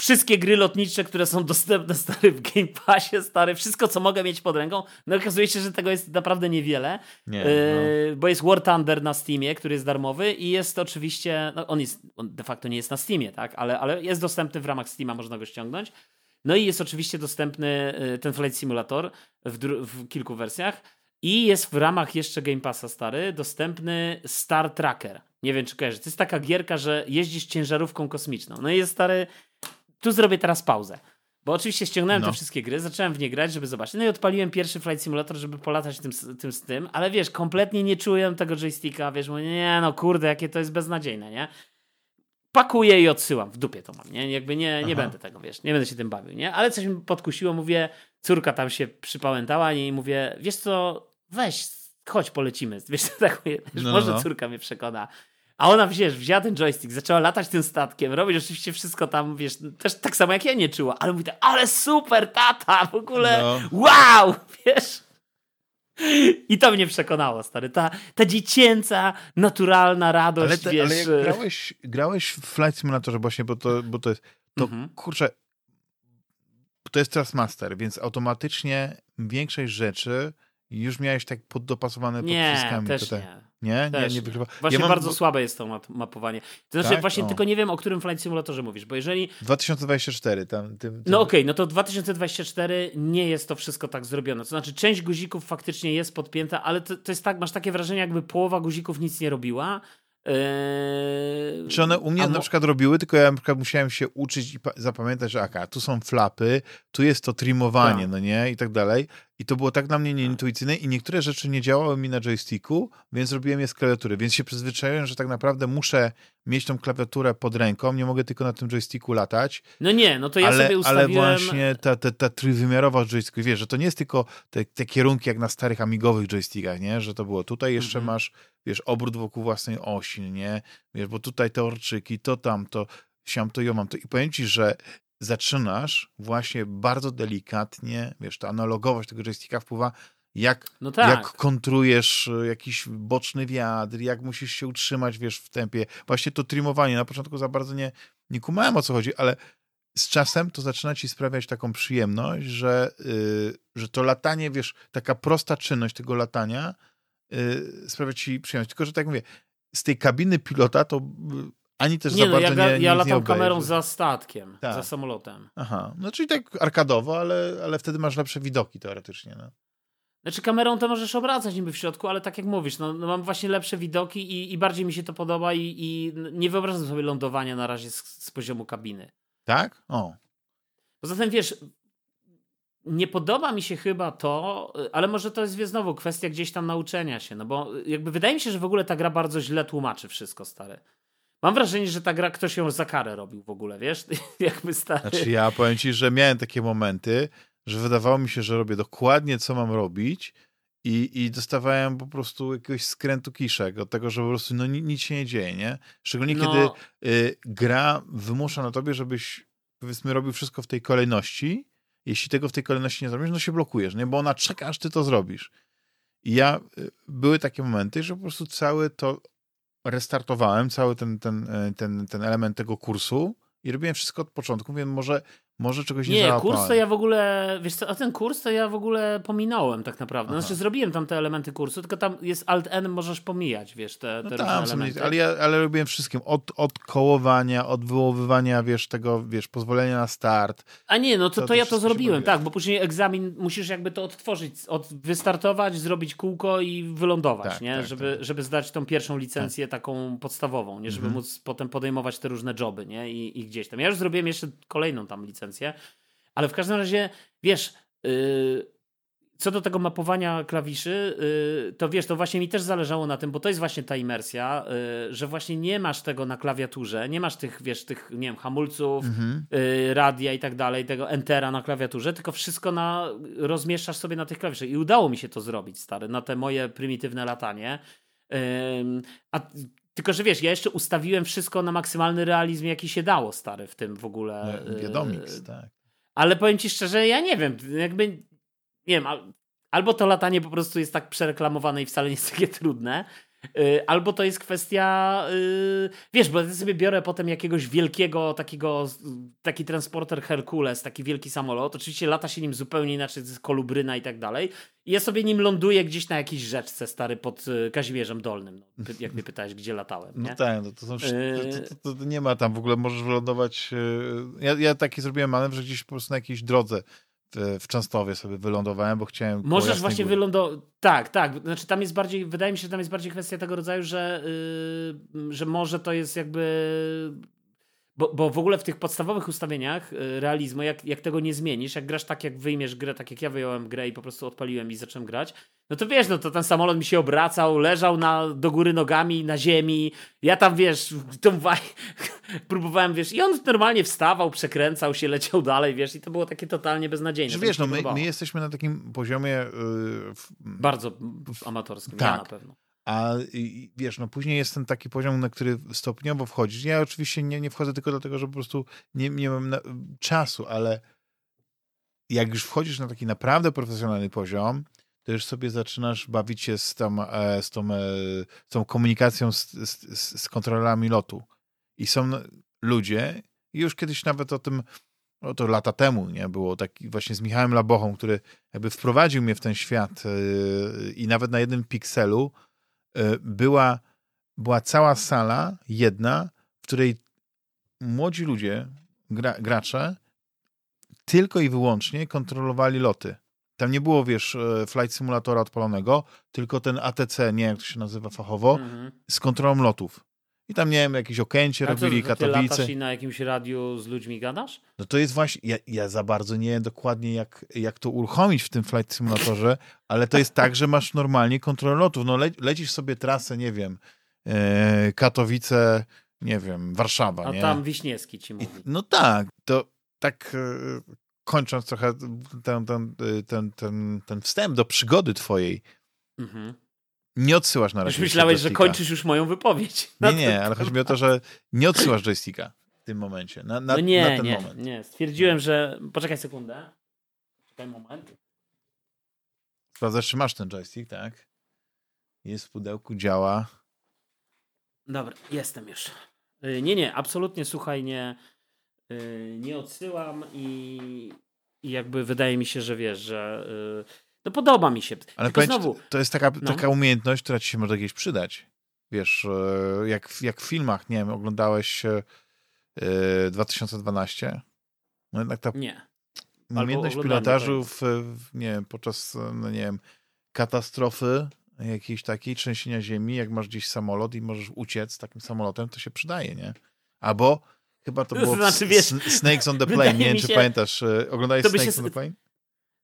wszystkie gry lotnicze, które są dostępne stary w Game Passie, stary, wszystko co mogę mieć pod ręką. No okazuje się, że tego jest naprawdę niewiele, nie, yy, bo jest War Thunder na Steamie, który jest darmowy i jest oczywiście, no on jest, on de facto nie jest na Steamie, tak, ale, ale jest dostępny w ramach Steama, można go ściągnąć. No i jest oczywiście dostępny yy, ten Flight Simulator w, w kilku wersjach i jest w ramach jeszcze Game Passa stary dostępny Star Tracker. Nie wiem, czy kojarzysz. To jest taka gierka, że jeździsz ciężarówką kosmiczną. No i jest stary tu zrobię teraz pauzę. Bo oczywiście ściągnąłem no. te wszystkie gry, zacząłem w nie grać, żeby zobaczyć. No i odpaliłem pierwszy Flight Simulator, żeby polatać tym, tym z tym, ale wiesz, kompletnie nie czułem tego joysticka, wiesz, mówię, nie no kurde, jakie to jest beznadziejne, nie? Pakuję i odsyłam, w dupie to mam, nie? Jakby nie, nie będę tego, wiesz, nie będę się tym bawił, nie? Ale coś mi podkusiło, mówię, córka tam się przypałętała i mówię, wiesz co, weź, chodź polecimy, wiesz, tak mówię, no, może no. córka mnie przekona. A ona, wiesz, wzięła ten joystick, zaczęła latać tym statkiem, robić oczywiście wszystko tam, wiesz, też tak samo jak ja nie czuła, ale mówi, ale super, tata, w ogóle, no. wow, wiesz. I to mnie przekonało, stary. Ta, ta dziecięca, naturalna radość, ale te, wiesz. Ale jak grałeś, grałeś w Flight Simulatorze właśnie, bo to, bo to jest, to mhm. kurczę, to jest teraz master, więc automatycznie większość rzeczy już miałeś tak poddopasowane pod nie, wszystkami. Też te... nie. Nie, nie, nie wykrywa. Właśnie ja mam... bardzo słabe jest to mapowanie. To znaczy, tak? właśnie o. tylko nie wiem, o którym Flight Simulatorze mówisz, bo jeżeli... 2024 tam... Tym, tym... No okej, okay, no to 2024 nie jest to wszystko tak zrobione. To znaczy, część guzików faktycznie jest podpięta, ale to, to jest tak, masz takie wrażenie, jakby połowa guzików nic nie robiła, Eee, Czy one u mnie na przykład robiły, tylko ja na przykład musiałem się uczyć i zapamiętać, że aka, tu są flapy, tu jest to trimowanie, tak. no nie, i tak dalej. I to było tak dla mnie nieintuicyjne i niektóre rzeczy nie działały mi na joysticku, więc robiłem je z klawiatury, więc się przyzwyczaiłem, że tak naprawdę muszę mieć tą klawiaturę pod ręką, nie mogę tylko na tym joysticku latać. No nie, no to ja ale, sobie ustawiłem... Ale właśnie ta, ta, ta trójwymiarowa joystick, wiesz, że to nie jest tylko te, te kierunki jak na starych amigowych joystickach, nie, że to było tutaj jeszcze mhm. masz, wiesz, obrót wokół własnej osi, nie, wiesz, bo tutaj te orczyki, to tam, to siam to, jo mam to. I powiem ci, że zaczynasz właśnie bardzo delikatnie, wiesz, ta analogowość tego joysticka wpływa, jak, no tak. jak kontrujesz e, jakiś boczny wiatr, jak musisz się utrzymać, wiesz, w tempie. Właśnie to trimowanie, na początku za bardzo nie, nie kumałem o co chodzi, ale z czasem to zaczyna ci sprawiać taką przyjemność, że, yy, że to latanie, wiesz, taka prosta czynność tego latania yy, sprawia ci przyjemność. Tylko, że tak mówię, z tej kabiny pilota to ani też nie, za no, bardzo ja, nie, ja latam nie kamerą za statkiem, tak. za samolotem. Aha, no czyli tak arkadowo, ale, ale wtedy masz lepsze widoki teoretycznie. No. Znaczy kamerą to możesz obracać niby w środku, ale tak jak mówisz, no, no mam właśnie lepsze widoki i, i, bardziej mi się to podoba i, i nie wyobrażam sobie lądowania na razie z, z poziomu kabiny. Tak? O. Poza tym wiesz, nie podoba mi się chyba to, ale może to jest wie, znowu kwestia gdzieś tam nauczenia się, no bo jakby wydaje mi się, że w ogóle ta gra bardzo źle tłumaczy wszystko, stare. Mam wrażenie, że ta gra ktoś ją za karę robił w ogóle, wiesz? Jakby stary. Znaczy ja powiem ci, że miałem takie momenty, że wydawało mi się, że robię dokładnie co mam robić i, i dostawałem po prostu jakiegoś skrętu kiszek od tego, że po prostu no, nic się nie dzieje, nie? Szczególnie no. kiedy y, gra wymusza na tobie, żebyś powiedzmy robił wszystko w tej kolejności. Jeśli tego w tej kolejności nie zrobisz, no się blokujesz, nie? Bo ona czeka, aż ty to zrobisz. I ja, y, były takie momenty, że po prostu całe to restartowałem, cały ten, ten, e, ten, ten element tego kursu i robiłem wszystko od początku, więc może może czegoś nie Nie, kurs to ja w ogóle, wiesz co, a ten kurs to ja w w pominąłem tak naprawdę. Aha. Znaczy zrobiłem tam te elementy kursu, tylko tam jest Alt-N, możesz pomijać, wiesz, te, te No różne tam elementy. ale ja ale robiłem wszystkim. Od, od kołowania, od wyłowywania, wiesz, tego, wiesz, pozwolenia na start. A nie, no to, To to, to ja to zrobiłem, tak, bo później egzamin musisz jakby to odtworzyć, od, wystartować, zrobić kółko i wylądować, Tak, nie? tak, żeby, tak. żeby zdać tą pierwszą licencję taką podstawową, nie? Żeby Mhm. móc potem podejmować te różne joby, nie? I, I gdzieś tam. Ja już zrobiłem jeszcze kolejną tam licencję, ale w każdym razie, wiesz, yy, co do tego mapowania klawiszy, yy, to wiesz, to właśnie mi też zależało na tym, bo to jest właśnie ta imersja, yy, że właśnie nie masz tego na klawiaturze, nie masz tych, wiesz, tych, nie wiem, hamulców, Mhm. y, radia i tak dalej, tego entera na klawiaturze, tylko wszystko na, rozmieszczasz sobie na tych klawiszach. I udało mi się to zrobić, stary, na te moje prymitywne latanie. A tylko, że wiesz, ja jeszcze ustawiłem wszystko na maksymalny realizm, jaki się dało, stary, w tym w ogóle. No, y, Biodomix, tak. ale powiem ci szczerze, ja nie wiem, jakby, nie wiem, al, albo to latanie po prostu jest tak przereklamowane i wcale nie jest takie trudne, albo to jest kwestia, y, wiesz, bo ja sobie biorę potem jakiegoś wielkiego takiego, taki transporter Herkules, taki wielki samolot, oczywiście lata się nim zupełnie inaczej, to jest kolubryna i tak dalej, i ja sobie nim ląduję gdzieś na jakiejś rzeczce, stary, pod y, Kazimierzem Dolnym, no, jak mnie pytałeś, gdzie latałem, nie? No tak, no to, są, to, to, to nie ma tam w ogóle, możesz wylądować. Ja, ja taki zrobiłem manewr, że gdzieś po prostu na jakiejś drodze w, Częstowie sobie wylądowałem, bo chciałem. Możesz właśnie wylądować. Tak, tak. Znaczy tam jest bardziej, wydaje mi się, że tam jest bardziej kwestia tego rodzaju, że, yy, że może to jest jakby. Bo, bo w ogóle w tych podstawowych ustawieniach yy, realizmu, jak, jak tego nie zmienisz, jak grasz tak, jak wyjmiesz grę, tak jak ja wyjąłem grę i po prostu odpaliłem i zacząłem grać, no to wiesz, no to ten samolot mi się obracał, leżał na, do góry nogami na ziemi. Ja tam, wiesz, tą waj... próbowałem, wiesz, i on normalnie wstawał, przekręcał się, leciał dalej, wiesz, i to było takie totalnie beznadziejne. Wiesz, no my, my jesteśmy na takim poziomie. Yy, w, Bardzo amatorskim, ja Tak. na pewno. A wiesz, no później jest ten taki poziom, na który stopniowo wchodzisz. Ja oczywiście nie, nie wchodzę tylko dlatego, że po prostu nie, nie mam na, czasu, ale jak już wchodzisz na taki naprawdę profesjonalny poziom, to już sobie zaczynasz bawić się z tą, e, z tą, e, z tą komunikacją z, z, z kontrolerami lotu. I są ludzie, już kiedyś nawet o tym, no to lata temu, nie, było taki właśnie z Michałem Labochą, który jakby wprowadził mnie w ten świat e, i nawet na jednym pikselu była, była cała sala, jedna, w której młodzi ludzie, gra, gracze, tylko i wyłącznie kontrolowali loty. Tam nie było, wiesz, e, flight simulatora odpalonego, tylko ten ATC, nie jak to się nazywa fachowo, Mhm. z kontrolą lotów. I tam, nie wiem, jakieś okęcie A co, robili, ty Katowice. latasz i na jakimś radiu z ludźmi gadasz? No to jest właśnie, ja, ja za bardzo nie wiem dokładnie jak, jak to uruchomić w tym flight simulatorze, ale to jest tak, że masz normalnie kontrolę lotów. No le, lecisz sobie trasę, nie wiem, e, Katowice, nie wiem, Warszawa, A nie? tam Wiśniewski ci I, mówi. no tak, to tak e, kończąc trochę ten, ten, ten, ten, ten wstęp do przygody twojej, Mhm. Nie odsyłasz na razie Już myślałeś, że kończysz już moją wypowiedź. Nie, Na nie, ale chodzi mi o to, że nie odsyłasz joysticka w tym momencie, na, na, No nie, na ten nie, moment. nie. Stwierdziłem, że... Poczekaj sekundę. Czekaj moment. Sprawdzasz, czy masz ten joystick, tak? Jest w pudełku, działa. Dobra, jestem już. Y, Nie, nie, absolutnie, słuchaj, nie, y, nie odsyłam i, i jakby wydaje mi się, że wiesz, że y, no podoba mi się. Ale Tylko znowu, to jest taka, No. taka umiejętność, która ci się może kiedyś przydać. Wiesz, e, jak, w- jak w filmach, nie wiem, oglądałeś e, e, 2012? No jednak ta nie. umiejętność pilotażu w, w, nie wiem, podczas, e, no nie wiem, katastrofy jakiejś takiej, trzęsienia ziemi, jak masz gdzieś samolot i możesz uciec takim samolotem, to się przydaje, nie? Albo chyba to było znaczy, wiesz, Snakes on the Plane, nie wiem, czy się- pamiętasz, e, oglądałeś by się Snakes on the Plane?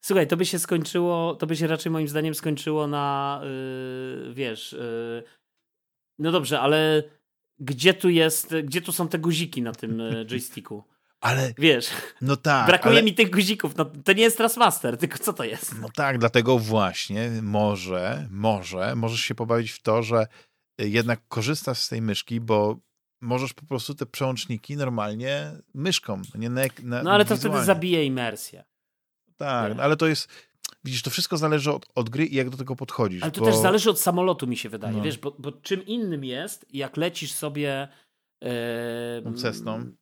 Słuchaj, to by się skończyło, to by się raczej moim zdaniem skończyło na, y, wiesz, y, no dobrze, ale gdzie tu jest, gdzie tu są te guziki na tym y, joysticku? Ale, Wiesz, no tak, brakuje ale... mi tych guzików, no to nie jest Trustmaster, tylko co to jest? No tak, dlatego właśnie może, może, możesz się pobawić w to, że jednak korzystasz z tej myszki, bo możesz po prostu te przełączniki normalnie myszką, nie na, na No ale to wtedy zabije imersję. Tak, no, ale to jest, widzisz, to wszystko zależy od, od gry i jak do tego podchodzisz. Ale to bo... też zależy od samolotu, mi się wydaje, No. wiesz, bo, bo czym innym jest, jak lecisz sobie... Tą Cessną.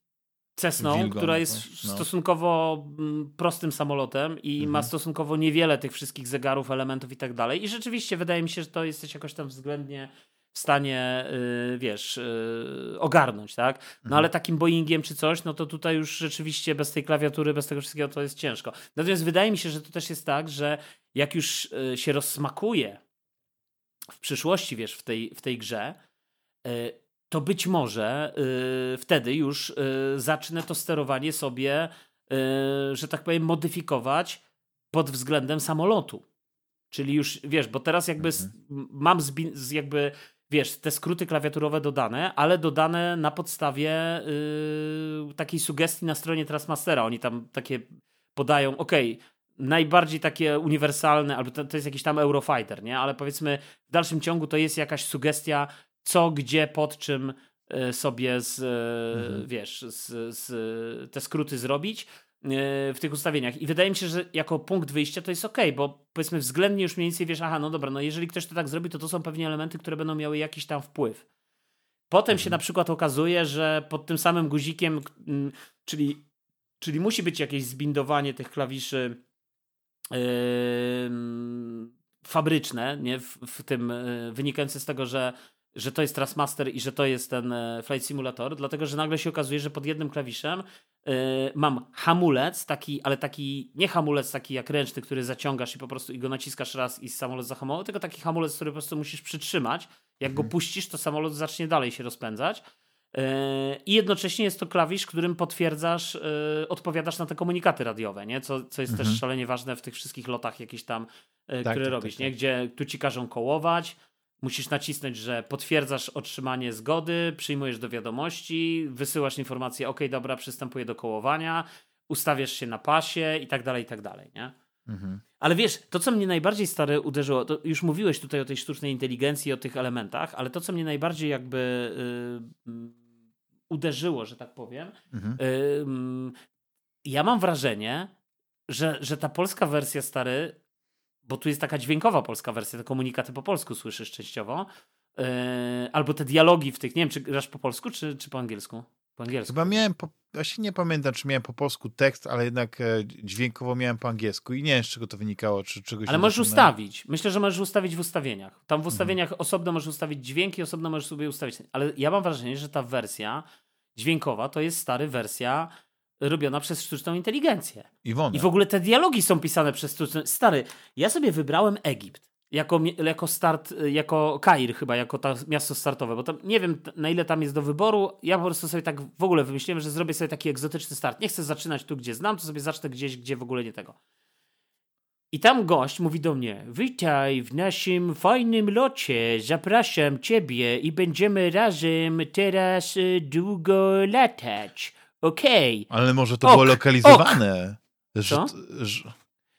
Cessną, Wilgą, która jest no. stosunkowo mm, prostym samolotem i Mhm. ma stosunkowo niewiele tych wszystkich zegarów, elementów i tak dalej. I rzeczywiście wydaje mi się, że to jesteś jakoś tam względnie w stanie, y, wiesz, y, ogarnąć, tak? No Mhm. ale takim Boeingiem czy coś, no to tutaj już rzeczywiście bez tej klawiatury, bez tego wszystkiego to jest ciężko. Natomiast wydaje mi się, że to też jest tak, że jak już y, się rozsmakuje w przyszłości, wiesz, w tej, w tej grze, to być może wtedy już zacznę to sterowanie sobie, że tak powiem, modyfikować pod względem samolotu. Czyli już, wiesz, bo teraz jakby s- m- mam jakby, wiesz, te skróty klawiaturowe dodane, ale dodane na podstawie y, takiej sugestii na stronie Trustmastera. Oni tam takie podają, okej, najbardziej takie uniwersalne, albo to, to jest jakiś tam Eurofighter, nie? Ale powiedzmy w dalszym ciągu to jest jakaś sugestia, co, gdzie, pod czym e, sobie z, e, Mhm. wiesz, z, z, te skróty zrobić w tych ustawieniach. I wydaje mi się, że jako punkt wyjścia to jest ok, bo powiedzmy względnie już mniej więcej wiesz, aha, no dobra, no jeżeli ktoś to tak zrobi, to to są pewnie elementy, które będą miały jakiś tam wpływ. Potem się Mhm. na przykład okazuje, że pod tym samym guzikiem, czyli, czyli musi być jakieś zbindowanie tych klawiszy ym, fabryczne, nie? W, w tym y, wynikające z tego, że, że to jest Trustmaster i że to jest ten e, Flight Simulator, dlatego że nagle się okazuje, że pod jednym klawiszem y, mam hamulec, taki, ale taki nie hamulec taki jak ręczny, który zaciągasz i po prostu i go naciskasz raz i samolot zahamował, tylko taki hamulec, który po prostu musisz przytrzymać. Jak go Mhm. puścisz, to samolot zacznie dalej się rozpędzać. Yy, I jednocześnie jest to klawisz, którym potwierdzasz, yy, odpowiadasz na te komunikaty radiowe, nie? Co, co jest Mhm. też szalenie ważne w tych wszystkich lotach jakichś tam, yy, Tak, które tak, robisz, tak, nie? tak. Gdzie tu ci każą kołować, musisz nacisnąć, że potwierdzasz otrzymanie zgody, przyjmujesz do wiadomości, wysyłasz informację, ok, dobra, przystępuję do kołowania, ustawiasz się na pasie i tak dalej, i tak dalej, nie? Mhm. Ale wiesz, to co mnie najbardziej stary uderzyło, to już mówiłeś tutaj o tej sztucznej inteligencji, o tych elementach, ale to co mnie najbardziej jakby y, y, uderzyło, że tak powiem, Mhm. y, mm, ja mam wrażenie, że, że ta polska wersja stary, bo tu jest taka dźwiękowa polska wersja, te komunikaty po polsku słyszysz częściowo, y, albo te dialogi w tych, nie wiem, czy grasz po polsku, czy, czy po angielsku? Po angielsku. Chyba miałem, po, właśnie nie pamiętam, czy miałem po polsku tekst, ale jednak e, dźwiękowo miałem po angielsku i nie wiem, z czego to wynikało, czy czegoś... Ale możesz ustawić. Myślę, że możesz ustawić w ustawieniach. Mhm. Tam w ustawieniach osobno możesz ustawić dźwięki, osobno możesz sobie ustawić. Ale ja mam wrażenie, że ta wersja dźwiękowa to jest stary wersja robiona przez sztuczną inteligencję. I w ogóle te dialogi są pisane przez sztuczną... Stary, ja sobie wybrałem Egipt. Jako, jako start, jako Kair chyba, jako to miasto startowe, bo tam nie wiem na ile tam jest do wyboru. Ja po prostu sobie tak w ogóle wymyśliłem, że zrobię sobie taki egzotyczny start. Nie chcę zaczynać tu, gdzie znam, to sobie zacznę gdzieś, gdzie w ogóle nie tego. I tam gość mówi do mnie: Witaj w naszym fajnym locie, zapraszam ciebie i będziemy razem teraz y, długo latać. Okej. Ale może to Ok, było lokalizowane. Że, Co? że,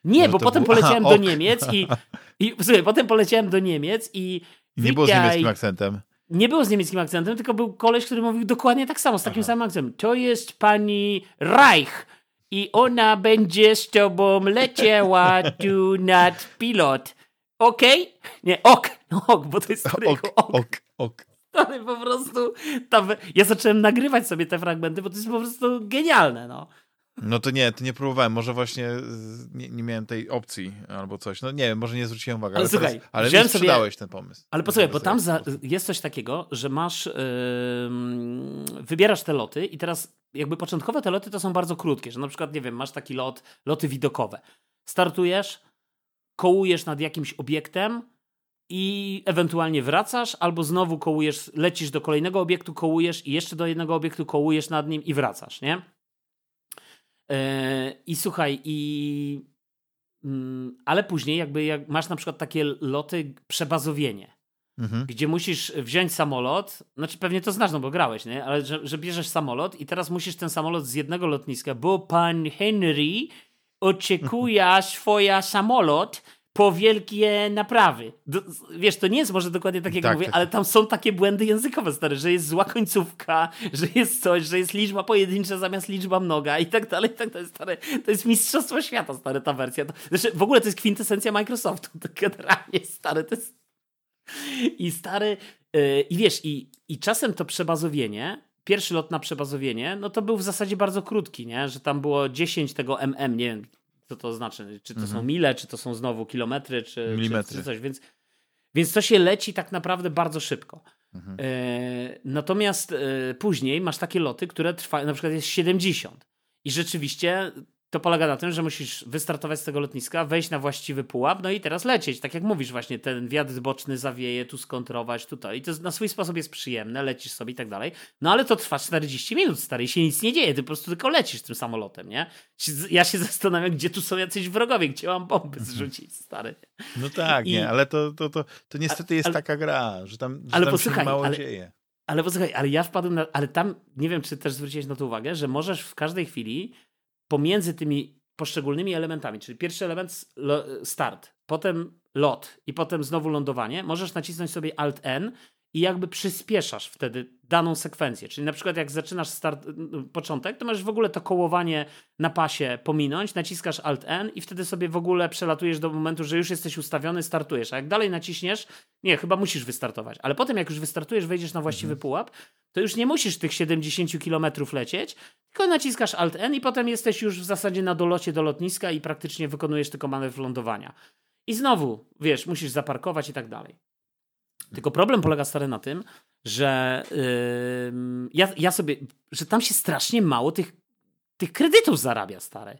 Nie, Że bo potem było- poleciałem Aha, do ok. Niemiec i, i słuchaj, potem poleciałem do Niemiec i nie było z niemieckim akcentem. Nie było z niemieckim akcentem, tylko był koleś, który mówił dokładnie tak samo, z takim Aha. samym akcentem. To jest pani Reich i ona będzie z tobą leciała tu nad pilot. Okej? Nie, ok, ok, bo to jest Ok, ok. ok, ok. Stary, po prostu tam, ja zacząłem nagrywać sobie te fragmenty, bo to jest po prostu genialne, no. No to nie, to nie próbowałem. Może właśnie z- nie, nie miałem tej opcji albo coś. No nie wiem, może nie zwróciłem uwagi. Ale Ale, słuchaj, teraz, ale sobie- sprzedałeś ten pomysł. Ale posłuchaj, bo tam za, jest coś takiego, że masz, ym, wybierasz te loty i teraz jakby początkowe te loty to są bardzo krótkie, że na przykład, nie wiem, masz taki lot, loty widokowe. Startujesz, kołujesz nad jakimś obiektem i ewentualnie wracasz, albo znowu kołujesz, lecisz do kolejnego obiektu, kołujesz i jeszcze do jednego obiektu kołujesz nad nim i wracasz, nie? Yy, I słuchaj, i mm, ale później jakby jak masz na przykład takie loty przebazowienie, Mhm. gdzie musisz wziąć samolot, znaczy pewnie to znasz, no bo grałeś, nie? Ale że, że bierzesz samolot i teraz musisz ten samolot z jednego lotniska, bo pan Henry oczekuje swoja samolot po wielkie naprawy. Do, wiesz, to nie jest może dokładnie tak, jak Tak, mówię, tak. ale tam są takie błędy językowe, stare, że jest zła końcówka, że jest coś, że jest liczba pojedyncza zamiast liczba mnoga i tak dalej, i tak dalej, stare. To jest mistrzostwo świata, stare, ta wersja. To, znaczy, w ogóle to jest kwintesencja Microsoftu, to generalnie, stary, to jest... I stary, yy, i wiesz, i, i czasem to przebazowienie pierwszy lot na przebazowienie, no to był w zasadzie bardzo krótki, nie? Że tam było 10 tego MM, nie wiem co to znaczy, czy to mhm. są mile, czy to są znowu kilometry, czy, Milimetry. czy, coś, więc, więc to się leci tak naprawdę bardzo szybko. Mhm. E, natomiast e, później masz takie loty, które trwają, na przykład jest 70 i rzeczywiście to polega na tym, że musisz wystartować z tego lotniska, wejść na właściwy pułap, no i teraz lecieć. Tak jak mówisz, właśnie ten wiatr boczny zawieje, tu skontrować, tutaj. I to na swój sposób jest przyjemne, lecisz sobie i tak dalej. No ale to trwa 40 minut, stary, i się nic nie dzieje, ty po prostu tylko lecisz tym samolotem, nie? Ja się zastanawiam, gdzie tu są jacyś wrogowie, gdzie mam bomby mhm. zrzucić, stary. No tak, I... nie, ale to, to, to, to niestety jest ale, taka gra, że tam, że ale tam posłuchaj, mało ale, dzieje. Ale posłuchaj, ale ja wpadłem na, ale tam, nie wiem, czy też zwróciłeś na to uwagę, że możesz w każdej chwili pomiędzy tymi poszczególnymi elementami, czyli pierwszy element start, potem lot i potem znowu lądowanie, możesz nacisnąć sobie Alt N i jakby przyspieszasz wtedy daną sekwencję. Czyli na przykład jak zaczynasz start, początek, to możesz w ogóle to kołowanie na pasie pominąć, naciskasz Alt N i wtedy sobie w ogóle przelatujesz do momentu, że już jesteś ustawiony, startujesz. A jak dalej naciśniesz, nie, chyba musisz wystartować. Ale potem jak już wystartujesz, wejdziesz na właściwy mhm. pułap, to już nie musisz tych 70 km lecieć, tylko naciskasz Alt N i potem jesteś już w zasadzie na dolocie do lotniska i praktycznie wykonujesz tylko manewr lądowania. I znowu, wiesz, musisz zaparkować i tak dalej. Tylko problem polega stary na tym, że yy, ja, ja sobie, że tam się strasznie mało tych, tych kredytów zarabia, stare.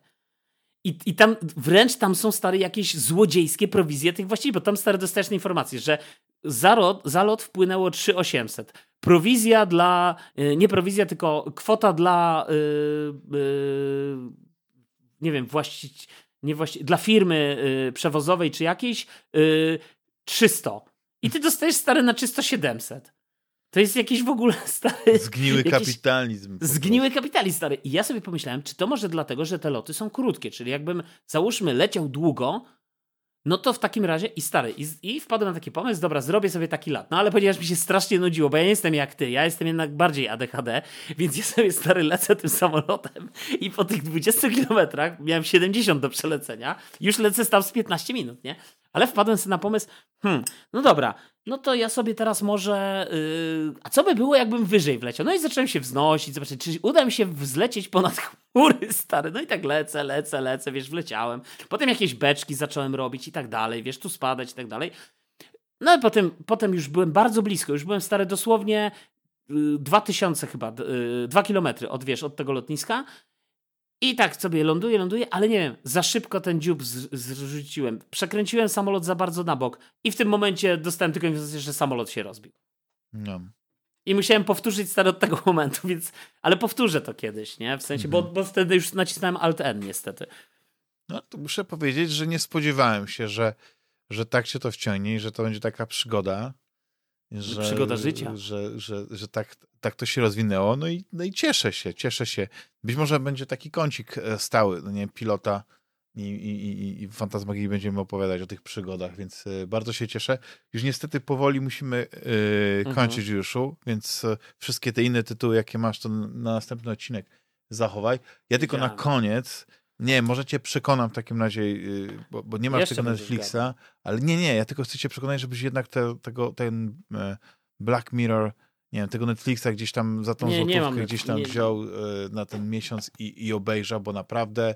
I, I tam wręcz tam są stare jakieś złodziejskie prowizje tych właściwie, bo tam stare dostajesz informację, że za, lot, za lot wpłynęło 3800. Prowizja dla, yy, nie prowizja, tylko kwota dla, yy, nie wiem, właścić, nie właści dla firmy yy, przewozowej czy jakiejś 300. I ty dostajesz stare na czysto 700. To jest jakiś w ogóle stary. Zgniły kapitalizm. Zgniły kapitalizm, stary. I ja sobie pomyślałem, czy to może dlatego, że te loty są krótkie. Czyli jakbym, załóżmy, leciał długo, no to w takim razie i stary, i, i wpadłem na taki pomysł, dobra, zrobię sobie taki lat. No ale ponieważ mi się strasznie nudziło, bo ja nie jestem jak ty, ja jestem jednak bardziej ADHD, więc ja sobie stary lecę tym samolotem i po tych 20 kilometrach miałem 70 do przelecenia, już lecę tam z 15 minut, nie? Ale wpadłem sobie na pomysł, hmm, no dobra, no to ja sobie teraz może. Yy, a co by było, jakbym wyżej wleciał? No i zacząłem się wznosić, zobaczyć, czy uda mi się wzlecieć ponad chmury, stary. No i tak lecę, lecę, lecę, wiesz, wleciałem. Potem jakieś beczki zacząłem robić i tak dalej, wiesz, tu spadać i tak dalej. No i potem, potem już byłem bardzo blisko, już byłem stary dosłownie yy, 2000 chyba, yy, 2 kilometry od, wiesz, od tego lotniska. I tak sobie ląduję, ląduję, ale nie wiem, za szybko ten dziób zrzuciłem. Przekręciłem samolot za bardzo na bok i w tym momencie dostałem tylko informację, że samolot się rozbił. No. I musiałem powtórzyć stary od tego momentu, więc. Ale powtórzę to kiedyś, nie? W sensie, mhm. bo, bo wtedy już nacisnąłem Alt N niestety. No to muszę powiedzieć, że nie spodziewałem się, że, że tak się to wciągnie i że to będzie taka przygoda. Że, Przygoda życia. Że, że, że tak, tak to się rozwinęło. No i, no i cieszę się, cieszę się. Być może będzie taki kącik e, stały, no nie pilota i, i, i, i Fantasmagii będziemy opowiadać o tych przygodach, więc e, bardzo się cieszę. Już niestety powoli musimy yy, kończyć mhm. Juszu, więc wszystkie te inne tytuły, jakie masz, to na następny odcinek zachowaj. Ja tylko na koniec nie, może cię przekonam w takim razie, y, bo, bo nie masz tego Netflixa, ale nie, nie, ja tylko chcę cię przekonać, żebyś jednak te, tego, ten e, Black Mirror, nie wiem, tego Netflixa gdzieś tam za tą nie, złotówkę nie gdzieś tam nie, wziął e, na ten miesiąc i, i obejrzał, bo naprawdę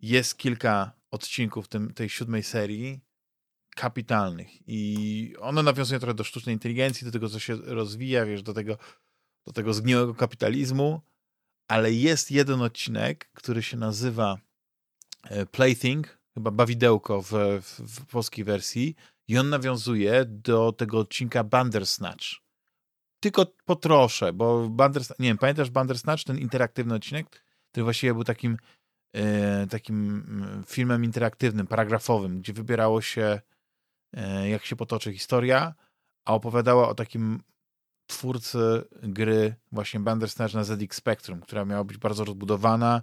jest kilka odcinków tym, tej siódmej serii kapitalnych i one nawiązują trochę do sztucznej inteligencji, do tego, co się rozwija, wiesz, do tego, do tego zgniłego kapitalizmu, ale jest jeden odcinek, który się nazywa e, Plaything, chyba bawidełko w, w, w polskiej wersji i on nawiązuje do tego odcinka Bandersnatch. Tylko potroszę, bo Bandersnatch, nie wiem, pamiętasz Bandersnatch, ten interaktywny odcinek, który właściwie był takim e, takim mm, filmem interaktywnym, paragrafowym, gdzie wybierało się e, jak się potoczy historia, a opowiadała o takim twórcy gry właśnie Bandersnatch na ZX Spectrum, która miała być bardzo rozbudowana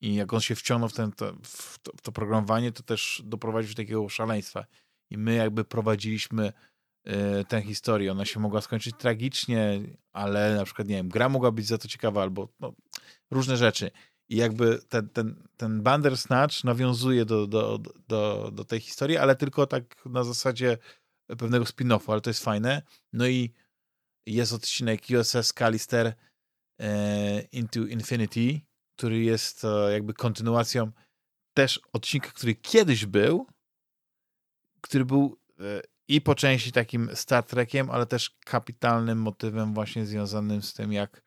i jak on się wciągnął w, ten, to, w, to, w to programowanie, to też doprowadził do takiego szaleństwa. I my jakby prowadziliśmy y, tę historię. Ona się mogła skończyć tragicznie, ale na przykład, nie wiem, gra mogła być za to ciekawa albo no, różne rzeczy. I jakby ten, ten, ten Bandersnatch nawiązuje do, do, do, do tej historii, ale tylko tak na zasadzie pewnego spin-offu, ale to jest fajne. No i jest odcinek USS Callister, e, Into Infinity, który jest e, jakby kontynuacją też odcinka, który kiedyś był, który był e, i po części takim Star Trekiem, ale też kapitalnym motywem właśnie związanym z tym, jak,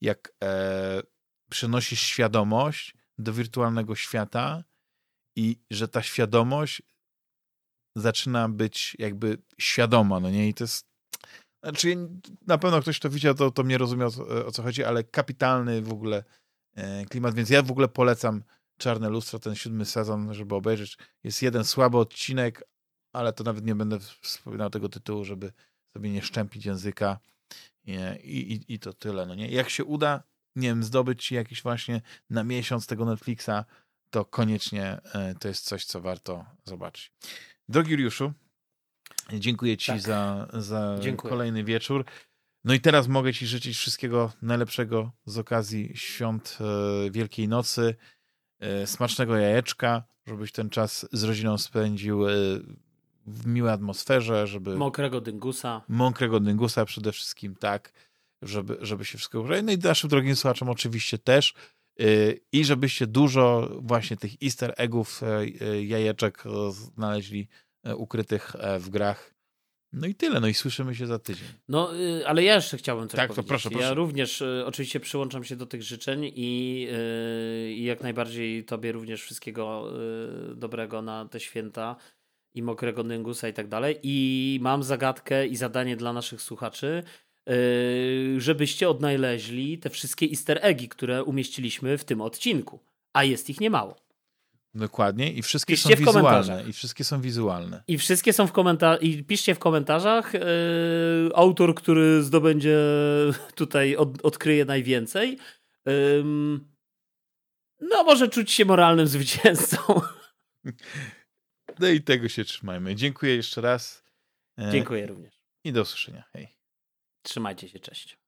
jak e, przenosisz świadomość do wirtualnego świata i że ta świadomość zaczyna być jakby świadoma, no nie? I to jest znaczy, na pewno ktoś to widział, to, to mnie rozumie o, o co chodzi, ale kapitalny w ogóle e, klimat, więc ja w ogóle polecam Czarne Lustro, ten siódmy sezon, żeby obejrzeć. Jest jeden słaby odcinek, ale to nawet nie będę wspominał tego tytułu, żeby sobie nie szczępić języka i, i, i to tyle, no nie? Jak się uda, nie wiem, zdobyć jakiś właśnie na miesiąc tego Netflixa, to koniecznie e, to jest coś, co warto zobaczyć. Drogi Juliuszu, dziękuję ci tak. za, za dziękuję. kolejny wieczór. No i teraz mogę ci życzyć wszystkiego najlepszego z okazji świąt e, Wielkiej Nocy, e, smacznego jajeczka, żebyś ten czas z rodziną spędził w miłej atmosferze, żeby... Mokrego dyngusa. Mokrego dyngusa przede wszystkim, tak, żeby, żeby się wszystko... No i naszym drogim słuchaczom oczywiście też. I żebyście dużo właśnie tych easter eggów, e, e, jajeczek znaleźli e, ukrytych w grach. No i tyle, no i słyszymy się za tydzień. No, y, ale ja jeszcze chciałbym coś tak, powiedzieć. To proszę, proszę. Ja również y, oczywiście przyłączam się do tych życzeń i, i jak najbardziej tobie również wszystkiego dobrego na te święta i mokrego nyngusa i tak dalej. I mam zagadkę i zadanie dla naszych słuchaczy, żebyście odnaleźli te wszystkie easter eggi, które umieściliśmy w tym odcinku. A jest ich niemało. Dokładnie i wszystkie piszcie są wizualne. I wszystkie są wizualne. I wszystkie są w komentarzach. I piszcie w komentarzach yy, autor, który zdobędzie tutaj, od, odkryje najwięcej. Yy, no może czuć się moralnym zwycięzcą. No i tego się trzymajmy. Dziękuję jeszcze raz. E, Dziękuję również. I do usłyszenia. Hej. Trzymajcie się, cześć.